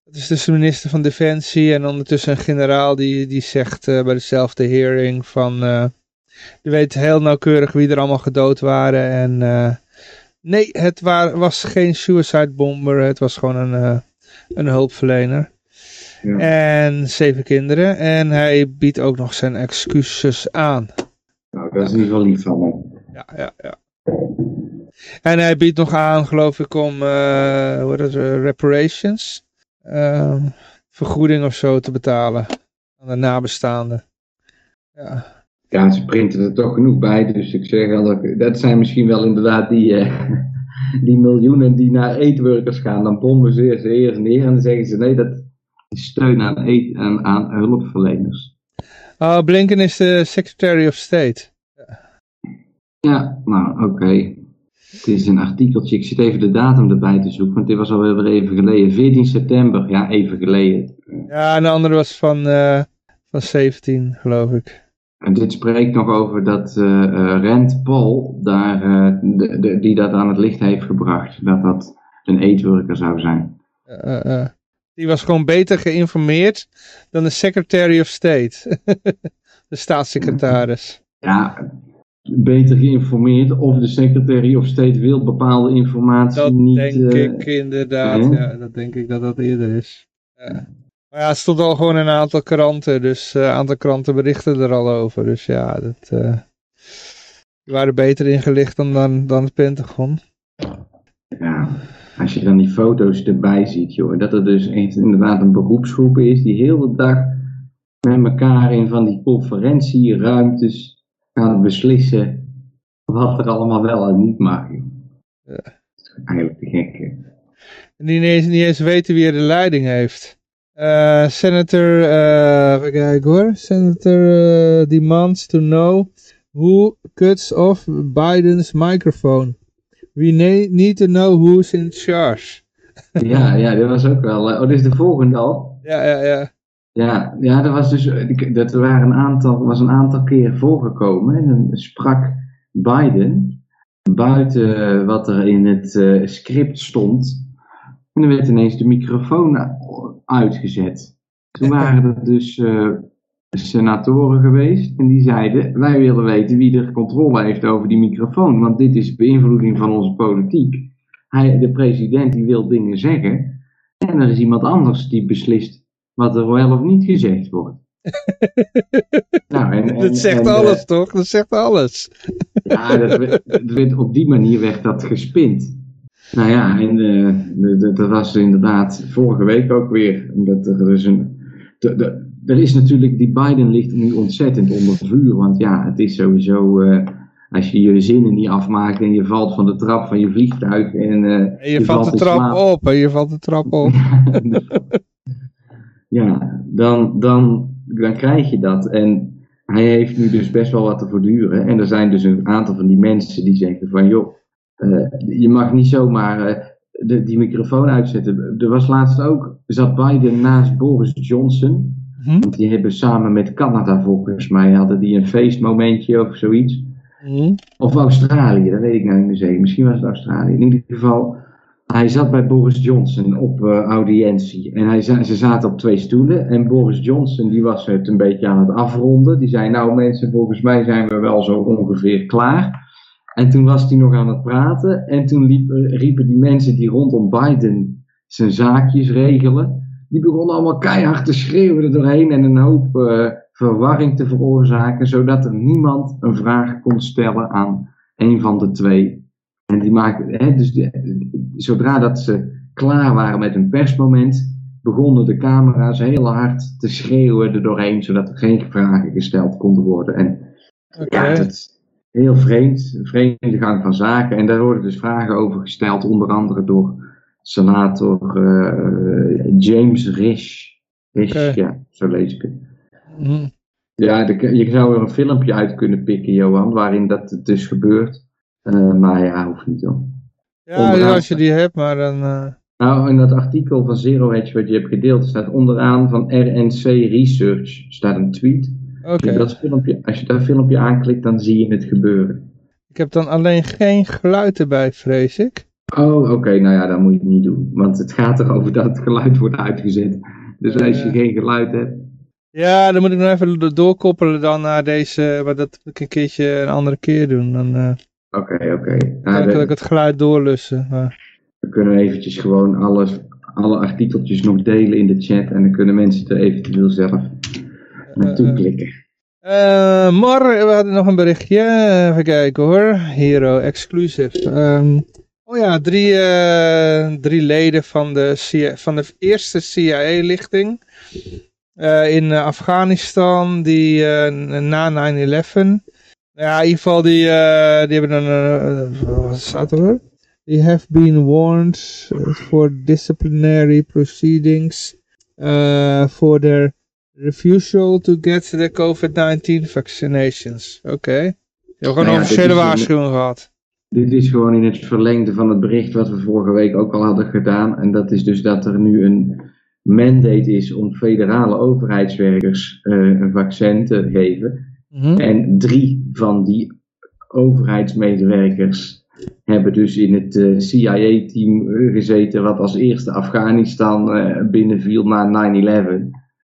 Het is dus de minister van Defensie en ondertussen een generaal die, die zegt uh, bij dezelfde hearing van... Uh, die weet heel nauwkeurig wie er allemaal gedood waren en... Nee, het was geen suicide bomber, het was gewoon een, een hulpverlener. Ja. En zeven kinderen. En hij biedt ook nog zijn excuses aan. Nou, dat is in ieder geval lief van hem. Ja, ja, ja. En hij biedt nog aan, geloof ik, om uh, what is it, reparations uh, vergoeding of zo te betalen aan de nabestaanden. Ja. ja, ze printen er toch genoeg bij, dus ik zeg al, dat, dat zijn misschien wel inderdaad die, uh, [LAUGHS] die miljoenen die naar eetworkers gaan. Dan bommen ze ze eerst neer en dan zeggen ze nee, dat steun aan, aan, aan hulpverleners. Oh, Blinken is de Secretary of State. Ja, nou oké. Het is een artikeltje, ik zit even de datum erbij te zoeken, want dit was alweer even geleden. 14 september, ja, even geleden. Ja, en de andere was van, uh, van 17, geloof ik. En dit spreekt nog over dat uh, uh, Rand Paul, daar, de, de, die dat aan het licht heeft gebracht, dat dat een eetworker zou zijn. Die was gewoon beter geïnformeerd dan de Secretary of State, [LAUGHS] de staatssecretaris. Ja, beter geïnformeerd of de secretary of state wil bepaalde informatie dat niet... Dat denk ik inderdaad, ja, dat denk ik dat dat eerder is. Ja. Maar ja, het stond al gewoon in een aantal kranten, dus een uh, aantal kranten berichten er al over. Dus ja, dat, uh, die waren beter ingelicht dan, dan, dan het Pentagon. Ja, als je dan die foto's erbij ziet, joh, dat er dus inderdaad een beroepsgroep is die heel de dag met elkaar in van die conferentieruimtes gaan beslissen wat er allemaal wel en niet mag. Ja. Dat is eigenlijk te gek. En die niet eens, niet eens weten wie er de leiding heeft. Uh, senator, uh, even kijken hoor. Senator uh, demands to know who cuts off Biden's microphone. We need to know who's in charge. ja, ja, dat was ook wel. Oh, dit is de volgende al. Ja, ja, ja. Ja, ja dat was dus, dat waren een aantal, was een aantal keer voorgekomen. En dan sprak Biden buiten wat er in het uh, script stond. En dan werd ineens de microfoon uitgezet. Toen waren er dus uh, senatoren geweest en die zeiden: Wij willen weten wie er controle heeft over die microfoon, want dit is beïnvloeding van onze politiek. Hij, de president die wil dingen zeggen en er is iemand anders die beslist wat er wel of niet gezegd wordt. [LAUGHS] nou, en, en, dat zegt en, alles uh, toch? Dat zegt alles. ja, dat dat werd, op die manier werd dat gespind. Nou ja, en uh, dat was inderdaad vorige week ook weer. Dat er dus een. De, de, er is natuurlijk, die Biden ligt nu ontzettend onder vuur. Want ja, het is sowieso. Uh, als je je zinnen niet afmaakt en je valt van de trap van je vliegtuig. En, en je, je, valt de trap op en je valt de trap op. ja, dan, dan, dan krijg je dat. En hij heeft nu dus best wel wat te verduren. En er zijn dus een aantal van die mensen die zeggen van joh, uh, je mag niet zomaar de, die microfoon uitzetten. Er was laatst ook, zat Biden naast Boris Johnson. Hm? Want die hebben samen met Canada volgens mij, hadden die een feestmomentje of zoiets. Hm? Of Australië, dat weet ik nou niet meer zeker. Misschien was het Australië. In ieder geval, hij zat bij Boris Johnson op uh, audiëntie. En hij, ze zaten op twee stoelen. En Boris Johnson die was het een beetje aan het afronden. Die zei, nou mensen, volgens mij zijn we wel zo ongeveer klaar. En toen was hij nog aan het praten. En toen liep, riepen die mensen die rondom Biden zijn zaakjes regelen. Die begonnen allemaal keihard te schreeuwen er doorheen en een hoop uh, verwarring te veroorzaken, zodat er niemand een vraag kon stellen aan een van de twee. En die maakten, hè, dus zodra dat ze klaar waren met een persmoment, begonnen de camera's heel hard te schreeuwen er doorheen, zodat er geen vragen gesteld konden worden. En okay. ja, dat is heel vreemd, een vreemde gang van zaken. En daar worden dus vragen over gesteld, onder andere door senator uh, James Risch. Risch ja, zo lees ik het. Mm. Ja, de, je zou er een filmpje uit kunnen pikken, Johan, waarin dat dus gebeurt. Uh, maar ja, hoeft niet hoor. Ja, als je die hebt, maar dan... Uh... Nou, in dat artikel van Zero Hedge wat je hebt gedeeld, staat onderaan van RNC Research, staat een tweet. Okay. Als, je dat filmpje, als je dat filmpje aanklikt, dan zie je het gebeuren. Ik heb dan alleen geen geluid erbij, vrees ik. Oh, oké, nou ja, dat moet je het niet doen. Want het gaat erover dat het geluid wordt uitgezet. Dus als je geen geluid hebt. Ja, dan moet ik nog even doorkoppelen dan naar deze, maar dat moet ik een keertje een andere keer doen. Dan, uh, oké, oké. Okay. Nou, dan kan ik het geluid doorlussen. Maar... We kunnen eventjes gewoon alles, alle artikeltjes nog delen in de chat en dan kunnen mensen er eventueel zelf naartoe uh, klikken. Uh, maar we hadden nog een berichtje. Even kijken hoor. Hero exclusive. Um, oh ja, drie, uh, drie leden van de, CIA, van de eerste CIA-lichting uh, in Afghanistan die na 9-11. Ja, in ieder geval die, die hebben een... wat staat er? They have been warned for disciplinary proceedings for their refusal to get the COVID-19 vaccinations. Oké. Okay. Je hebt gewoon een officiële waarschuwing gehad. Dit is gewoon in het verlengde van het bericht wat we vorige week ook al hadden gedaan. En dat is dus dat er nu een mandate is om federale overheidswerkers uh, een vaccin te geven. Mm En drie van die overheidsmedewerkers hebben dus in het uh, eh, CIA-team gezeten wat als eerste Afghanistan uh, binnenviel na 9-11.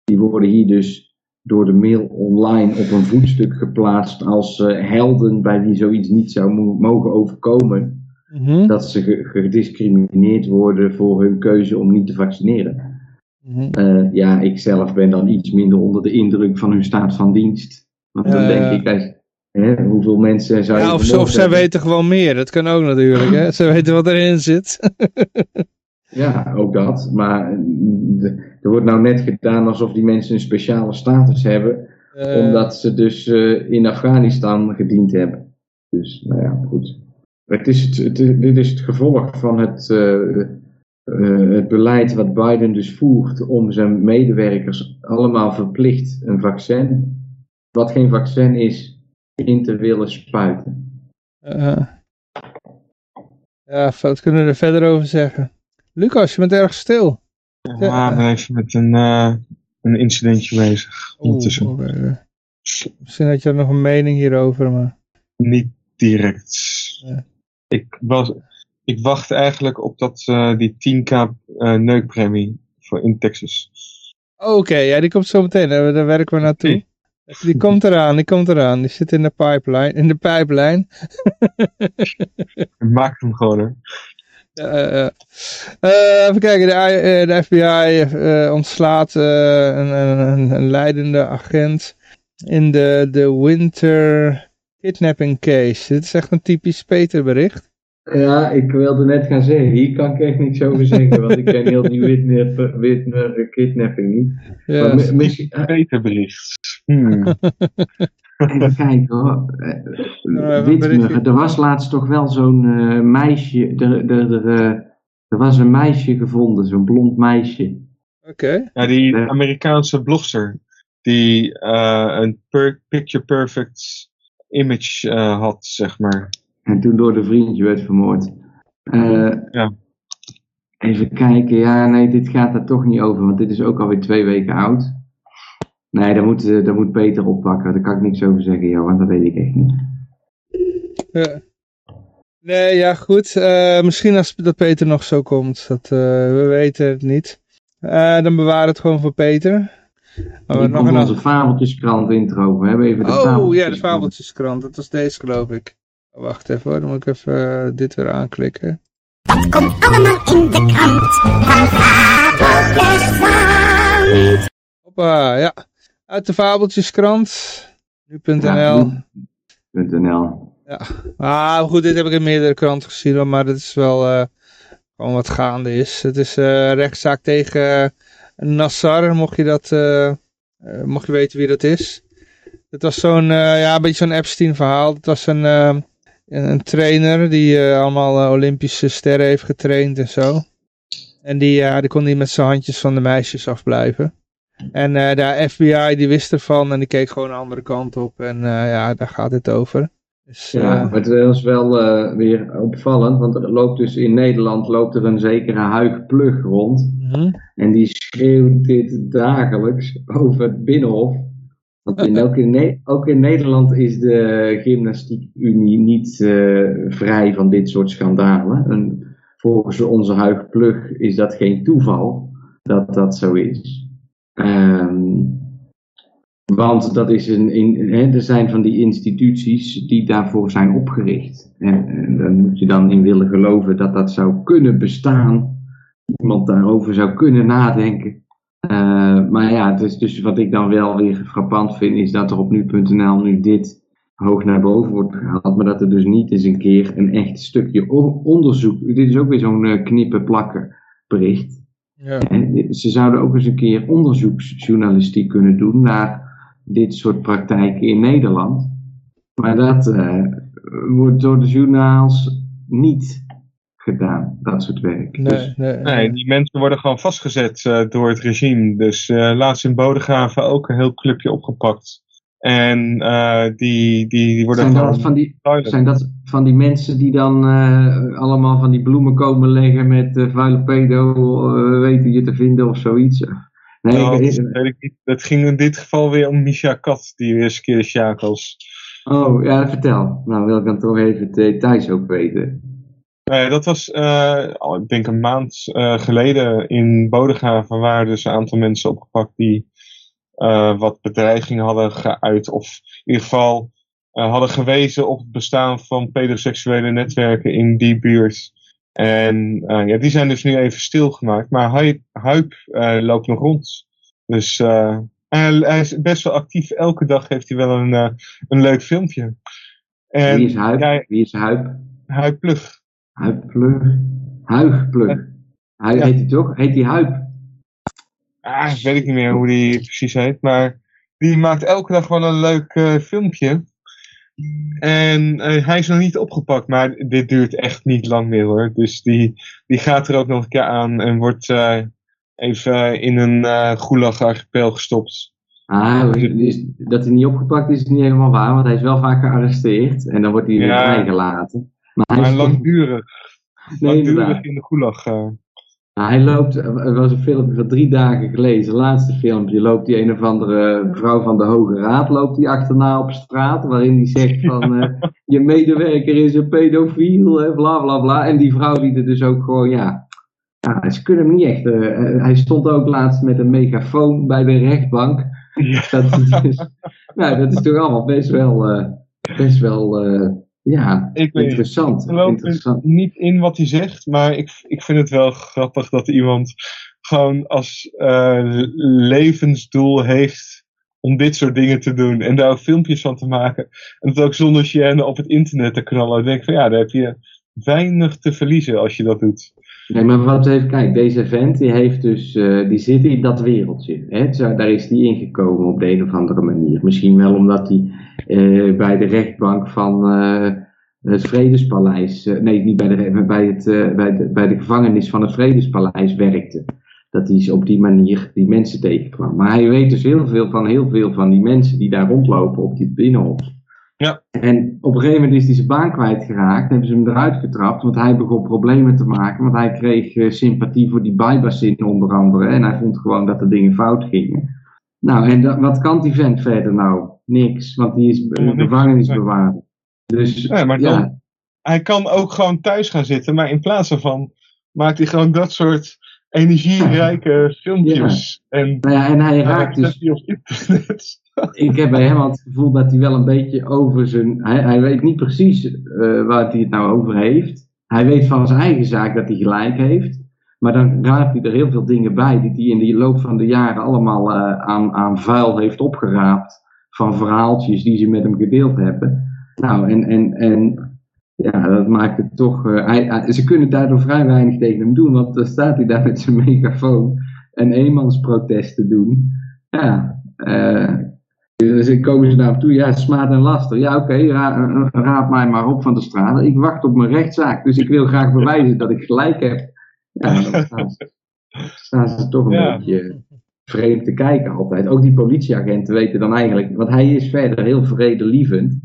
Die worden hier dus door de mail online op een voetstuk geplaatst als uh, helden bij wie zoiets niet zou mo mogen overkomen. Mm Dat ze gediscrimineerd worden voor hun keuze om niet te vaccineren. Mm -hmm. ja, ik zelf ben dan iets minder onder de indruk van hun staat van dienst. Want dan denk ik, Hè, hoeveel mensen zou Ja, of, of zij weten gewoon meer. Dat kan ook natuurlijk. Hè? Ze weten wat erin zit. [LAUGHS] ja, ook dat. Maar er wordt nou net gedaan alsof die mensen een speciale status hebben. Uh, omdat ze dus uh, in Afghanistan gediend hebben. Dus, nou ja, goed. Het is het, het, dit is het gevolg van het, uh, het beleid wat Biden dus voert om zijn medewerkers allemaal verplicht een vaccin. Wat geen vaccin is, in te willen spuiten. Ja, wat kunnen we er verder over zeggen? Lucas, je bent erg stil. Ja, ik ben even met een, uh, een incidentje bezig. Ondertussen. Oh, okay. Misschien had je nog een mening hierover, maar... Niet direct. Ja. Ik, was, ik wacht eigenlijk op dat, uh, die 10k uh, neukpremie voor in Texas. Oké, okay, ja, die komt zo meteen. Daar werken we naartoe. Die komt eraan, die komt eraan. Die zit in de pipeline. In de pijplijn. [LAUGHS] Maak hem gewoon hoor. Uh, uh, even kijken, de, uh, de FBI ontslaat een, een, een, leidende agent in de, de Winter Kidnapping Case. Dit is echt een typisch Peter bericht. Ja, ik wilde net gaan zeggen, hier kan ik echt niks over zeggen, want ik ken heel die Whitner, Whitner kidnapping niet. Ja, maar misschien... Peter bericht. Hmm. [LAUGHS] Even [LAUGHS] kijken hoor. Uh, er was laatst toch wel zo'n uh, meisje, er, er, er, er, was een meisje gevonden, zo'n blond meisje. Oké. Ja, die Amerikaanse blogster, die een per picture perfect image had, zeg maar. En toen door de vriendje werd vermoord. ja. Even kijken, ja nee, dit gaat er toch niet over, want dit is ook alweer twee weken oud. Nee, daar moet, uh, daar moet Peter oppakken. Daar kan ik niks over zeggen, Johan. Dat weet ik echt niet. Ja. Nee, ja goed. Uh, misschien als dat Peter nog zo komt. Dat, uh, we weten het niet. dan bewaren het gewoon voor Peter. Maar we nog een onze fabeltjeskrant intro. We hebben even de oh ja, de fabeltjeskrant. Dat was deze geloof ik. Oh, wacht even hoor. Dan moet ik even dit weer aanklikken. Dat komt allemaal in de krant van. Hoppa, ja. Uit de Fabeltjeskrant. Nu.nl. Ja, .nl. Ah, goed, dit heb ik in meerdere kranten gezien, maar het is wel eh, gewoon wat gaande is. Het is eh rechtszaak tegen eh, Nassar, mocht je dat, eh, mocht je weten wie dat is. Het was zo'n, ja, een beetje zo'n Epstein verhaal. Het was een, een, een trainer die allemaal Olympische sterren heeft getraind en zo. En die, ja, die kon niet met zijn handjes van de meisjes afblijven. En eh, de FBI die wist ervan en die keek gewoon een andere kant op. En eh, ja, daar gaat het over. Dus, Ja, eh, maar het was wel eh, weer opvallend, want er loopt dus in Nederland loopt er een zekere Huig Plug rond. mhm. En die schreeuwt dit dagelijks over het Binnenhof. Want in, ook, in ook in Nederland is de Gymnastiekunie niet eh, vrij van dit soort schandalen. En volgens onze Huig Plug is dat geen toeval dat dat zo is. Ehm, want dat is een, in, er zijn van die instituties die daarvoor zijn opgericht. En, en daar moet je dan in willen geloven dat dat zou kunnen bestaan. Iemand daarover zou kunnen nadenken. Eh, maar ja, het is dus wat ik dan wel weer frappant vind, is dat er op nu.nl nu dit hoog naar boven wordt gehaald, maar dat er dus niet eens een keer een echt stukje onderzoek. Dit is ook weer zo'n eh, knippen plakken bericht. Ja. En ze zouden ook eens een keer onderzoeksjournalistiek kunnen doen naar dit soort praktijken in Nederland. Maar dat eh, wordt door de journaals niet gedaan, dat soort werk. Nee, Dus, nee, Nee, die mensen worden gewoon vastgezet eh, door het regime. Dus eh, laatst in Bodegraven ook een heel clubje opgepakt. En eh, die, die, die worden zijn, dat van die, zijn dat van die mensen die dan eh, allemaal van die bloemen komen leggen met eh, vuile pedo, weten je te vinden of zoiets? Nee, Nou, ik, dat weet ik niet. Het ging in dit geval weer om Misha Kat, die eerste keer de Sjakels. oh ja, vertel. Nou wil ik dan toch even de details ook weten. Dat was, ik denk een maand geleden in Bodegraven waren dus een aantal mensen opgepakt die eh, wat bedreigingen hadden geuit. Of in ieder geval eh, hadden gewezen op het bestaan van pedoseksuele netwerken in die buurt. En eh, ja, die zijn dus nu even stilgemaakt. Maar Huip, Huip loopt nog rond. Dus hij, is best wel actief. Elke dag heeft hij wel een, een leuk filmpje. En Wie is Huip? ja, Wie is Huip? Huip Plug. Huipplug. Huigplug. Hij Ja. heet hij toch? Heet hij Huip? Ah, weet ik niet meer hoe die precies heet. Maar die maakt elke dag wel een leuk eh, filmpje. En eh, hij is nog niet opgepakt, maar dit duurt echt niet lang meer hoor. Dus die, die gaat er ook nog een keer aan en wordt eh, even in een eh gulag-archipel gestopt. Ah, dat hij niet opgepakt is, is niet helemaal waar, want hij is wel vaak gearresteerd en dan wordt hij weer Ja. vrijgelaten. Maar hij, Maar is- langdurig, nee, langdurig inderdaad. in de gulag. Eh. Nou, hij loopt, er was een filmpje van drie dagen geleden, laatste filmpje, loopt die een of andere vrouw van de Hoge Raad, loopt die achterna op straat, waarin die zegt van, eh, [LAUGHS] je medewerker is een pedofiel, en bla bla bla. En die vrouw die er dus ook gewoon, ja, ja ze kunnen hem niet echt, eh, eh, hij stond ook laatst met een megafoon bij de rechtbank. Dat, is dus, [LAUGHS] nou, dat is toch allemaal best wel, eh, best wel, eh, ja, Ik weet- interessant. Ik geloof interessant. er niet in wat hij zegt, maar ik, ik vind het wel grappig dat iemand gewoon als eh, levensdoel heeft om dit soort dingen te doen. En daar ook filmpjes van te maken. En het ook zonder gêne op het internet te knallen. Ik denk van ja, daar heb je weinig te verliezen als je dat doet. Nee, maar wat even, kijk, deze vent die heeft dus, eh, die zit in dat wereldje. Hè? Daar is die ingekomen op de een of andere manier. Misschien wel omdat hij eh, bij de rechtbank van eh, het Vredespaleis, eh, nee, niet bij de, bij, het, bij, de, bij de gevangenis van het Vredespaleis werkte. Dat hij op die manier die mensen tegenkwam. Maar hij weet dus heel veel van heel veel van die mensen die daar rondlopen op die binnenhof. Ja. En op een gegeven moment is hij zijn baan kwijtgeraakt. Hebben ze hem eruit getrapt. Want hij begon problemen te maken. Want hij kreeg sympathie voor die bijbassin onder andere. En hij vond gewoon dat er dingen fout gingen. Nou, en wat kan die vent verder nou? Niks. Want die is gevangenisbewaarder. Dus Ja, maar ja, dan, hij kan ook gewoon thuis gaan zitten, maar in plaats daarvan maakt hij gewoon dat soort energierijke [LAUGHS] filmpjes. En nou ja, en hij uh, raakt dus op internet. [LAUGHS] ik heb bij hem al het gevoel dat hij wel een beetje over zijn. Hij, hij weet niet precies eh, waar hij het nou over heeft. hij weet van zijn eigen zaak dat hij gelijk heeft. Maar dan raapt hij er heel veel dingen bij die hij in de loop van de jaren allemaal eh, aan, aan vuil heeft opgeraapt. Van verhaaltjes die ze met hem gedeeld hebben. Nou, en, en, en ja, dat maakt het toch. eh, hij, ze kunnen daardoor vrij weinig tegen hem doen, want dan staat hij daar met zijn megafoon een eenmansprotest te doen. Ja, eh, dus dan komen ze naar hem toe, ja, smaad en laster. Ja, oké, ra- raap mij maar op van de straat. Ik wacht op mijn rechtszaak, dus ik wil graag bewijzen dat ik gelijk heb. Ja, dan staan ze, staan ze toch een Ja. beetje vreemd te kijken altijd. Ook die politieagenten weten dan eigenlijk, want hij is verder heel vredelievend,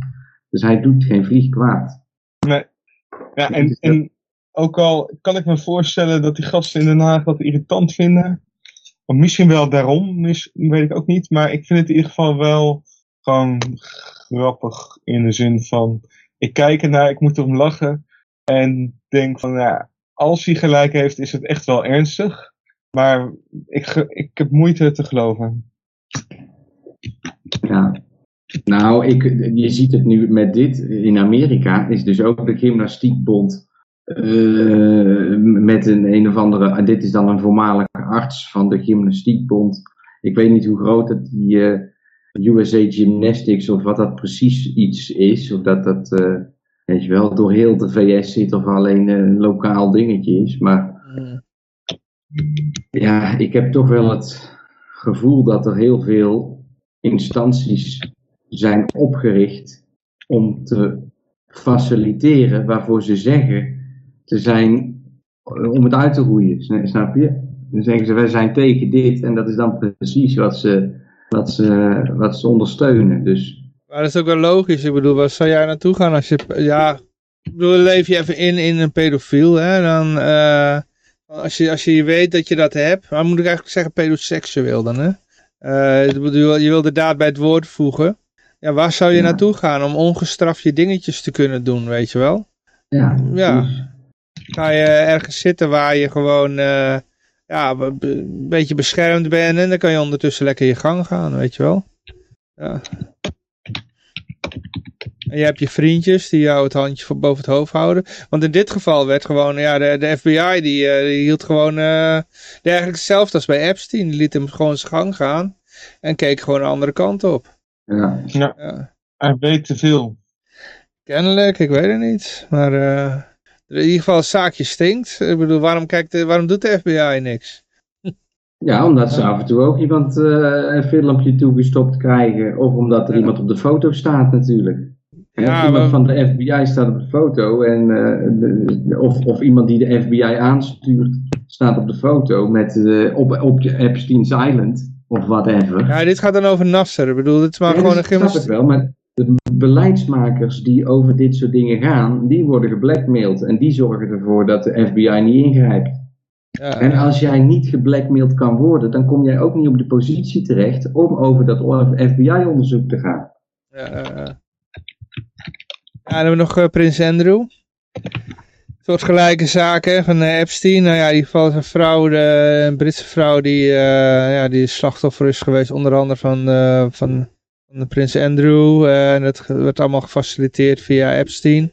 dus hij doet geen vlieg kwaad. Ja, en, en ook al kan ik me voorstellen dat die gasten in Den Haag dat irritant vinden. Of misschien wel daarom, mis- weet ik ook niet. Maar ik vind het in ieder geval wel gewoon grappig in de zin van... Ik kijk ernaar, ik moet erom lachen. En denk van, ja, als hij gelijk heeft, is het echt wel ernstig. Maar ik, ik heb moeite te geloven. Ja. Nou, ik, je ziet het nu met dit. In Amerika is dus ook de gymnastiekbond eh, met een een of andere. en Dit is dan een voormalige arts van de gymnastiekbond. Ik weet niet hoe groot het die eh, USA Gymnastics of wat dat precies iets is. Of dat dat, eh, weet je wel, door heel de VS zit of alleen een lokaal dingetje is. Maar Mm. Ja, ik heb toch wel het gevoel dat er heel veel instanties zijn opgericht om te faciliteren waarvoor ze zeggen te zijn om het uit te roeien. Sna- Snap je? Dan zeggen ze wij zijn tegen dit en dat is dan precies wat ze, wat ze, wat ze ondersteunen. Dus Maar dat is ook wel logisch. Ik bedoel, waar zou jij naartoe gaan als je... Ja, ik bedoel, leef je even in in een pedofiel, hè? Dan, eh, als, je, als je weet dat je dat hebt... Maar moet ik eigenlijk zeggen pedoseksueel dan, hè? Eh, je wil de daad bij het woord voegen. Ja, waar zou je Ja. naartoe gaan om ongestraft je dingetjes te kunnen doen, weet je wel? ja, Ja. Ga je ergens zitten waar je gewoon eh, ja, een beetje beschermd bent en dan kan je ondertussen lekker je gang gaan, weet je wel. Ja. En je hebt je vriendjes die jou het handje voor boven het hoofd houden. Want in dit geval werd gewoon, ja, de, de FBI die, eh, die hield gewoon eh eigenlijk hetzelfde als bij Epstein. Die liet hem gewoon zijn gang gaan en keek gewoon de andere kant op. ja. Ja. Hij weet te veel. Kennelijk, ik weet het niet. Maar eh, in ieder geval, het zaakje stinkt. Ik bedoel, waarom, kijkt de, waarom doet de FBI niks? Ja, omdat ze af en toe ook iemand eh, een filmpje toegestopt krijgen. Of omdat er Ja. iemand op de foto staat natuurlijk. Ja, iemand maar- van de FBI staat op de foto. En, eh, de- of, of iemand die de FBI aanstuurt staat op de foto. Met, eh, op, op je Epstein's Island. Of whatever. Ja, dit gaat dan over Nasser. Ik bedoel, dit is maar Ja, gewoon een ik snap gymnast... het wel, maar de beleidsmakers die over dit soort dingen gaan, die worden geblackmailed. En die zorgen ervoor dat de FBI niet ingrijpt. Ja, En als jij niet geblackmailed kan worden, dan kom jij ook niet op de positie terecht om over dat FBI-onderzoek te gaan. ja, ja, ja. Ja, dan hebben we nog eh, Prins Andrew. Soortgelijke zaken van eh, Epstein. Nou ja, in ieder geval is een vrouw, de, een Britse vrouw die, eh, ja, die slachtoffer is geweest. Onder andere van, van, van de Prins Andrew. en dat werd allemaal gefaciliteerd via Epstein.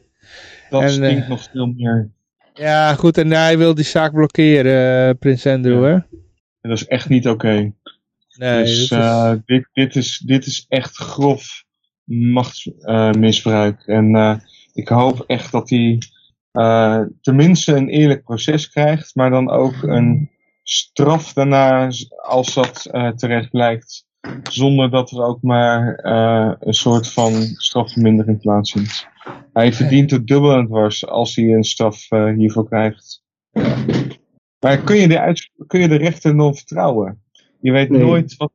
Dat En, stinkt nog veel meer. Ja, goed. En hij wil die zaak blokkeren, Prins Andrew, Ja. hè? En dat is echt niet oké. Nee, dus dit is- dit, dit, is, dit is echt grof machtsmisbruik. en eh, ik hoop echt dat hij eh, tenminste een eerlijk proces krijgt, maar dan ook een straf daarna, als dat eh, terecht blijkt. Zonder dat er ook maar eh, een soort van strafvermindering plaatsvindt. Hij verdient het dubbel en dwars als hij een straf eh, hiervoor krijgt. Maar kun je, de kun je de rechter dan vertrouwen? Je weet Nee. nooit wat.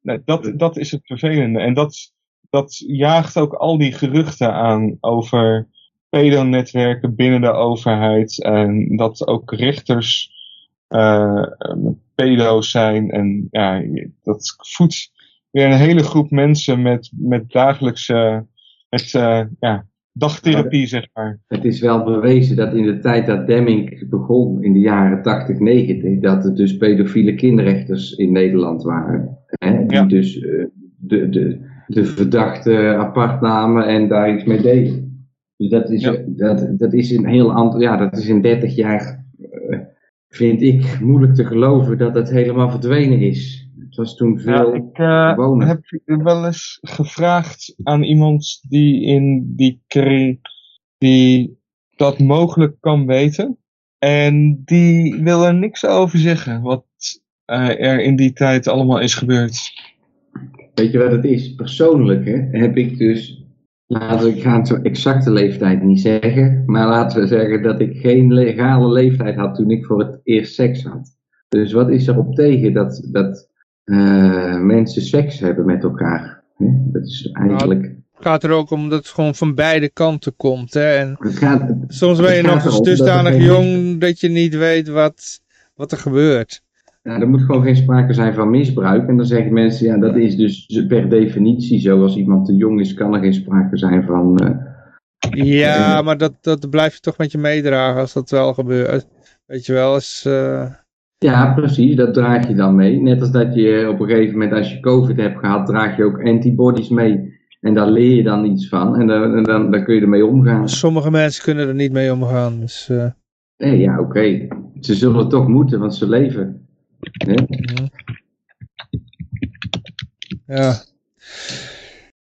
Nee, dat, dat is het vervelende. En dat, dat jaagt ook al die geruchten aan over pedonetwerken binnen de overheid. En dat ook rechters eh, pedo's zijn. En ja, dat voedt weer een hele groep mensen met, met dagelijkse met, eh, ja, dagtherapie, zeg maar. Het is wel bewezen dat in de tijd dat Demming begon, in de jaren 80, 90, dat er dus pedofiele kinderrechters in Nederland waren. Hè, die Ja. dus eh, de, de, de verdachte apart namen en daar iets mee deden. Dus dat is, Ja. dat, dat is een heel ander, ja, dat is in 30 jaar, eh, vind ik, moeilijk te geloven dat het helemaal verdwenen is. Het was toen Ja, veel ik eh, heb wel eens gevraagd aan iemand die in die kring die dat mogelijk kan weten. En die wil er niks over zeggen wat eh, er in die tijd allemaal is gebeurd. Weet je wat het is? Persoonlijk hè, heb ik dus, laten we, ik ga het zo exacte leeftijd niet zeggen, maar laten we zeggen dat ik geen legale leeftijd had toen ik voor het eerst seks had. Dus wat is erop tegen dat, dat eh, mensen seks hebben met elkaar? Hè? Dat is eigenlijk, Het gaat er ook om dat het gewoon van beide kanten komt. Hè? En het gaat, soms ben je nog eens er dusdanig jong dat je niet weet wat, wat er gebeurt. Ja, er moet gewoon geen sprake zijn van misbruik. En dan zeggen mensen, ja, dat is dus per definitie zo. Als iemand te jong is, kan er geen sprake zijn van. eh, Ja, maar dat, dat blijf je toch met je meedragen als dat wel gebeurt. Weet je wel, als, eh, Ja, precies, dat draag je dan mee. Net als dat je op een gegeven moment, als je COVID hebt gehad, draag je ook antibodies mee. En daar leer je dan iets van. En dan, dan, dan kun je ermee omgaan. sommige mensen kunnen er niet mee omgaan. Dus, eh, Nee, ja, oké. Ze zullen toch moeten, want ze leven. Hè? mhm. Ja.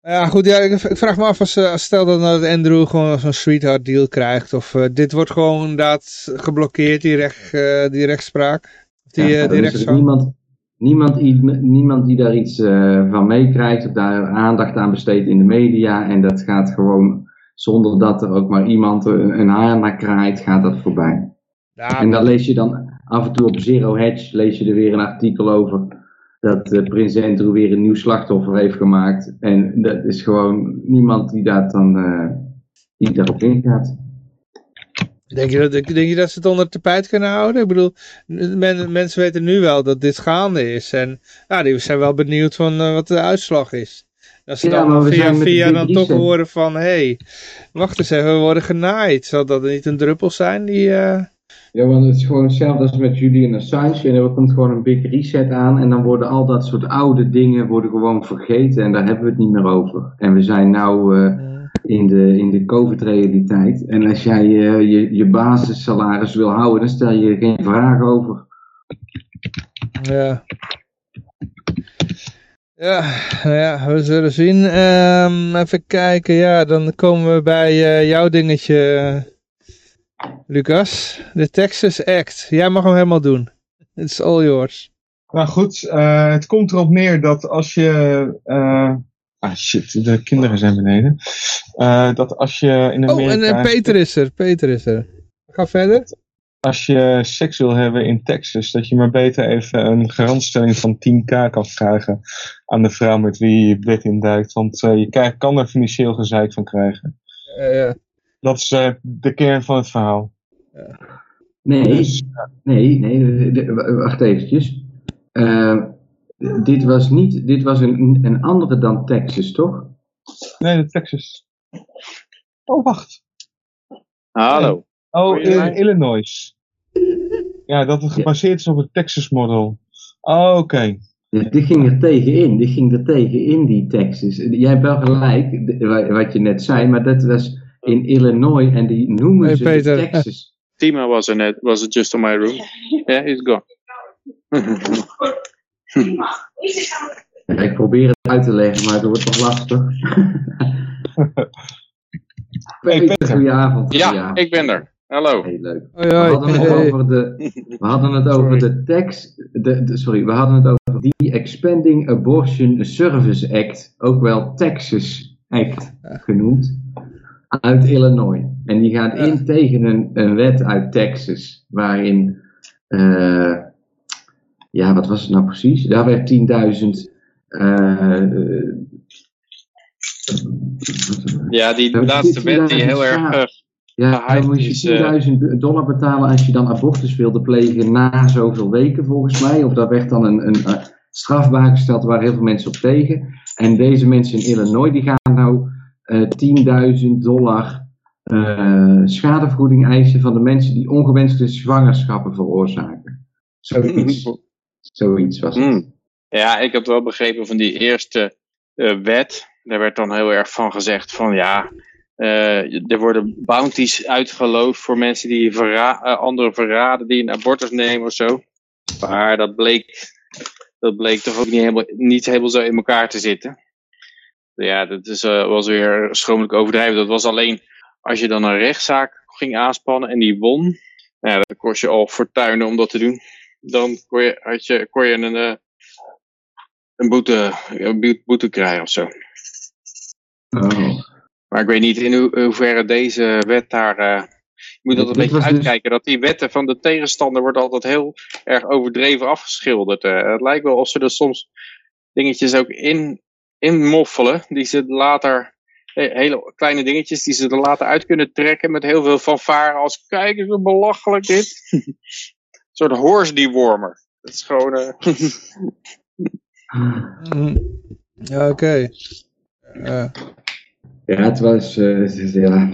Ja, goed, ja, ik, ik vraag me af als, eh, als stel dat nou dat Andrew gewoon zo'n sweetheart deal krijgt. Of eh, dit wordt gewoon inderdaad geblokkeerd, die, recht, eh, die rechtspraak. Die, Ja, dan die is er rechtszaak. niemand, niemand, die, niemand die daar iets van meekrijgt of daar aandacht aan besteedt in de media. En dat gaat gewoon, zonder dat er ook maar iemand een, een haar naar kraait, gaat dat voorbij. Ja, En dan lees je dan af en toe op Zero Hedge, lees je er weer een artikel over. Dat eh, Prins Andrew weer een nieuw slachtoffer heeft gemaakt. En dat is gewoon niemand die, dat dan, eh, die daarop ingaat. Denk je, dat, denk je dat ze het onder het tapijt kunnen houden? Ik bedoel, men, mensen weten nu wel dat dit gaande is. En ja, die zijn wel benieuwd van eh, wat de uitslag is. Als ze Ja, dan via via dan toch horen van... Hé, hey, wacht eens even, we worden genaaid. Zal dat niet een druppel zijn die... Ja, want het is gewoon hetzelfde als met Julian Assange. En er komt gewoon een big reset aan. En dan worden al dat soort oude dingen worden gewoon vergeten. En daar hebben we het niet meer over. En we zijn nou eh, in de, in de COVID-realiteit. En als jij eh, je, je basissalaris wil houden, dan stel je geen vragen over. Ja. Ja, nou ja, we zullen zien. Ehm, even kijken, ja, dan komen we bij eh, jouw dingetje, Lucas. De Texas Act. Jij mag hem helemaal doen. It's all yours. Nou goed, eh, het komt erop neer dat als je. eh, ah shit, de kinderen zijn beneden. Eh, dat als je in Oh, Amerika. en, en Peter is er, Peter is er. Ga verder. Als je seks wil hebben in Texas, dat je maar beter even een garantstelling van 10k kan vragen aan de vrouw met wie je je bed induikt. Want je kan er financieel gezeik van krijgen. Ja. Dat is eh, de kern van het verhaal. Nee, Dus, nee, nee. de- wacht eventjes. Eh, dit was niet, dit was een, een andere dan Texas, toch? nee, de Texas. Oh, wacht. Hallo. Oh, Hoor je in? Illinois. Ja, dat het gebaseerd is op het Texas model. Oh, oké. Ja, die ging er tegenin, die ging er tegenin, die Texas. Jij hebt wel gelijk, wat je net zei, maar dat was in Illinois en die noemen Hey, ze Peter. Texas. [LAUGHS] Timo was er net. Was it just on my room? [LAUGHS] Yeah, he's gone. Ja, [LAUGHS] ik probeer het uit te leggen, maar het wordt nog lastig. Peter, Peter. goedenavond. ja, ik ben er. Hallo. Heel leuk. We hadden het Hey. over de, we hadden het over de tax, de, de- sorry, we hadden het over die Expanding Abortion Service Act, ook wel Texas Act genoemd, uit Illinois. En die gaat in tegen een, een wet uit Texas, waarin, eh, ja, wat was het nou precies? Daar werd 10.000 eh, Ja, die Ja, laatste wet die 10.000 heel erg... eh, Ja, dan moet is, je eh, 10.000 dollar betalen als je dan abortus wilde plegen na zoveel weken, volgens mij. Of dat werd dan een, een, strafbaar gesteld, waar heel veel mensen op tegen. En deze mensen in Illinois, die gaan nou 10.000 dollar eh, schadevergoeding eisen van de mensen die ongewenste zwangerschappen veroorzaken. Zoiets. Zoiets was het. hmm. Ja, ik had wel begrepen van die eerste eh, wet. Daar werd dan heel erg van gezegd van ja, eh, er worden bounties uitgeloofd voor mensen die verra eh, anderen verraden, die een abortus nemen of zo. Maar dat bleek, dat bleek toch ook niet helemaal, niet helemaal zo in elkaar te zitten. Ja, dat is, eh, was weer schromelijk overdrijven. Dat was alleen als je dan een rechtszaak ging aanspannen en die won. Nou ja, dat kost je al fortuinen om dat te doen. Dan kon je, had je, kon je een, eh, een boete, een boete- krijgen of zo. Oh. Maar ik weet niet in ho- hoeverre deze wet daar... eh, je moet altijd een beetje dus- uitkijken dat die wetten van de tegenstander worden altijd heel erg overdreven afgeschilderd. het lijkt wel of ze er soms dingetjes ook in, in moffelen, die ze later, he- hele kleine dingetjes, die ze er later uit kunnen trekken met heel veel fanfare als, kijk eens hoe belachelijk dit. [LAUGHS] een soort horse dewormer. Dat is gewoon... eh. [LAUGHS] Ja, Oké. Ja. Ja, het was. eh, het is- ja.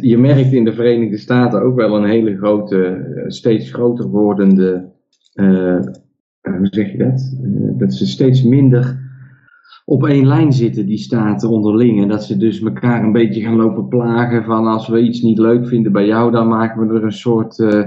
Je merkt in de Verenigde Staten ook wel een hele grote, eh, steeds groter wordende. eh, eh, hoe zeg je dat? Dat ze steeds minder op één lijn zitten, die staten onderling. En dat ze dus elkaar een beetje gaan lopen plagen van als we iets niet leuk vinden bij jou, dan maken we er een soort eh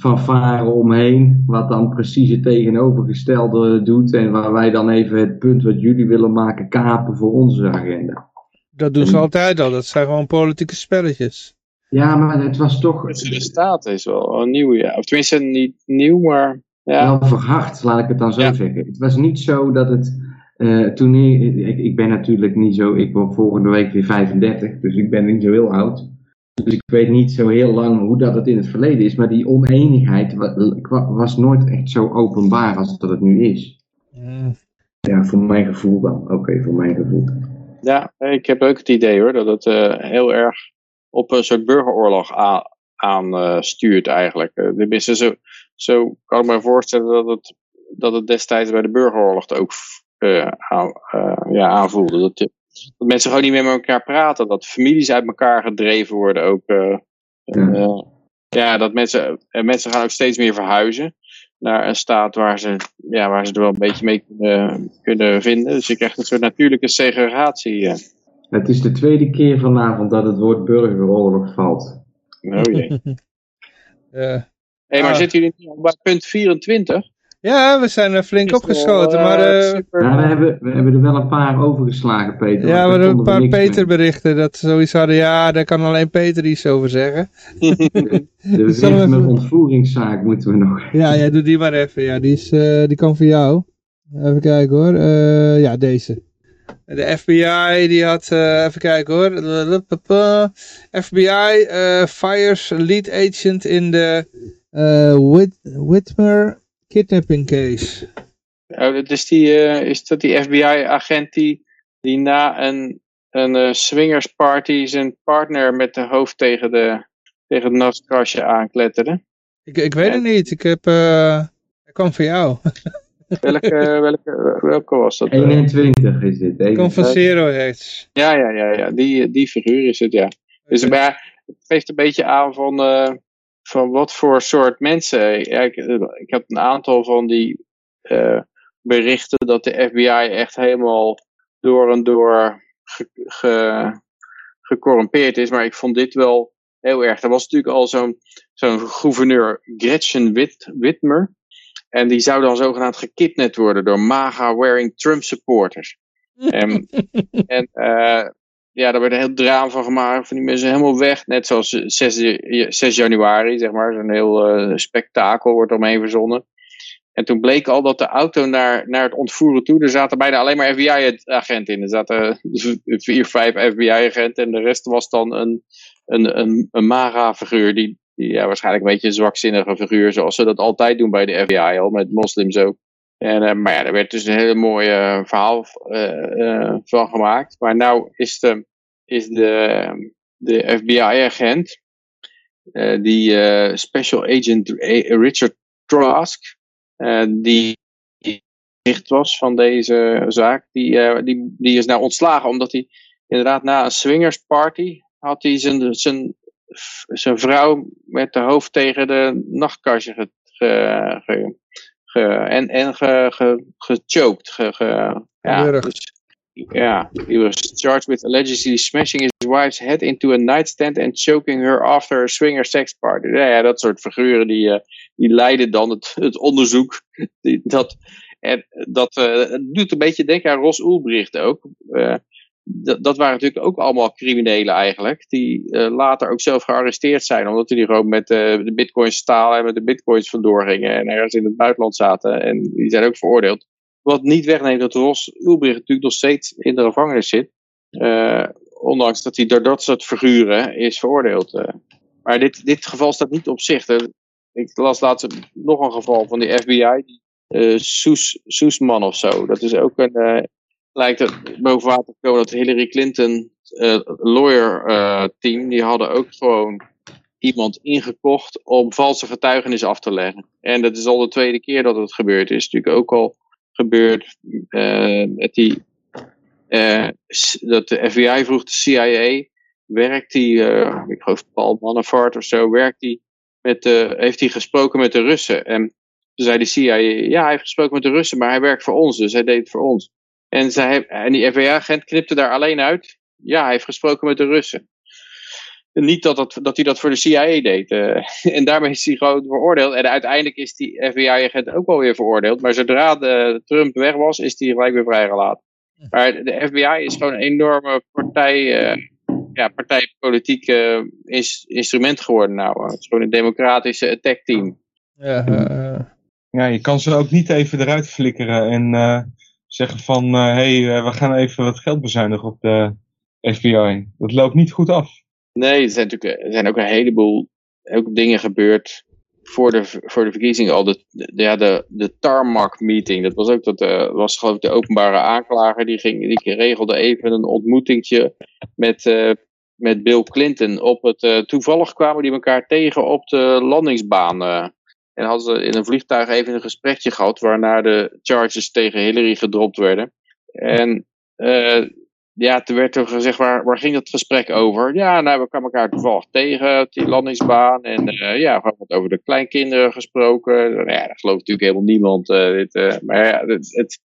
fanfare omheen. Wat dan precies het tegenovergestelde doet. En waar wij dan even het punt wat jullie willen maken kapen voor onze agenda. Dat doen ze altijd al. Dat zijn gewoon politieke spelletjes. Ja, maar het was toch de Staten is wel een nieuw, ja. Of tenminste niet nieuw, maar ja. wel verhard, laat ik het dan zo Ja. zeggen. Het was niet zo dat het. Eh, toen ik, ik, ik ben natuurlijk niet zo. Ik word volgende week weer 35, dus ik ben niet zo heel oud. Dus ik weet niet zo heel lang hoe dat het in het verleden is. Maar die oneenigheid wa- wa- was nooit echt zo openbaar als dat het nu is. Mm. Ja, voor mijn gevoel dan. Oké, voor mijn gevoel. Ja, ik heb ook het idee hoor, dat het eh, heel erg op een soort burgeroorlog aan, aan eh, stuurt eigenlijk. Eh, tenminste, zo, zo kan ik me voorstellen dat het, dat het destijds bij de burgeroorlog ook aan, eh, ja, aanvoelde. Dat, je- dat mensen gewoon niet meer met elkaar praten, dat families uit elkaar gedreven worden ook. eh, en, Ja. eh, ja, dat mensen, en mensen gaan ook steeds meer verhuizen naar een staat waar ze, ja, waar ze er wel een beetje mee kunnen, kunnen vinden. Dus je krijgt een soort natuurlijke segregatie. eh. Het is de tweede keer vanavond dat het woord burgeroorlog valt. Oh jee. [LAUGHS] Hé, maar Ah. zitten jullie nu al bij punt 24? Ja, we zijn er flink Is wel, opgeschoten. eh, Maar eh, super- Ja, we, hebben, we hebben er wel een paar overgeslagen, Peter. ja, we hebben een paar niks mee. Peter berichten. Dat ze zoiets hadden. Ja, daar kan alleen Peter iets over zeggen. De [LAUGHS] Wegmer even- ontvoeringszaak moeten we nog. Ja, ja, doe die maar even. Ja, die, is, eh, die kan voor jou. Even kijken hoor. Eh, ja, deze. De FBI, die had, eh, even kijken hoor. FBI eh, fires lead agent in de eh Whit Whitmer kidnapping case. Oh, dat is, die, eh, is dat die FBI-agent die, die na een, een eh, swingersparty zijn partner met de hoofd tegen, de, tegen het nachtkastje aankletterde? Ik, ik weet het niet. Ik heb, eh hij kwam voor jou. [LAUGHS] Welke, welke, welke was dat? eh? 21 is dit. Zero Hedge. Ja, ja, ja, ja. Die, die figuur is het, ja. Dus maar het geeft een beetje aan van, eh, van wat voor soort mensen. Ja, ik, ik heb een aantal van die eh, berichten dat de FBI echt helemaal door en door ge, ge- gecorrumpeerd is. Maar ik vond dit wel heel erg. Er was natuurlijk al zo'n zo'n gouverneur Gretchen Whit, Whitmer. En die zou dan zogenaamd gekidnapt worden door MAGA-wearing Trump supporters. [LAUGHS] En, en eh, ja, daar werd een heel drama van gemaakt. Van die mensen helemaal weg. Net zoals 6, ja- 6 januari, zeg maar. Zo'n heel eh, spektakel wordt omheen verzonnen. En toen bleek al dat de auto naar, naar het ontvoeren toe, er zaten bijna alleen maar FBI-agenten in. Er zaten vier, vijf FBI-agenten en de rest was dan een, een, een, een MAGA-figuur. Die, die ja, waarschijnlijk een beetje een zwakzinnige figuur, zoals ze dat altijd doen bij de FBI al, met moslims ook. En, eh, maar ja, er werd dus een hele mooie eh, verhaal eh, van gemaakt. Maar nou is de, is de, de FBI-agent, die Special Agent Richard Trask, die licht was van deze zaak, die, die, die is nou ontslagen omdat hij inderdaad na een swingersparty had hij zijn, zijn, zijn vrouw met de hoofd tegen de nachtkastje ge- ge- en, en ge, ge, gechoked. Ge, ge, ja, dus, ja, he was charged with allegedly smashing his wife's head into a nightstand and choking her after a swinger sex party. Ja, ja dat soort figuren die, eh, die leiden dan het, het onderzoek. Die, dat en dat eh, het doet een beetje denken aan Ros Ulbricht ook. Eh, dat, waren natuurlijk ook allemaal criminelen eigenlijk. Die eh, later ook zelf gearresteerd zijn. Omdat die gewoon met eh, de bitcoins stalen en met de bitcoins vandoor gingen. En ergens in het buitenland zaten. En die zijn ook veroordeeld. Wat niet wegneemt dat Ros Ulbricht natuurlijk nog steeds in de gevangenis zit. Eh, ondanks dat hij door dat soort figuren is veroordeeld. Maar dit, dit geval staat niet op zich. Ik las laatst nog een geval van de FBI. die, Soes, Soesman of zo. Dat is ook een... lijkt het boven water te komen dat Hillary Clinton eh, lawyer eh, team, die hadden ook gewoon iemand ingekocht om valse getuigenis af te leggen. En dat is al de tweede keer dat het gebeurt. Het is natuurlijk ook al gebeurd eh, met die, dat de FBI vroeg de CIA, werkt die, ik geloof Paul Manafort of zo, werkt die met de, heeft hij gesproken met de Russen? En toen zei de CIA, ja, hij heeft gesproken met de Russen, maar hij werkt voor ons, dus hij deed het voor ons. En, zij, en die FBI-agent knipte daar alleen uit. Ja, hij heeft gesproken met de Russen. En niet dat, dat, dat hij dat voor de CIA deed. eh. [LAUGHS] en daarmee is hij gewoon veroordeeld. En uiteindelijk is die FBI-agent ook wel weer veroordeeld. Maar zodra de, Trump weg was, is hij gelijk weer vrijgelaten. Maar de FBI is gewoon een enorme partij, eh, ja, partijpolitiek eh, ins- instrument geworden nou. Het is gewoon een democratische attack team. Ja, eh, eh. Ja, je kan ze ook niet even eruit flikkeren en eh, zeggen van, hé, hey, eh, we gaan even wat geld bezuinigen op de FBI. Dat loopt niet goed af. Nee, er zijn natuurlijk er zijn ook een heleboel ook dingen gebeurd voor de, voor de verkiezingen. Al de, ja, de, de tarmac meeting, dat was ook dat, eh, was geloof de openbare aanklager. Die, ging, die regelde even een ontmoetingje met, eh, met Bill Clinton. Op het, eh, toevallig kwamen die elkaar tegen op de landingsbaan. En hadden ze in een vliegtuig even een gesprekje gehad waarna de charges tegen Hillary gedropt werden. En eh, ja, toen werd er gezegd, waar, waar ging dat gesprek over? Ja, nou, we kwamen elkaar toevallig tegen op die landingsbaan. En eh, ja, we hebben wat over de kleinkinderen gesproken. Nou Ja, dat gelooft natuurlijk helemaal niemand. eh, dit, maar ja, het, het,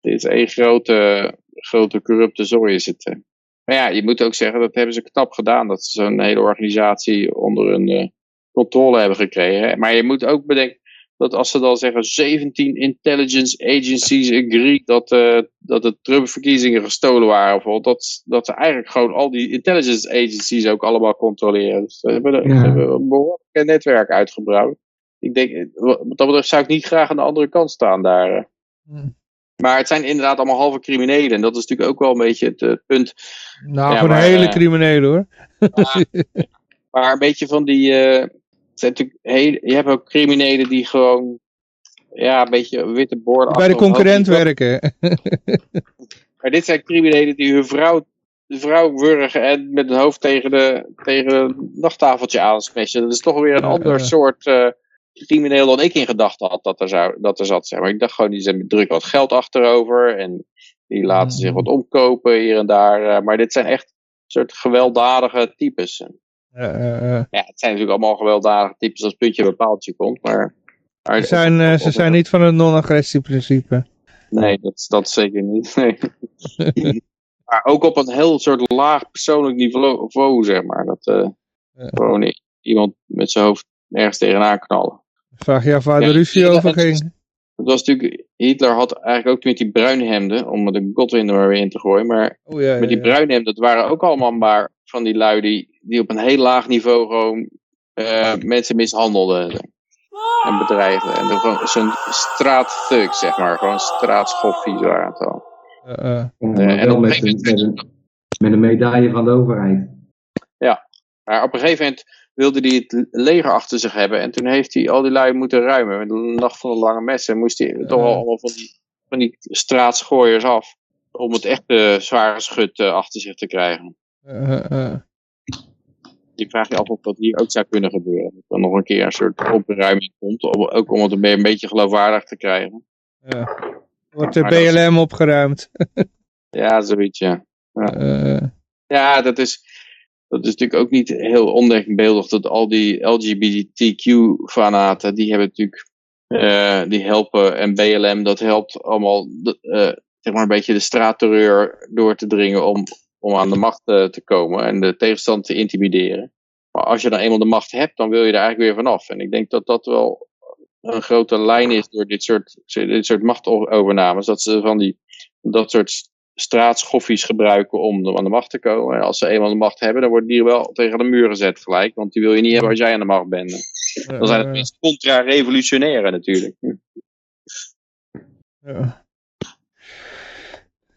is één grote, grote corrupte zooi is het. Maar ja, je moet ook zeggen, dat hebben ze knap gedaan. Dat ze zo'n hele organisatie onder eh, controle hebben gekregen. Maar je moet ook bedenken, dat als ze dan zeggen 17 intelligence agencies agree dat, eh, dat de Trump-verkiezingen gestolen waren, bijvoorbeeld, dat, dat ze eigenlijk gewoon al die intelligence agencies ook allemaal controleren. Dus ze hebben, Ja. ze hebben een behoorlijk netwerk uitgebouwd. Ik denk, eh, wat dat betreft zou ik niet graag aan de andere kant staan daar. eh. Hmm. Maar het zijn inderdaad allemaal halve criminelen. En dat is natuurlijk ook wel een beetje het eh, punt. Nou, Ja, gewoon maar, hele eh, criminelen hoor. [LAUGHS] Maar een beetje van die. eh, zijn natuurlijk heel, je hebt ook criminelen die gewoon. Ja, een beetje witte borden. Bij de concurrent werken. [LAUGHS] Maar dit zijn criminelen die hun vrouw, de vrouw wurgen en met hun hoofd tegen, de, tegen een nachttafeltje aansmashen. Dat is toch weer een Ja, ander ja. soort eh, crimineel dan ik in gedachten had dat er, zou, dat er zat. Zeg maar. Ik dacht gewoon, die zijn druk wat geld achterover en die laten Mhm. zich wat omkopen hier en daar. eh, maar dit zijn echt soort gewelddadige types. Ja, eh, eh. Ja, het zijn natuurlijk allemaal gewelddadige types als puntje bij paaltje komt, maar... maar Ze zijn, eh, ze zijn niet van het non-agressie-principe. Nee, dat, dat zeker niet. Nee. [LAUGHS] maar ook op een heel soort laag persoonlijk niveau, zeg maar. Dat eh, Ja. gewoon iemand met zijn hoofd ergens tegenaan knallen. Vraag je af waar de Ja, ruzie over ging? Dat was natuurlijk, Hitler had eigenlijk ook met die bruinhemden, om de Godwin er maar weer in te gooien, maar Oh ja, met die bruinhemden, dat waren ook allemaal maar van die lui die, die op een heel laag niveau gewoon eh, mensen mishandelden en bedreigden. En dan gewoon zo'n straattug, zeg maar, gewoon straatschoffie waren het al. Eh, eh. Ja, en wel op een met gegeven een, met, een, met een medaille van de overheid. Maar op een gegeven moment wilde hij het leger achter zich hebben. En toen heeft hij al die lui moeten ruimen. Met de nacht van de lange messen moest hij toch wel allemaal van die, van die straatschooiers af. Om het echte zware schut eh, achter zich te krijgen. Eh, eh, Die vraag je af of dat hier ook zou kunnen gebeuren. Dat er nog een keer een soort opruiming komt. om- Ook om het een be- een beetje geloofwaardig te krijgen. Ja. Wordt de Maar dat is- BLM opgeruimd. [LAUGHS] Ja, zoiets ja. Eh, Ja, dat is, dat is natuurlijk ook niet heel ondenkbeeldig dat al die LGBTQ-fanaten, die hebben natuurlijk, eh, die helpen, en BLM, dat helpt allemaal de, eh, zeg maar een beetje de straatterreur door te dringen om, om aan de macht eh, te komen en de tegenstand te intimideren. Maar als je dan eenmaal de macht hebt, dan wil je er eigenlijk weer vanaf. En ik denk dat dat wel een grote lijn is door dit soort, dit soort machtovernames. Dat ze van die, dat soort straatschoffies gebruiken om aan de macht te komen. En als ze eenmaal de macht hebben, dan worden die wel tegen de muur gezet gelijk. Want die wil je niet hebben als jij aan de macht bent. Dan zijn het meest contra-revolutionaire natuurlijk. Ja.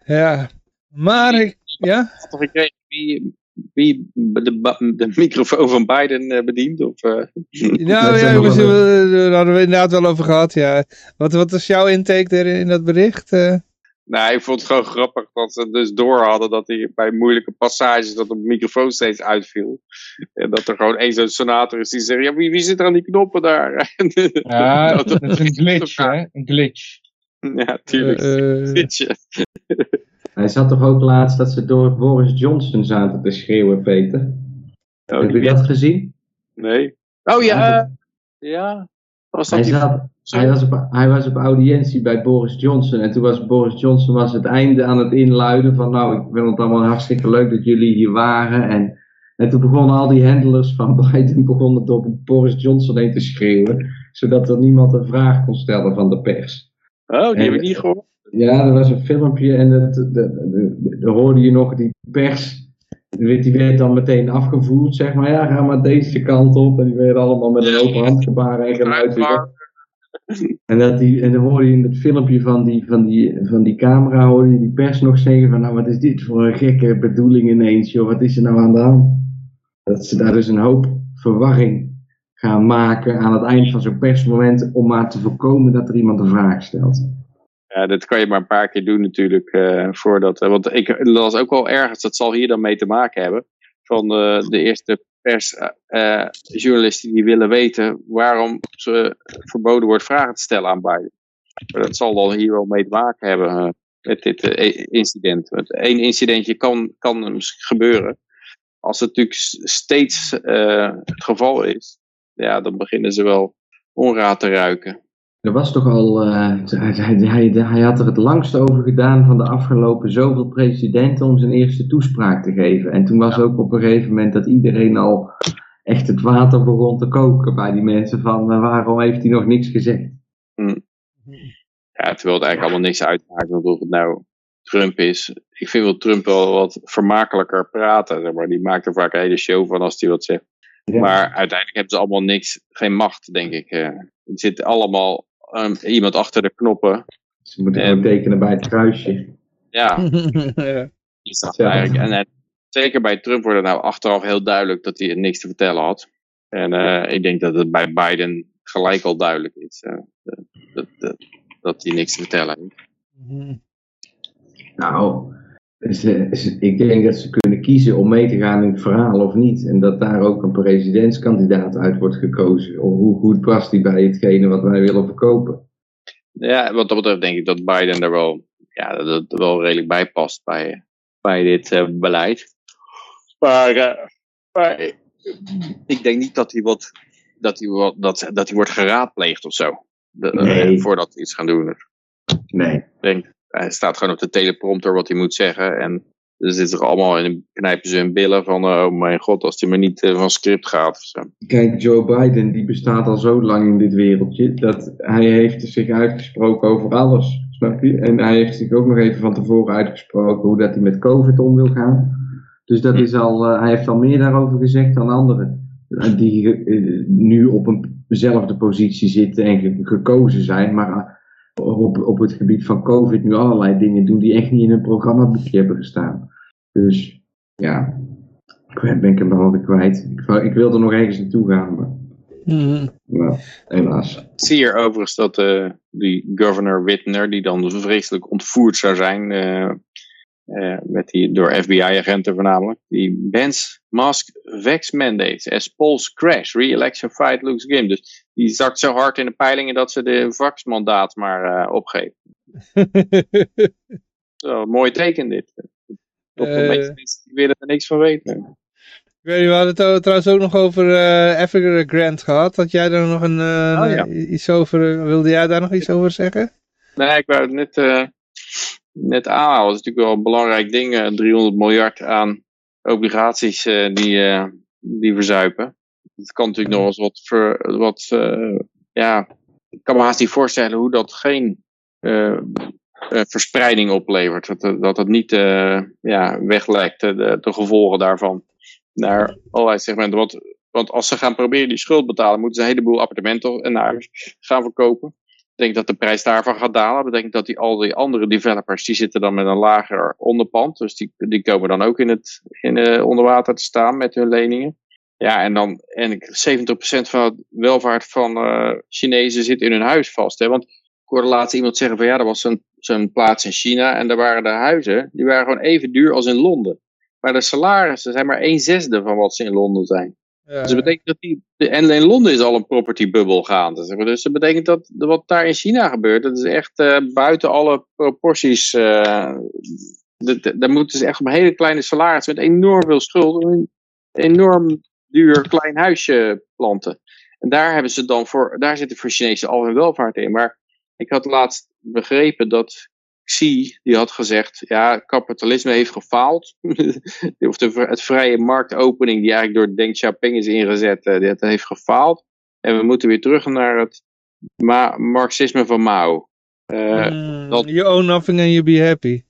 ja. Maar ik, ja? Of ik weet wie, wie de, de microfoon van Biden eh, bedient. Of, eh, [LAUGHS] Nou Dat ja, wel we- daar hadden we inderdaad wel over gehad, ja. Wat, wat is jouw intake er in dat bericht? eh? Nou, ik vond het gewoon grappig dat ze dus door hadden dat hij bij moeilijke passages dat de microfoon steeds uitviel. En dat er gewoon één zo'n senator is die zegt, ja, wie, wie zit er aan die knoppen daar? [LAUGHS] Ja, Dat- dat is een glitch, hè? Een glitch. Ja, tuurlijk. Eh, eh, Zitje. [LAUGHS] Hij zat toch ook laatst dat ze door Boris Johnson zaten te schreeuwen, Peter? Oh, Heb je dat gezien? Nee. Oh ja, eh, ja. Was dat Hij, die... zat, hij, was op, hij was op audiëntie bij Boris Johnson. En toen was Boris Johnson was het einde aan het inluiden van... Nou, ik vind het allemaal hartstikke leuk dat jullie hier waren. En, en toen begonnen al die handlers van [LAUGHS] Biden begonnen door Boris Johnson heen te schreeuwen. Zodat er niemand een vraag kon stellen van de pers. Oh, die heb ik En- niet gehoord. Ja, er was een filmpje en dat- hoorde je nog die pers. Die werd- werd dan meteen afgevoerd, zeg maar. Ja, ga maar deze kant op. En die werden allemaal met een open handgebaren en geluid. En, dat die, en dan hoorde je in het filmpje van die, van, die, van die camera, hoorde je die pers nog zeggen van, nou wat is dit voor een gekke bedoeling ineens, joh, wat is er nou aan de hand? Dat ze daar dus een hoop verwarring gaan maken aan het eind van zo'n persmoment, om maar te voorkomen dat er iemand een vraag stelt. Ja, dat kan je maar een paar keer doen natuurlijk. eh, voordat, eh, want ik las ook wel ergens, dat zal hier dan mee te maken hebben. Van eh, de eerste persjournalisten die willen weten waarom ze verboden wordt vragen te stellen aan Biden. Maar dat zal dan hier wel mee te maken hebben met dit eh, incident. Want één incidentje kan, kan misschien gebeuren. Als het natuurlijk steeds het geval is, ja, dan beginnen ze wel onraad te ruiken. Er was toch al, eh, hij, hij, hij, had er het langst over gedaan van de afgelopen zoveel presidenten om zijn eerste toespraak te geven. En toen was ook op een gegeven moment dat iedereen al echt het water begon te koken bij die mensen van eh, waarom heeft hij nog niks gezegd. Ja, terwijl het eigenlijk allemaal niks uitmaakt. Want of het nou Trump is. Ik vind wel Trump wel wat vermakelijker praten. Zeg maar. Die maakt er vaak een hele show van als hij wat zegt. Ja. Maar uiteindelijk hebben ze allemaal niks, geen macht, denk ik. eh. Er zit allemaal ehm, iemand achter de knoppen. Ze moeten Eh, gewoon tekenen bij het kruisje. Ja, [LAUGHS] ja. is dat Ja. eigenlijk. En, en zeker bij Trump wordt het nou achteraf heel duidelijk dat hij niks te vertellen had. En eh, ik denk dat het bij Biden gelijk al duidelijk is. eh, dat, dat, dat, dat hij niks te vertellen heeft. Nou, ze- ze- ik denk dat ze kunnen kiezen om mee te gaan in het verhaal of niet. En dat daar ook een presidentskandidaat uit wordt gekozen. Of hoe goed past die bij hetgene wat wij willen verkopen. Ja, wat dat betreft denk ik dat Biden er wel, ja, dat het wel redelijk bij past bij, bij dit eh, beleid. Maar, eh, maar ik denk niet dat hij, wat, dat, hij wat, dat, dat hij wordt geraadpleegd of zo. De, eh, voordat we iets gaan doen. Nee. Ik denk, hij staat gewoon op de teleprompter wat hij moet zeggen. En er zitten er allemaal in, knijpen ze hun billen van, eh, oh mijn god, als hij maar niet eh, van script gaat zo. Kijk, Joe Biden die bestaat al zo lang in dit wereldje. Dat hij heeft zich uitgesproken over alles. Snap je? En hij heeft zich ook nog even van tevoren uitgesproken hoe dat hij met COVID om wil gaan. Dus dat is al, eh, hij heeft al meer daarover gezegd dan anderen. Die nu op eenzelfde positie zitten en ge- gekozen zijn. Maar op, op het gebied van COVID nu allerlei dingen doen die echt niet in een programmaboekje hebben gestaan. Dus ja, ik ben ben ik hem wel weer kwijt. Ik, ik wilde nog ergens naartoe gaan, maar Mhm. nou, helaas. Ik zie hier overigens dat eh, die governor Whitner, die dan vreselijk ontvoerd zou zijn, eh, eh, met die, door FBI-agenten voornamelijk, die bans mask vex mandates as polls crash, re-election fight looks grim. Dus die zakt zo hard in de peilingen dat ze de vax-mandaat maar eh, opgeven. [LAUGHS] Zo, mooi teken dit. Toch de Eh. meeste mensen die willen er niks van weten. Ik weet niet, we hadden het trouwens ook nog over eh Evergrande gehad. Had jij daar nog een, Oh, ja. iets over, wilde jij daar nog iets over zeggen? Nee, ik wou het net, eh, net aanhalen. Dat is natuurlijk wel een belangrijk ding. eh, 300 miljard aan obligaties die, die verzuipen. Het kan natuurlijk nog eens wat, ver, wat eh, ja, ik kan me haast niet voorstellen hoe dat geen eh, eh, verspreiding oplevert. Dat, dat het niet ja, weglekt, de, de gevolgen daarvan, naar allerlei segmenten. Want, want als ze gaan proberen die schuld betalen, moeten ze een heleboel appartementen en huis gaan verkopen. Ik denk dat de prijs daarvan gaat dalen. Dat betekent dat die, al die andere developers, die zitten dan met een lager onderpand. Dus die, die komen dan ook in het in, eh, onder water te staan met hun leningen. Ja, en dan en ik- 70% van het welvaart van eh, Chinezen zit in hun huis vast. Hè? Want ik hoorde laatst iemand zeggen van ja, er was zo'n zo'n plaats in China en daar waren de huizen, die waren gewoon even duur als in Londen. Maar de salarissen zijn maar een zesde van wat ze in Londen zijn. Ja, Dus dat betekent dat die, de- en in Londen is al een property bubble gaande. Zeg maar. Dus dat betekent dat de- wat daar in China gebeurt, dat is echt eh, buiten alle proporties. de- de- daar moeten ze echt op een hele kleine salaris met enorm veel schuld een enorm duur klein huisje planten. En daar hebben ze dan voor, daar zitten voor Chinezen al hun welvaart in. Maar ik had laatst begrepen dat Xi, die had gezegd, ja, kapitalisme heeft gefaald. [LAUGHS] of de, het vrije marktopening die eigenlijk door Deng Xiaoping is ingezet, eh, dat heeft gefaald. En we moeten weer terug naar het ma- marxisme van Mao. Eh, Mm, dat- You own nothing and you be happy.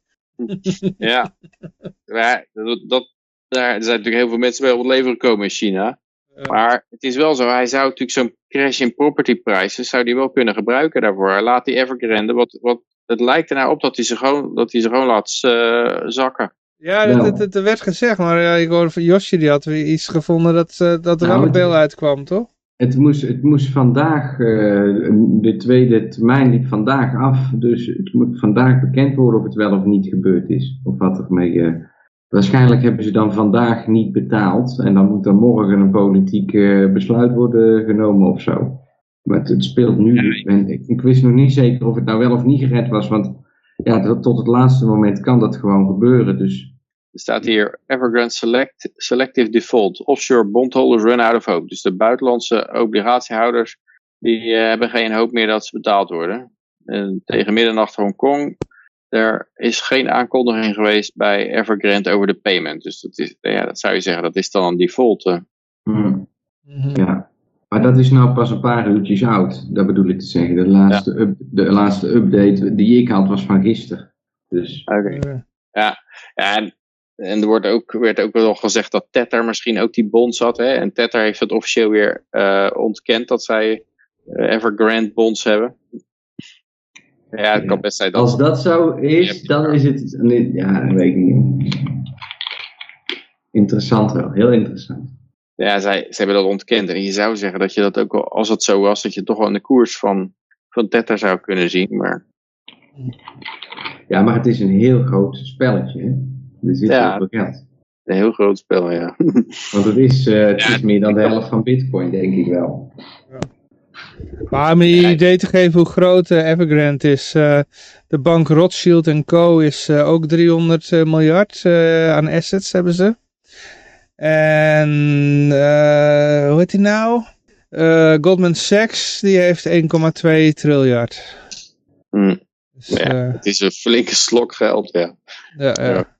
ja, [LAUGHS] Ja, dat, dat, daar zijn natuurlijk heel veel mensen bij op het leven gekomen in China. Ja. Maar het is wel zo, hij zou natuurlijk zo'n crash in property prices, zou die wel kunnen gebruiken daarvoor. Hij laat die Evergrande, wat, wat, het lijkt er nou op dat hij ze gewoon, dat hij ze gewoon laat eh, zakken. Ja, dat, dat, dat werd gezegd, maar ja, ik hoorde van Josje, die had weer iets gevonden dat, eh, dat er Nou, wel een bel uitkwam, toch? Het moest, het moest vandaag, eh, de tweede termijn liep vandaag af. Dus het moet vandaag bekend worden of het wel of niet gebeurd is. Of wat er mee. Waarschijnlijk hebben ze dan vandaag niet betaald. En dan moet er morgen een politiek eh, besluit worden genomen of zo. Maar het, het speelt nu. En ik, ik wist nog niet zeker of het nou wel of niet gered was. Want ja, tot, tot het laatste moment kan dat gewoon gebeuren. Dus Er staat hier Evergrande select, Selective Default. Offshore bondholders run out of hope. Dus de buitenlandse obligatiehouders die eh, hebben geen hoop meer dat ze betaald worden. En tegen middernacht Hongkong. Er is geen aankondiging geweest bij Evergrande over de payment. Dus dat, is, ja, dat zou je zeggen, dat is dan een default. eh. hmm. Mhm. Ja, maar dat is nou pas een paar uurtjes oud. Dat bedoel ik te zeggen. De laatste, up- de laatste update die ik had was van gisteren. Dus Oké. Eh, Ja, en, en er wordt ook, werd ook wel gezegd dat Tether misschien ook die bonds had. Hè? En Tether heeft het officieel weer eh, ontkend dat zij eh, Evergrande bonds hebben. Ja, het kan best zijn dat... als dat zo is, Ja. dan is het. nee, Ja, dat weet ik niet. Interessant wel, heel interessant. Ja, zij, ze hebben dat ontkend. En je zou zeggen dat je dat ook wel, als het zo was, dat je toch wel in de koers van, van Tether zou kunnen zien. Maar Ja, maar het is een heel groot spelletje. Hè? Er zit Ja. heel veel geld. een heel groot spel, ja. Want het is, eh, het Ja. is meer dan de helft van Bitcoin, denk ik wel. Maar om je een idee te geven hoe groot eh, Evergrande is, eh, de bank Rothschild Co. is eh, ook 300 eh, miljard aan assets hebben ze. En hoe heet die nou? Goldman Sachs, die heeft 1,2 triljard. Hm. Dus, Ja. Het is een flinke slok geld, ja. ja, ja. Ja.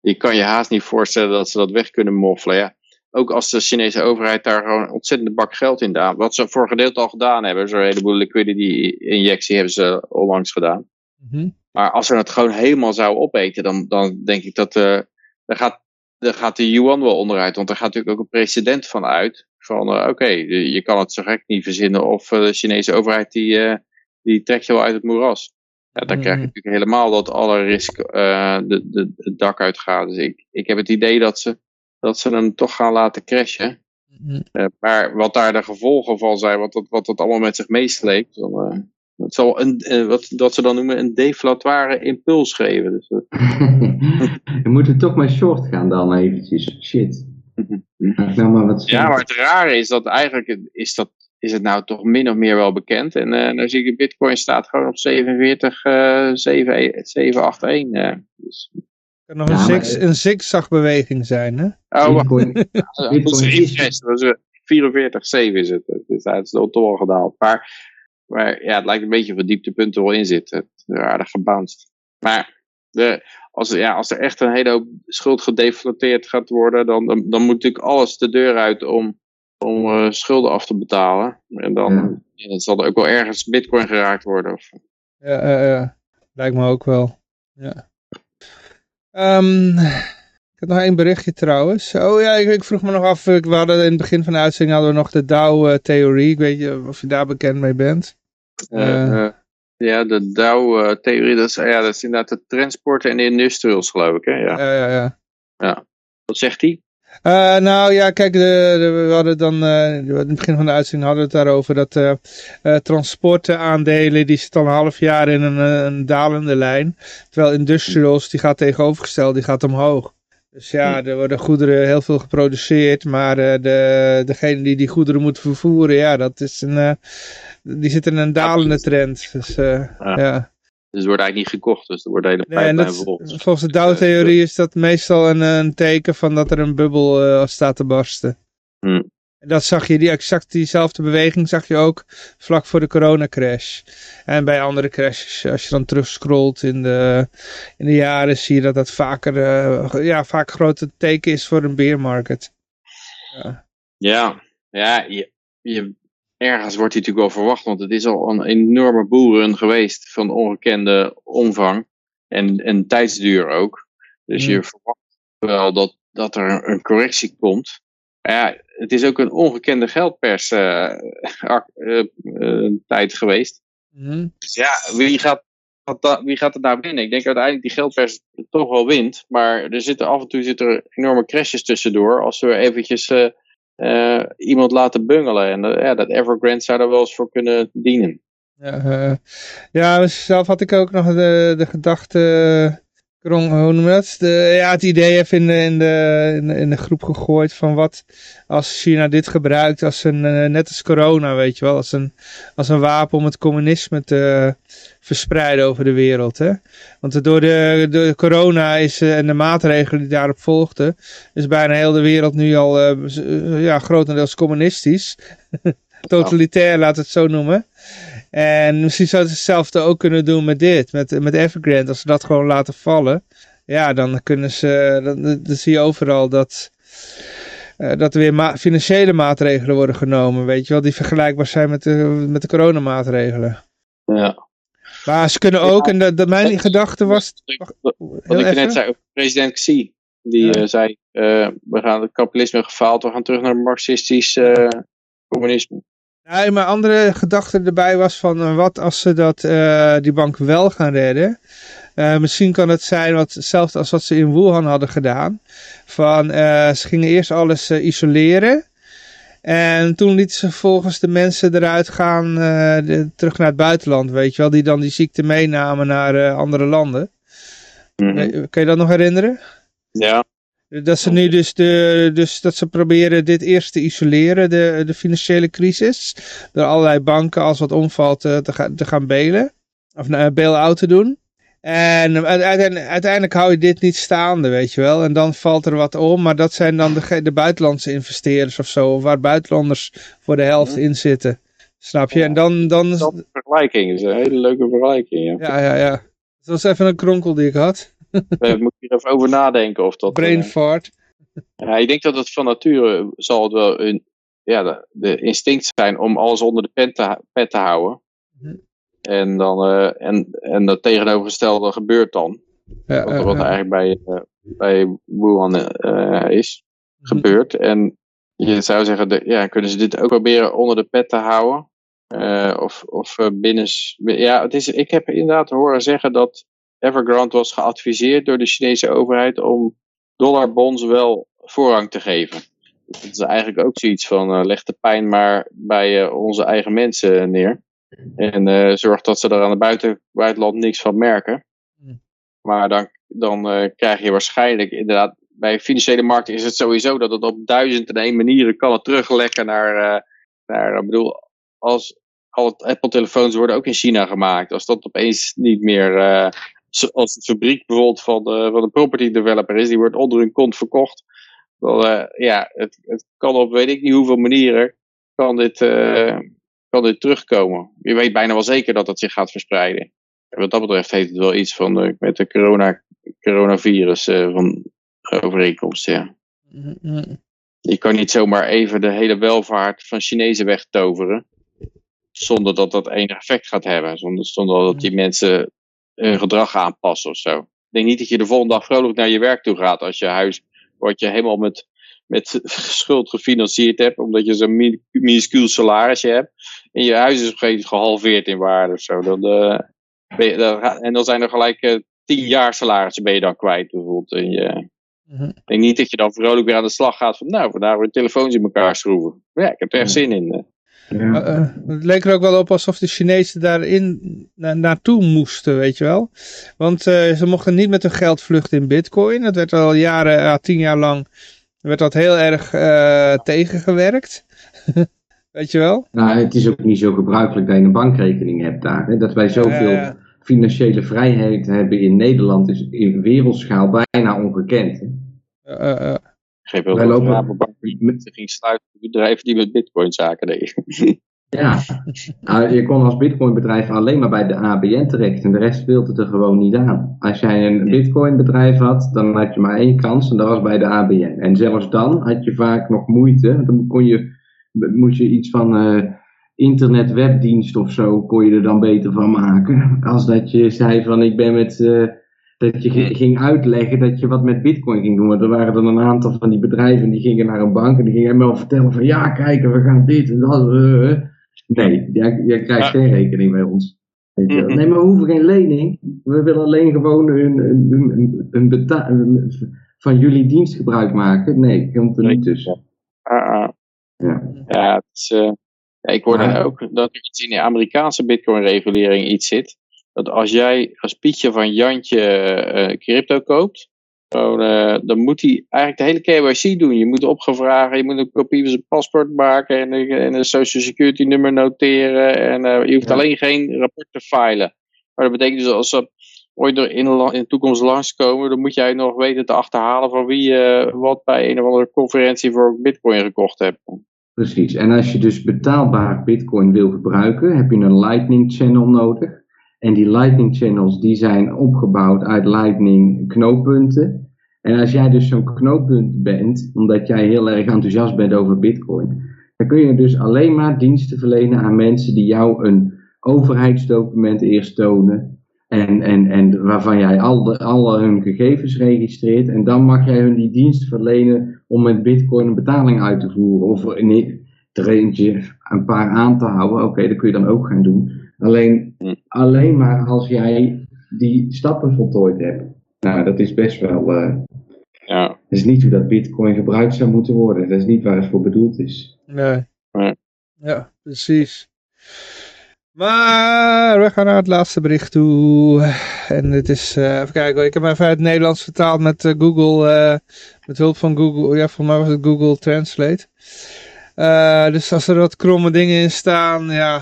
Je kan je haast niet voorstellen dat ze dat weg kunnen moffelen. Ja. Ook als de Chinese overheid daar gewoon een ontzettende bak geld in daan. Wat ze voor gedeelte al gedaan hebben. Zo'n heleboel liquidity-injectie hebben ze onlangs gedaan. Mhm. Maar als ze het gewoon helemaal zouden opeten, dan, dan denk ik dat eh dan gaat, gaat de yuan wel onderuit. Want er gaat natuurlijk ook een precedent van uit. Van eh, oké, je je kan het zo gek niet verzinnen. Of eh, de Chinese overheid die, die trekt je wel uit het moeras. Ja, dan krijg je Mhm. natuurlijk helemaal dat alle risk eh, de, de, het dak uitgaat. Dus ik, ik heb het idee dat ze, dat ze hem toch gaan laten crashen. Mhm. Eh, maar wat daar de gevolgen van zijn, wat dat, wat dat allemaal met zich meesleept, dan, eh, dat zal een, eh, wat dat ze dan noemen een deflatoire impuls geven. Dus, eh, [LAUGHS] We moeten toch maar short gaan dan eventjes. Shit. Ik nou maar wat ja, maar het rare is dat eigenlijk is, dat, is het nou toch min of meer wel bekend. En eh nou zie ik de bitcoin staat gewoon op 47, eh 7, 781. eh. Dus, kan nog Ja, een, maar, zig, eh, een zigzagbeweging zijn, hè? oh, wacht. Bitcoin, Uh, Bitcoin onze is- interest, dat is, eh, 44, 7 is het. Dus dat is toch wel gedaald. Maar, maar ja, het lijkt een beetje of het dieptepunt er wel in zit. Het is aardig gebounced. Maar de, als, ja, als er echt een hele hoop schuld gedeflateerd gaat worden, dan, dan, dan moet natuurlijk alles de deur uit om, om eh, schulden af te betalen. En dan, Ja. ja, dan zal er ook wel ergens bitcoin geraakt worden. Of, Ja, ja, ja. lijkt me ook wel. Ja. Ehm, ik heb nog één berichtje trouwens. Oh ja, ik, ik vroeg me nog af. We hadden in het begin van de uitzending hadden we nog de Dow-theorie. ik weet niet of je daar bekend mee bent. eh, ja, de Dow-theorie, dat, is, ja, dat is inderdaad de transport en de industrials, geloof ik. Hè? Ja. Ja, ja, ja. Wat zegt hij? Eh, nou ja, kijk, de, de- we hadden dan, eh, in het begin van de uitzending hadden we het daarover dat eh transportaandelen, die zitten al een half jaar in een, een dalende lijn. Terwijl industrials, die gaat tegenovergesteld, die gaat omhoog. Dus ja, er worden goederen heel veel geproduceerd, maar de, degene die die goederen moet vervoeren, ja, dat is een, die zit in een dalende trend. Dus ja. Dus er wordt eigenlijk niet gekocht, dus er wordt de hele Nee, pijplijn dat, vol. volgens de Dow-theorie is dat meestal een, een teken van dat er een bubbel eh, staat te barsten. Hmm. Dat zag je, die exact diezelfde beweging zag je ook vlak voor de coronacrash. En bij andere crashes, als je dan terugscrollt in de, in de jaren, zie je dat dat vaker, eh, ja, vaak een grote teken is voor een beermarket. Ja. Ja, ja je, je, ergens wordt hij natuurlijk wel verwacht, want het is al een enorme boelrun geweest van ongekende omvang en, en tijdsduur ook. Dus Mm. je verwacht wel dat, dat er een correctie komt. Maar ja, het is ook een ongekende geldpers eh, [LAUGHS] eh, eh, tijd geweest. Mhm. Dus ja, wie gaat, wie gaat het nou winnen? Ik denk uiteindelijk die geldpers toch wel wint. Maar er zitten af en toe zitten er enorme crashes tussendoor. Als we eventjes eh, iemand laten bungelen. En eh, ja, dat Evergrande zou daar wel eens voor kunnen dienen. Ja, eh, ja, dus zelf had ik ook nog de, de gedachte, hoe noem je dat? Ja, het idee even in de, in, de, in, de, groep gegooid van wat als China dit gebruikt als een, eh, net als corona, weet je wel, als een, als een wapen om het communisme te verspreiden over de wereld. Hè? Want door de, de corona is, eh, en de maatregelen die daarop volgden, is bijna heel de wereld nu al eh, ja, grotendeels communistisch. [LAUGHS] Totalitair, laat het zo noemen. En misschien zouden ze hetzelfde ook kunnen doen met dit, met, met Evergrande. Als ze dat gewoon laten vallen, ja, dan kunnen ze, dan, dan zie je overal dat, eh, dat er weer ma- financiële maatregelen worden genomen, weet je wel, die vergelijkbaar zijn met de, met de coronamaatregelen. Ja. Maar ze kunnen ook, en dat mijn gedachte was, Wat ik even. net zei over president Xi. Die Ja. eh, zei, eh, we gaan het kapitalisme gefaald, we gaan terug naar marxistisch communisme. Ja, mijn andere gedachte erbij was van eh, wat als ze dat, eh, die bank wel gaan redden. Eh, misschien kan het zijn wat, hetzelfde als wat ze in Wuhan hadden gedaan. Van, ze gingen eerst alles isoleren. En toen lieten ze volgens de mensen eruit gaan, de- terug naar het buitenland, weet je wel. Die dan die ziekte meenamen naar andere landen. Eh, Kan je dat nog herinneren? Ja, Dat ze nu dus, de, dus dat ze proberen dit eerst te isoleren, de, de financiële crisis. Door allerlei banken als wat omvalt eh, te, gaan te gaan bailen. Of nou, bail-out te doen. En eh, uiteindelijk, uiteindelijk hou je dit niet staande, weet je wel. En dan valt er wat om. Maar dat zijn dan de, de buitenlandse investeerders of zo. Waar buitenlanders voor de helft in zitten. Snap je? En dan, dan dat is een vergelijking. Is een hele leuke vergelijking. Ja. ja, ja, ja. Dat was even een kronkel die ik had. [LAUGHS] We moeten hier even over nadenken of dat... Brain eh, fart. Ja, ik denk dat het van nature zal het wel een, ja, de, de instinct zijn om alles onder de pet te, pet te houden. Mhm. En, dan, eh, en, en dat tegenovergestelde gebeurt dan. Ja, Wat, ja, wat eigenlijk bij, eh, bij Wuhan eh, is Mhm. gebeurd. En je zou zeggen, de, ja, kunnen ze dit ook proberen onder de pet te houden? Eh, of of eh, binnen... Ja, het is, ik heb inderdaad horen zeggen dat Evergrande was geadviseerd door de Chinese overheid om dollarbonds wel voorrang te geven. Dat is eigenlijk ook zoiets van, eh, leg de pijn maar bij eh, onze eigen mensen neer. En eh, zorg dat ze er aan het buiten, buitenland niks van merken. Hmm. Maar dan, dan krijg je waarschijnlijk inderdaad, bij financiële markten is het sowieso dat het op duizend en één manieren kan het teruglekken naar, naar ik bedoel, als al het Apple-telefoons worden ook in China gemaakt. Als dat opeens niet meer, als de fabriek bijvoorbeeld van, de, van een property developer is, die wordt onder hun kont verkocht. Dan, eh, ja, het, het kan op weet ik niet hoeveel manieren kan dit, eh, kan dit terugkomen. Je weet bijna wel zeker dat het zich gaat verspreiden. wat dat betreft heeft het wel iets van de, met de corona, coronavirus van overeenkomst, ja. Je kan niet zomaar even de hele welvaart van Chinezen wegtoveren. Zonder dat dat enig effect gaat hebben. Zonder, zonder dat die mensen hun gedrag aanpassen of zo. Ik denk niet dat je de volgende dag vrolijk naar je werk toe gaat. Als je huis, wat je helemaal met, met schuld gefinancierd hebt. Omdat je zo'n min- minuscuul salarisje hebt. En je huis is op een gegeven moment gehalveerd in waarde of zo. Dan, eh, je, dan en dan zijn er gelijk eh, tien jaar salarissen ben je dan kwijt bijvoorbeeld. En je, Mhm. ik denk niet dat je dan vrolijk weer aan de slag gaat van, nou, vandaag weer telefoons in elkaar schroeven. Ja, ik heb er echt zin in. Eh. Ja. Het leek er ook wel op alsof de Chinezen daarin na, naartoe moesten, weet je wel. Want eh, ze mochten niet met hun geld vluchten in bitcoin. Dat werd al jaren, ja, tien jaar lang, werd dat heel erg eh, tegengewerkt. [LAUGHS] weet je wel? Nou, het is ook niet zo gebruikelijk dat je een bankrekening hebt daar. Hè? Dat wij zoveel financiële vrijheid hebben in Nederland is in wereldschaal bijna ongekend. Hè? Ik geef Wij dat de lopen- Rabobank mensen ging sluiten voor bedrijven die met bitcoin zaken deden. [LAUGHS] Ja, Nou, je kon als bitcoinbedrijf alleen maar bij de ABN terecht en de rest wilde het er gewoon niet aan. Als jij een bitcoinbedrijf had, dan had je maar één kans en dat was bij de ABN. En zelfs dan had je vaak nog moeite. Dan kon je, moest je iets van eh internet-webdienst of zo, kon je er dan beter van maken. Als dat je zei van ik ben met... eh, dat je gi- ging uitleggen dat je wat met bitcoin ging doen. Want er waren er een aantal van die bedrijven die gingen naar een bank en die gingen helemaal vertellen van ja, kijk, we gaan dit en dat. eh, eh. Nee, jij, jij krijgt geen rekening bij ons. Wel. Nee, maar we hoeven geen lening. We willen alleen gewoon een, een, een, van jullie dienst gebruik maken. Nee, komt er niet tussen. Ah, ah. Ja. Ja, het is, eh, ik hoorde ook dat er iets in de Amerikaanse bitcoin-regulering iets zit. Dat als jij als Pietje van Jantje eh, crypto koopt, gewoon, eh, dan moet hij eigenlijk de hele KYC doen. Je moet opgevragen, je moet een kopie van zijn paspoort maken en, een- en een social security nummer noteren. En eh, je hoeft Ja. alleen geen rapport te filen. Maar dat betekent dus als ze ooit er in, de in de toekomst langskomen, dan moet jij nog weten te achterhalen van wie je wat bij een of andere conferentie voor bitcoin gekocht hebt. Precies. En als je dus betaalbaar bitcoin wil gebruiken, heb je een lightning channel nodig. En die lightning channels die zijn opgebouwd uit lightning knooppunten. En als jij dus zo'n knooppunt bent, omdat jij heel erg enthousiast bent over bitcoin, dan kun je dus alleen maar diensten verlenen aan mensen die jou een overheidsdocument eerst tonen. En, en, en waarvan jij al, de, hun gegevens registreert. En dan mag jij hun die dienst verlenen om met bitcoin een betaling uit te voeren. Of er een paar aan te houden. Oké, dat kun je dan ook gaan doen. Alleen, Hm. Alleen maar als jij die stappen voltooid hebt. Nou, dat is best wel. eh, Ja. dat is niet hoe dat bitcoin gebruikt zou moeten worden. Dat is niet waar het voor bedoeld is. Nee. Nee. Ja, precies. Maar we gaan naar het laatste bericht toe. En dit is, eh, even kijken hoor. Ik heb hem even uit het Nederlands vertaald met eh, Google, eh, met hulp van Google. Ja, voor mij was het Google Translate. Eh, dus als er wat kromme dingen in staan, ja,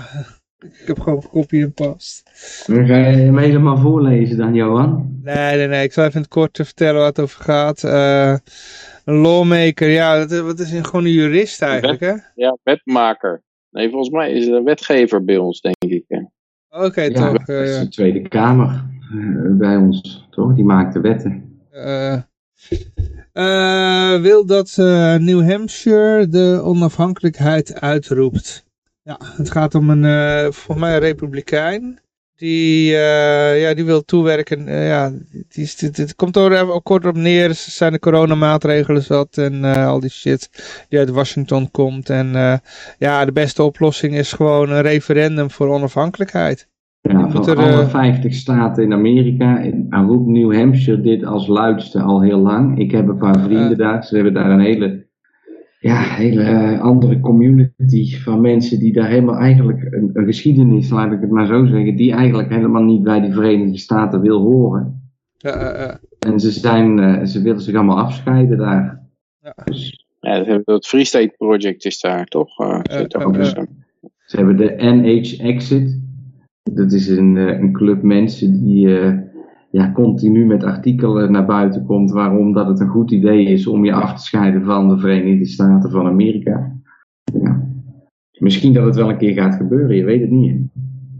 ik heb gewoon copy en past. Dan ga je hem helemaal voorlezen dan, Johan. Nee, nee, nee. Ik zal even in het kort vertellen waar het over gaat. Eh, een lawmaker, ja, dat is, wat is een, gewoon een jurist eigenlijk, hè? ja, wetmaker. Nee, volgens mij is het een wetgever bij ons, denk ik. hè. Oké, Ja, toch. dat is eh, de Tweede Kamer eh, bij ons, toch? Die maakt de wetten. eh, eh, wil dat eh, New Hampshire de onafhankelijkheid uitroept. Ja, het gaat om een, eh volgens mij een republikein. Die, eh, ja, die wil toewerken. eh, ja, die dit komt er even kort op neer. Zijn de coronamaatregelen zat en al die shit die uit Washington komt. En ja, de beste oplossing is gewoon een referendum voor onafhankelijkheid. Ja, van er, alle eh, 50 staten in Amerika en roept New Hampshire dit als luidste al heel lang. Ik heb een paar vrienden daar. Ze hebben daar een hele, ja, hele eh, andere community van mensen die daar helemaal eigenlijk een, een geschiedenis, laat ik het maar zo zeggen, die eigenlijk helemaal niet bij die Verenigde Staten wil horen. Ja, En ze, zijn, eh, ze willen zich allemaal afscheiden daar. Ja. Dus Ja, dat, hebben we- dat Free State Project is daar, toch? Eh, zit ook eh, Ze hebben de NH Exit. Dat is een, eh, een club mensen die eh, ja, continu met artikelen naar buiten komt waarom dat het een goed idee is om je af te scheiden van de Verenigde Staten van Amerika. Ja. Misschien dat het wel een keer gaat gebeuren, je weet het niet.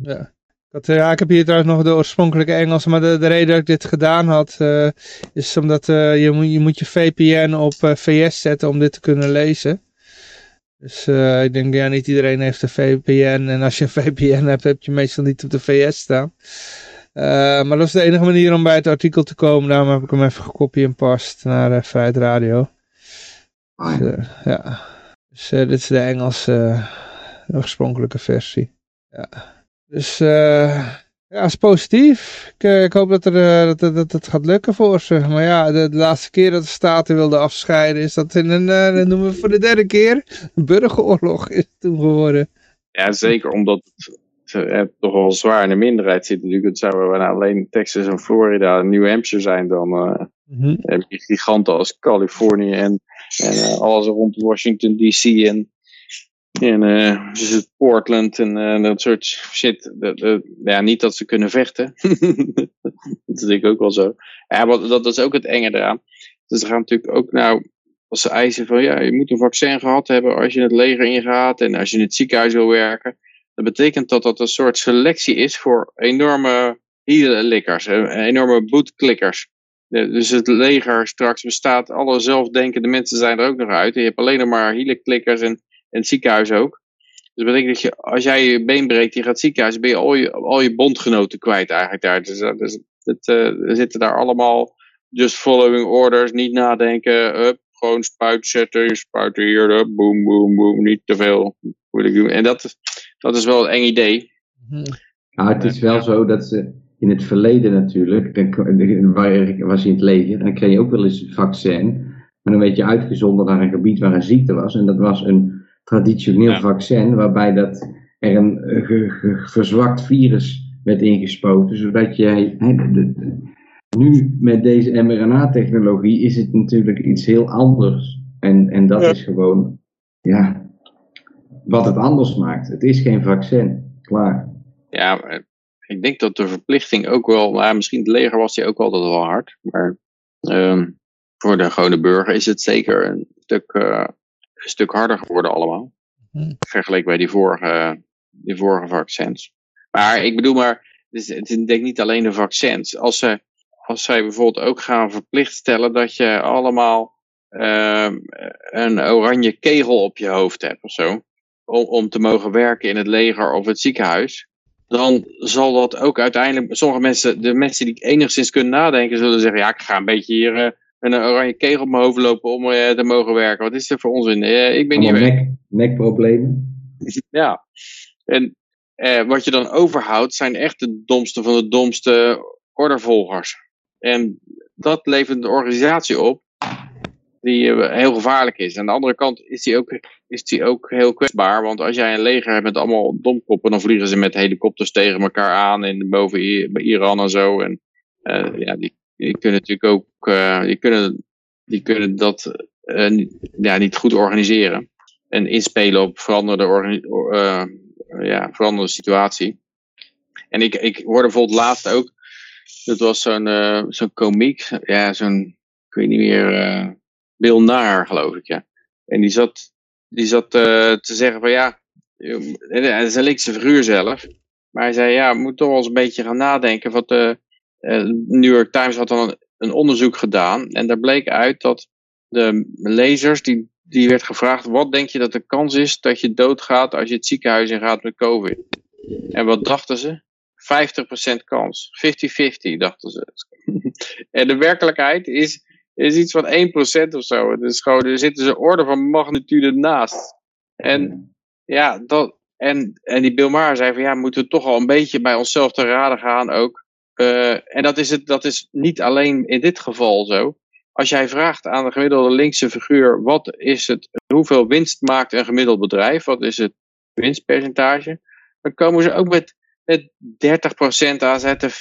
ja. Had, ja, ik heb hier trouwens nog de oorspronkelijke Engels, maar de, de reden dat ik dit gedaan had, uh, is omdat uh, je, moet, je moet je VPN op VS zetten om dit te kunnen lezen. Dus ik denk, ja, niet iedereen heeft een VPN. En als je een VPN hebt, heb je meestal niet op de VS staan. Maar dat is de enige manier om bij het artikel te komen. Daarom heb ik hem even gekopie en past naar uh, Vrijheid Radio. Ah, Dus, ja. Dus dit is de Engelse oorspronkelijke versie. Ja. Dus uh, ja, is positief. Ik, uh, ik hoop dat, er, uh, dat, dat, dat, het gaat lukken voor ze. Maar ja, de, de, laatste keer dat de Staten wilden afscheiden, is dat in een, dat noemen we voor de derde keer, een burgeroorlog is toen geworden. Ja, zeker, omdat het toch wel zwaar in de minderheid zit natuurlijk. Het zou nou alleen Texas en Florida en New Hampshire zijn, dan mm -hmm. heb je giganten als Californië en, en alles rond Washington DC en en uh, dus Portland en uh, dat soort shit. Ja, niet dat ze kunnen vechten. [LAUGHS] dat is denk ik ook wel zo. Ja, dat, dat is ook het enge eraan. Dus ze gaan natuurlijk ook nou, als ze eisen van ja, je moet een vaccin gehad hebben als je het leger ingaat en als je in het ziekenhuis wil werken. Dat betekent dat dat een soort selectie is voor enorme likkers, enorme boetklikkers. Dus het leger straks bestaat, alle zelfdenkende mensen zijn er ook nog uit. Je hebt alleen nog maar hieliklikkers en en het ziekenhuis ook. Dus dat betekent dat je, als jij je been breekt, je gaat ziekenhuis, ben je al je, al je bondgenoten kwijt eigenlijk daar. Dus, dus het, er zitten daar allemaal just following orders, niet nadenken, gewoon spuit zetten, spuiten hier, up, boom, boom, boom, niet te veel. En dat, dat is wel een eng idee. Nou, het is wel zo dat ze in het verleden natuurlijk, dan was je in het leger, dan kreeg je ook wel eens een vaccin. Maar dan werd je uitgezonden naar een gebied waar een ziekte was. En dat was een traditioneel ja. vaccin, waarbij dat er een ge, ge, verzwakt virus werd ingespoten, zodat je. He, de, de, nu met deze mRNA-technologie is het natuurlijk iets heel anders. En, en dat ja. is gewoon, ja, wat het anders maakt. Het is geen vaccin. Klaar. Ja, ik denk dat de verplichting ook wel, nou, misschien het leger was die ook altijd wel hard, maar um, voor de gewone burger is het zeker een stuk, uh, een stuk harder geworden allemaal. Hm. Vergeleken bij die vorige, die vorige vaccins. Maar ik bedoel maar, het is denk ik niet alleen de vaccins. Als, ze, als zij bijvoorbeeld ook gaan verplicht stellen dat je allemaal uh, een oranje kegel op je hoofd hebt of zo. Om, om te mogen werken in het leger of het ziekenhuis. Dan zal dat ook uiteindelijk, sommige mensen, de mensen die enigszins kunnen nadenken, zullen zeggen, ja ik ga een beetje hier... Uh, een oranje kegel op mijn hoofd lopen om uh, te mogen werken. Wat is er voor onzin? Uh, ik ben niet nek, nekproblemen. [LAUGHS] ja. En wat je dan overhoudt zijn echt de domste van de domste ordervolgers. En dat levert een organisatie op die heel gevaarlijk is. Aan de andere kant is die ook, is die ook heel kwetsbaar. Want als jij een leger hebt met allemaal domkoppen, dan vliegen ze met helikopters tegen elkaar aan in, boven Iran en zo. En ja, die die kunnen natuurlijk ook, uh, die, kunnen, die kunnen dat niet, ja, niet goed organiseren. En inspelen op veranderde, ja, veranderde situatie. En ik, ik hoorde bijvoorbeeld laatst ook, dat was zo'n zo'n komiek, ja, zo'n, ik weet niet meer, Bill Naar geloof ik, ja. En die zat, die zat te zeggen van ja, hij is een linkse figuur zelf. Maar hij zei ja, we moeten toch wel eens een beetje gaan nadenken wat de uh, New York Times had dan een, een, onderzoek gedaan. En daar bleek uit dat de lezers, die, die werd gevraagd, wat denk je dat de kans is dat je doodgaat als je het ziekenhuis in gaat met COVID? En wat dachten ze? 50% kans. 50-50 dachten ze. [LAUGHS] en de werkelijkheid is, is iets van 1% of zo. Dus gewoon, er zitten ze orde van magnitude naast. En ja, dat, en, en die Bill Maher zei van ja, moeten we toch al een beetje bij onszelf te raden gaan ook. Uh, en dat is, het, dat is niet alleen in dit geval zo. Als jij vraagt aan de gemiddelde linkse figuur, wat is het, hoeveel winst maakt een gemiddeld bedrijf, wat is het winstpercentage, dan komen ze ook met, met 30% aanzetten, 40%.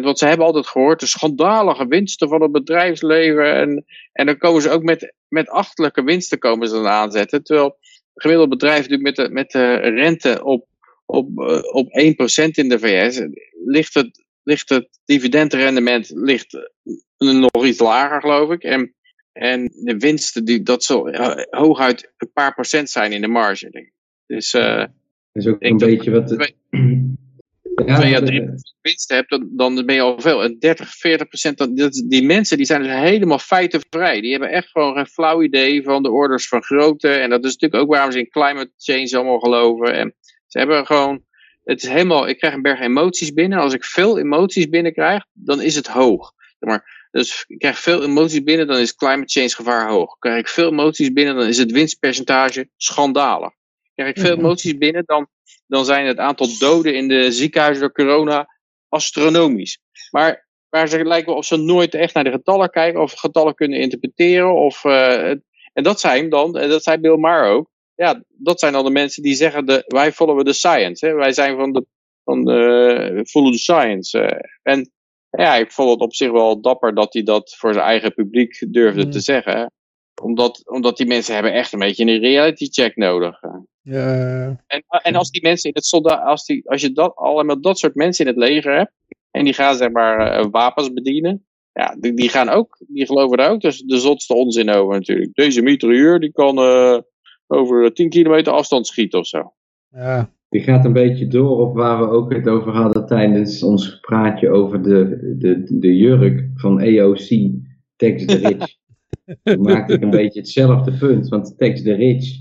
Want ze hebben altijd gehoord de schandalige winsten van het bedrijfsleven. En, en dan komen ze ook met, met achtelijke winsten komen ze dan aanzetten. Terwijl een gemiddeld bedrijf nu met de, met de rente op, op, op 1% in de VS ligt het ligt het dividendrendement ligt nog iets lager, geloof ik. En, en de winsten, die, dat zal hooguit een paar procent zijn in de marge. Denk ik. Dus, uh, dat is ook een beetje wat... Het, [CLEARS THROAT] Ja, twee à maar, drie eh, winst hebt, dan, ben je al veel. En 30, 40 procent, die mensen die zijn dus helemaal feitenvrij. Die hebben echt gewoon geen flauw idee van de orders van grootte. En dat is natuurlijk ook waarom ze in climate change allemaal geloven. En ze hebben gewoon, het is helemaal, ik krijg een berg emoties binnen. Als ik veel emoties binnenkrijg, dan is het hoog. Zeg maar, dus ik krijg veel emoties binnen, dan is climate change gevaar hoog. Krijg ik veel emoties binnen, dan is het winstpercentage schandalig. Krijg ik veel emoties binnen, dan, dan zijn het aantal doden in de ziekenhuizen door corona astronomisch. Maar, maar ze lijken wel of ze nooit echt naar de getallen kijken, of getallen kunnen interpreteren. Of, eh, en dat zijn dan, en dat zei Bill Maher ook, ja, dat zijn dan de mensen die zeggen, de, wij followen the science. Hè? Wij zijn van de, van de follow the science. eh. en ja, ik vond het op zich wel dapper dat hij dat voor zijn eigen publiek durfde Mm. te zeggen. Omdat, omdat die mensen hebben echt een beetje een reality check nodig. Ja, En, en als die mensen in het soldaat, als, die, als je dat, allemaal dat soort mensen in het leger hebt, en die gaan zeg maar eh, wapens bedienen, ja, die, die gaan ook, die geloven daar ook dus de zotste onzin over natuurlijk. Deze mitrailleur, die kan eh, over 10 kilometer afstand schieten of zo. ja. Die gaat een beetje door op waar we ook het over hadden tijdens ons praatje over de, de, de jurk van AOC, Tex the Rich. [LAUGHS] Maakte ik een [LAUGHS] beetje hetzelfde punt, want Tex the Rich,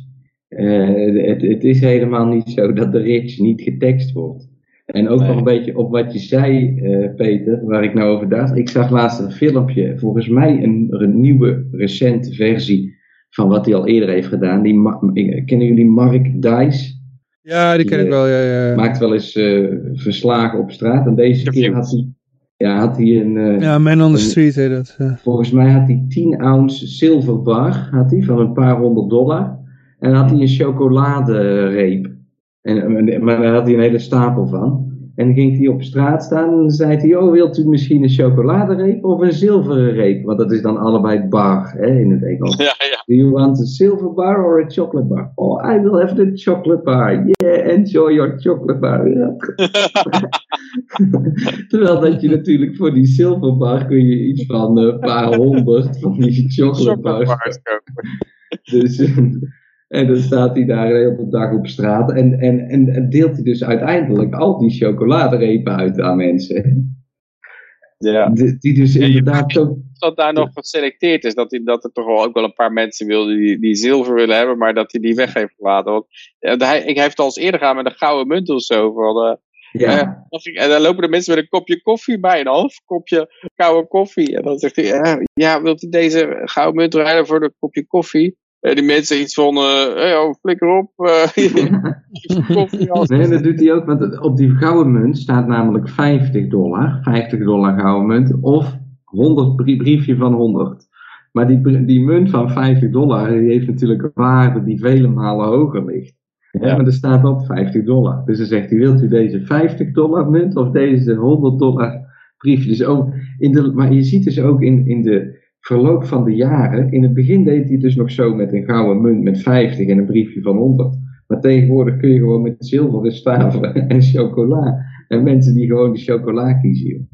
eh, het, het is helemaal niet zo dat de Rich niet getekst wordt. En ook Nee. nog een beetje op wat je zei, eh, Peter, waar ik nou over dacht. Ik zag laatst een filmpje, volgens mij een, een nieuwe, recente versie van wat hij al eerder heeft gedaan. Die, kennen jullie Mark Dice? ja, die ken ik wel. Ja, ja. maakt wel eens eh, verslagen op straat. En deze keer had hij, ja, had hij een, eh, ja, Man on the een- Street heet dat. ja. volgens mij had hij 10 ounce zilverbar had hij, van een paar honderd dollar. En dan had hij een chocoladereep. En, en- maar daar had hij een hele stapel van. En dan ging hij op straat staan en zei hij, oh wilt u misschien een chocoladereep of een zilveren reep? Want dat is dan allebei bar hè, in het Engels. Ja, ja. Do you want a silver bar or a chocolate bar? Oh, I will have the chocolate bar. Yeah, enjoy your chocolate bar. Ja. [LAUGHS] Terwijl dat je natuurlijk voor die silver bar kun je iets van een paar honderd van die chocolate bars. Kopen. Dus, eh, en dan staat hij daar de hele dag op straat en, en, en, en deelt hij dus uiteindelijk al die chocoladerepen uit aan mensen. Ja. Die, die dus Ja, inderdaad ook... Dat daar nog geselecteerd is, dat, hij, dat er toch wel ook wel een paar mensen wilden die, die zilver willen hebben, maar dat hij die weg heeft gelaten. Want ja, hij, ik heeft al eens eerder gedaan met een gouden munt of zo. Van, eh, Ja, Eh, en dan lopen de mensen met een kopje koffie bij, een half kopje koude koffie. En dan zegt hij, eh, ja, wilt u deze gouden munt rijden voor een kopje koffie? En die mensen iets van, eh hey, oh, flikker op, eh. [LAUGHS] [LAUGHS] Nee, dat doet hij ook, want op die gouden munt staat namelijk 50 dollar, 50 dollar gouden munt, of 100 brie- briefje van 100. Maar die, die munt van 50 dollar, die heeft natuurlijk een waarde die vele malen hoger ligt. Ja, Ja. maar er staat op 50 dollar. Dus dan zegt hij, wilt u deze 50 dollar munt of deze 100 dollar briefje? Dus ook in de, maar je ziet dus ook in, in de verloop van de jaren, in het begin deed hij dus nog zo met een gouden munt met 50 en een briefje van 100. Maar tegenwoordig kun je gewoon met zilveren staven [LAUGHS] en chocola. En mensen die gewoon de chocola kiezen.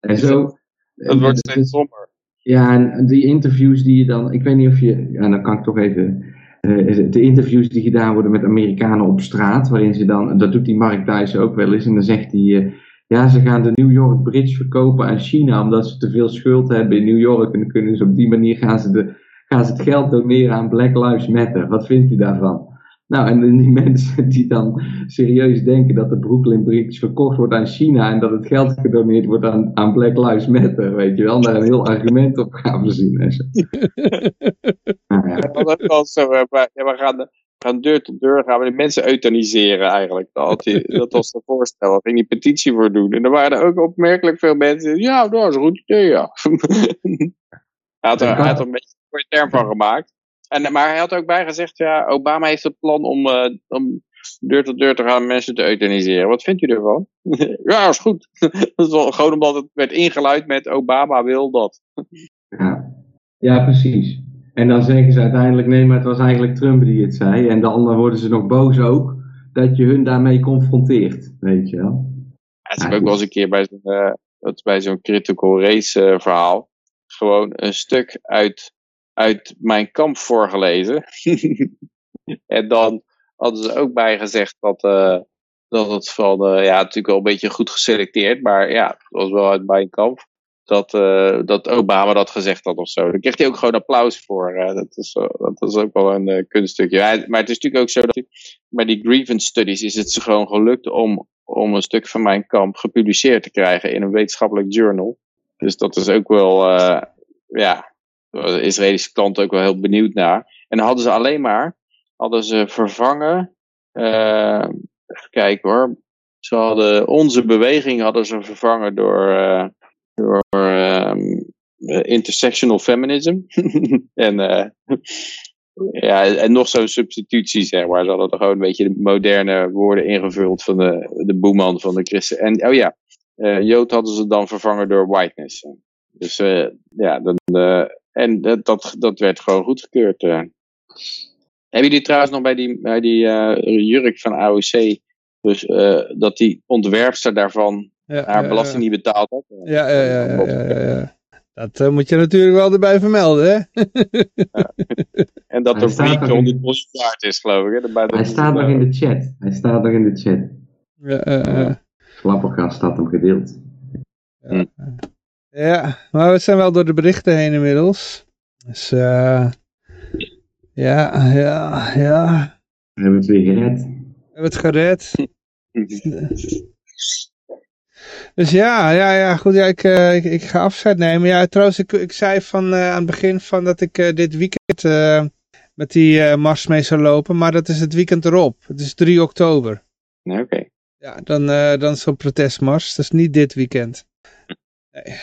En zo. Het wordt steeds somber. ja, en die interviews die je dan, ik weet niet of je, ja, dan kan ik toch even, eh, de interviews die gedaan worden met Amerikanen op straat, waarin ze dan, dat doet die Mark Thijssen ook wel eens, en dan zegt hij, eh, ja, ze gaan de New York Bridge verkopen aan China omdat ze te veel schuld hebben in New York, en dan kunnen ze op die manier gaan ze, de, gaan ze het geld doneren aan Black Lives Matter. Wat vindt u daarvan? Nou, en die [LAUGHS] mensen die dan serieus denken dat de Brooklyn Bridge verkocht wordt aan China en dat het geld gedoneerd wordt aan, aan Black Lives Matter, weet je wel, daar een heel argument op gaan voorzien. En zo. Nou ja. Dat ja, we gaan, gaan deur tot deur gaan we de mensen euthaniseren eigenlijk. Dat, [LAUGHS] dat was de voorstel, daar ging die petitie voor doen. En er waren er ook opmerkelijk veel mensen, ja, dat is een goed idee, ja. [LAUGHS] hij had er, hij had er een beetje een mooie term van gemaakt. En, maar hij had ook bij gezegd, ja, Obama heeft het plan om, eh, om deur tot deur te gaan en mensen te euthaniseren. Wat vindt u ervan? [LAUGHS] ja, is goed. dat is wel gewoon omdat het werd ingeluid met Obama wil dat. Ja. ja, precies. En dan zeggen ze uiteindelijk, nee, maar het was eigenlijk Trump die het zei. En dan worden ze nog boos ook dat je hun daarmee confronteert, weet je wel. Het is ook wel eens een keer bij zo'n eh, dat bij zo'n critical race eh, verhaal gewoon een stuk uit, uit mijn kamp voorgelezen. [LAUGHS] en dan hadden ze ook bij gezegd dat, eh, dat het van, ja, natuurlijk wel een beetje goed geselecteerd, maar ja, het was wel uit mijn kamp. Dat, eh, dat Obama dat gezegd had of zo. Daar kreeg hij ook gewoon applaus voor. eh, dat, is, dat is ook wel een eh, kunststukje. Maar het is natuurlijk ook zo dat bij die grievance studies is het ze gewoon gelukt om, om een stuk van mijn kamp gepubliceerd te krijgen in een wetenschappelijk journal. Dus dat is ook wel, ja, de Israëlische klant ook wel heel benieuwd naar. En hadden ze alleen maar, hadden ze vervangen, even kijken hoor. Ze hadden onze beweging hadden ze vervangen door, door ehm, eh, intersectional feminism. [LAUGHS] en, eh, ja, en nog zo'n substitutie, zeg maar. Ze hadden er gewoon een beetje de moderne woorden ingevuld van de, de boeman van de christen. En oh ja, eh, Jood hadden ze dan vervangen door whiteness. Dus eh, ja, dan, en dat, dat, werd gewoon goedgekeurd. Hebben jullie trouwens nog bij die, bij die jurk van AOC, dus dat die ontwerpster daarvan Ja, haar ja, belasting niet betaald had? Ja, ja, ja, ja, ja, ja, ja. Dat eh, moet je natuurlijk wel erbij vermelden, hè? En dat er staat 400 nog in- miljoen waard is, geloof ik. Hè? Hij staat nog in de chat. Hij staat nog in de chat. Ja, eh, eh. Had hem gedeeld. ja, maar we zijn wel door de berichten heen inmiddels. Dus eh ja, ja, ja. We hebben het weer gered. We hebben het gered. [LAUGHS] Dus ja, ja, ja, goed, ja, ik, eh, ik, ik ga afscheid nemen. Ja, trouwens, ik, ik zei van, eh, aan het begin van dat ik eh, dit weekend eh, met die eh, mars mee zou lopen, maar dat is het weekend erop. Het is 3 oktober. Nee, Oké. Ja, dan, eh, dan is zo'n protestmars. Dat is niet dit weekend. Nee.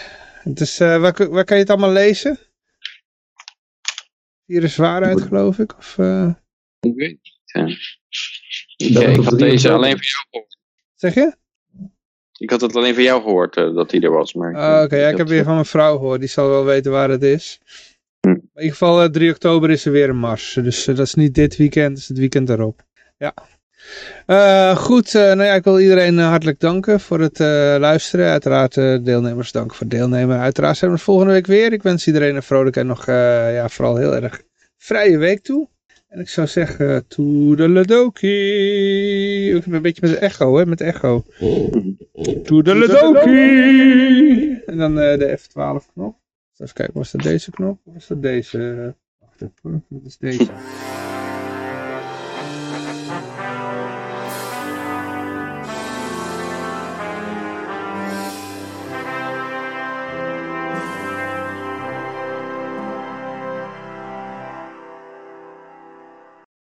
Het is, eh, waar, kun- waar kan je het allemaal lezen? Hier is waarheid, geloof ik. Of, eh, Ik weet het niet. hè. Ik, ik had 3 deze alleen van jou zeg je? Ik had het alleen van jou gehoord eh, dat hij er was. Maar Ah, Oké, ja, ik heb weer van mijn vrouw gehoord. Die zal wel weten waar het is. Hm. In ieder geval, eh, 3 oktober is er weer een mars. Dus eh, dat is niet dit weekend, dat is het weekend erop. Ja. Eh, goed, eh, nou ja, ik wil iedereen eh, hartelijk danken voor het eh, luisteren. Uiteraard eh, deelnemers danken voor het deelnemen. Uiteraard zijn we volgende week weer. Ik wens iedereen een vrolijke en nog eh, ja, vooral heel erg vrije week toe. En ik zou zeggen, toedeledokie. Ook een beetje met echo, hè, met echo. Toedeledokie. En dan eh, de F12 knop. Even kijken, was dat deze knop of was dat deze? Wacht even, dat is deze.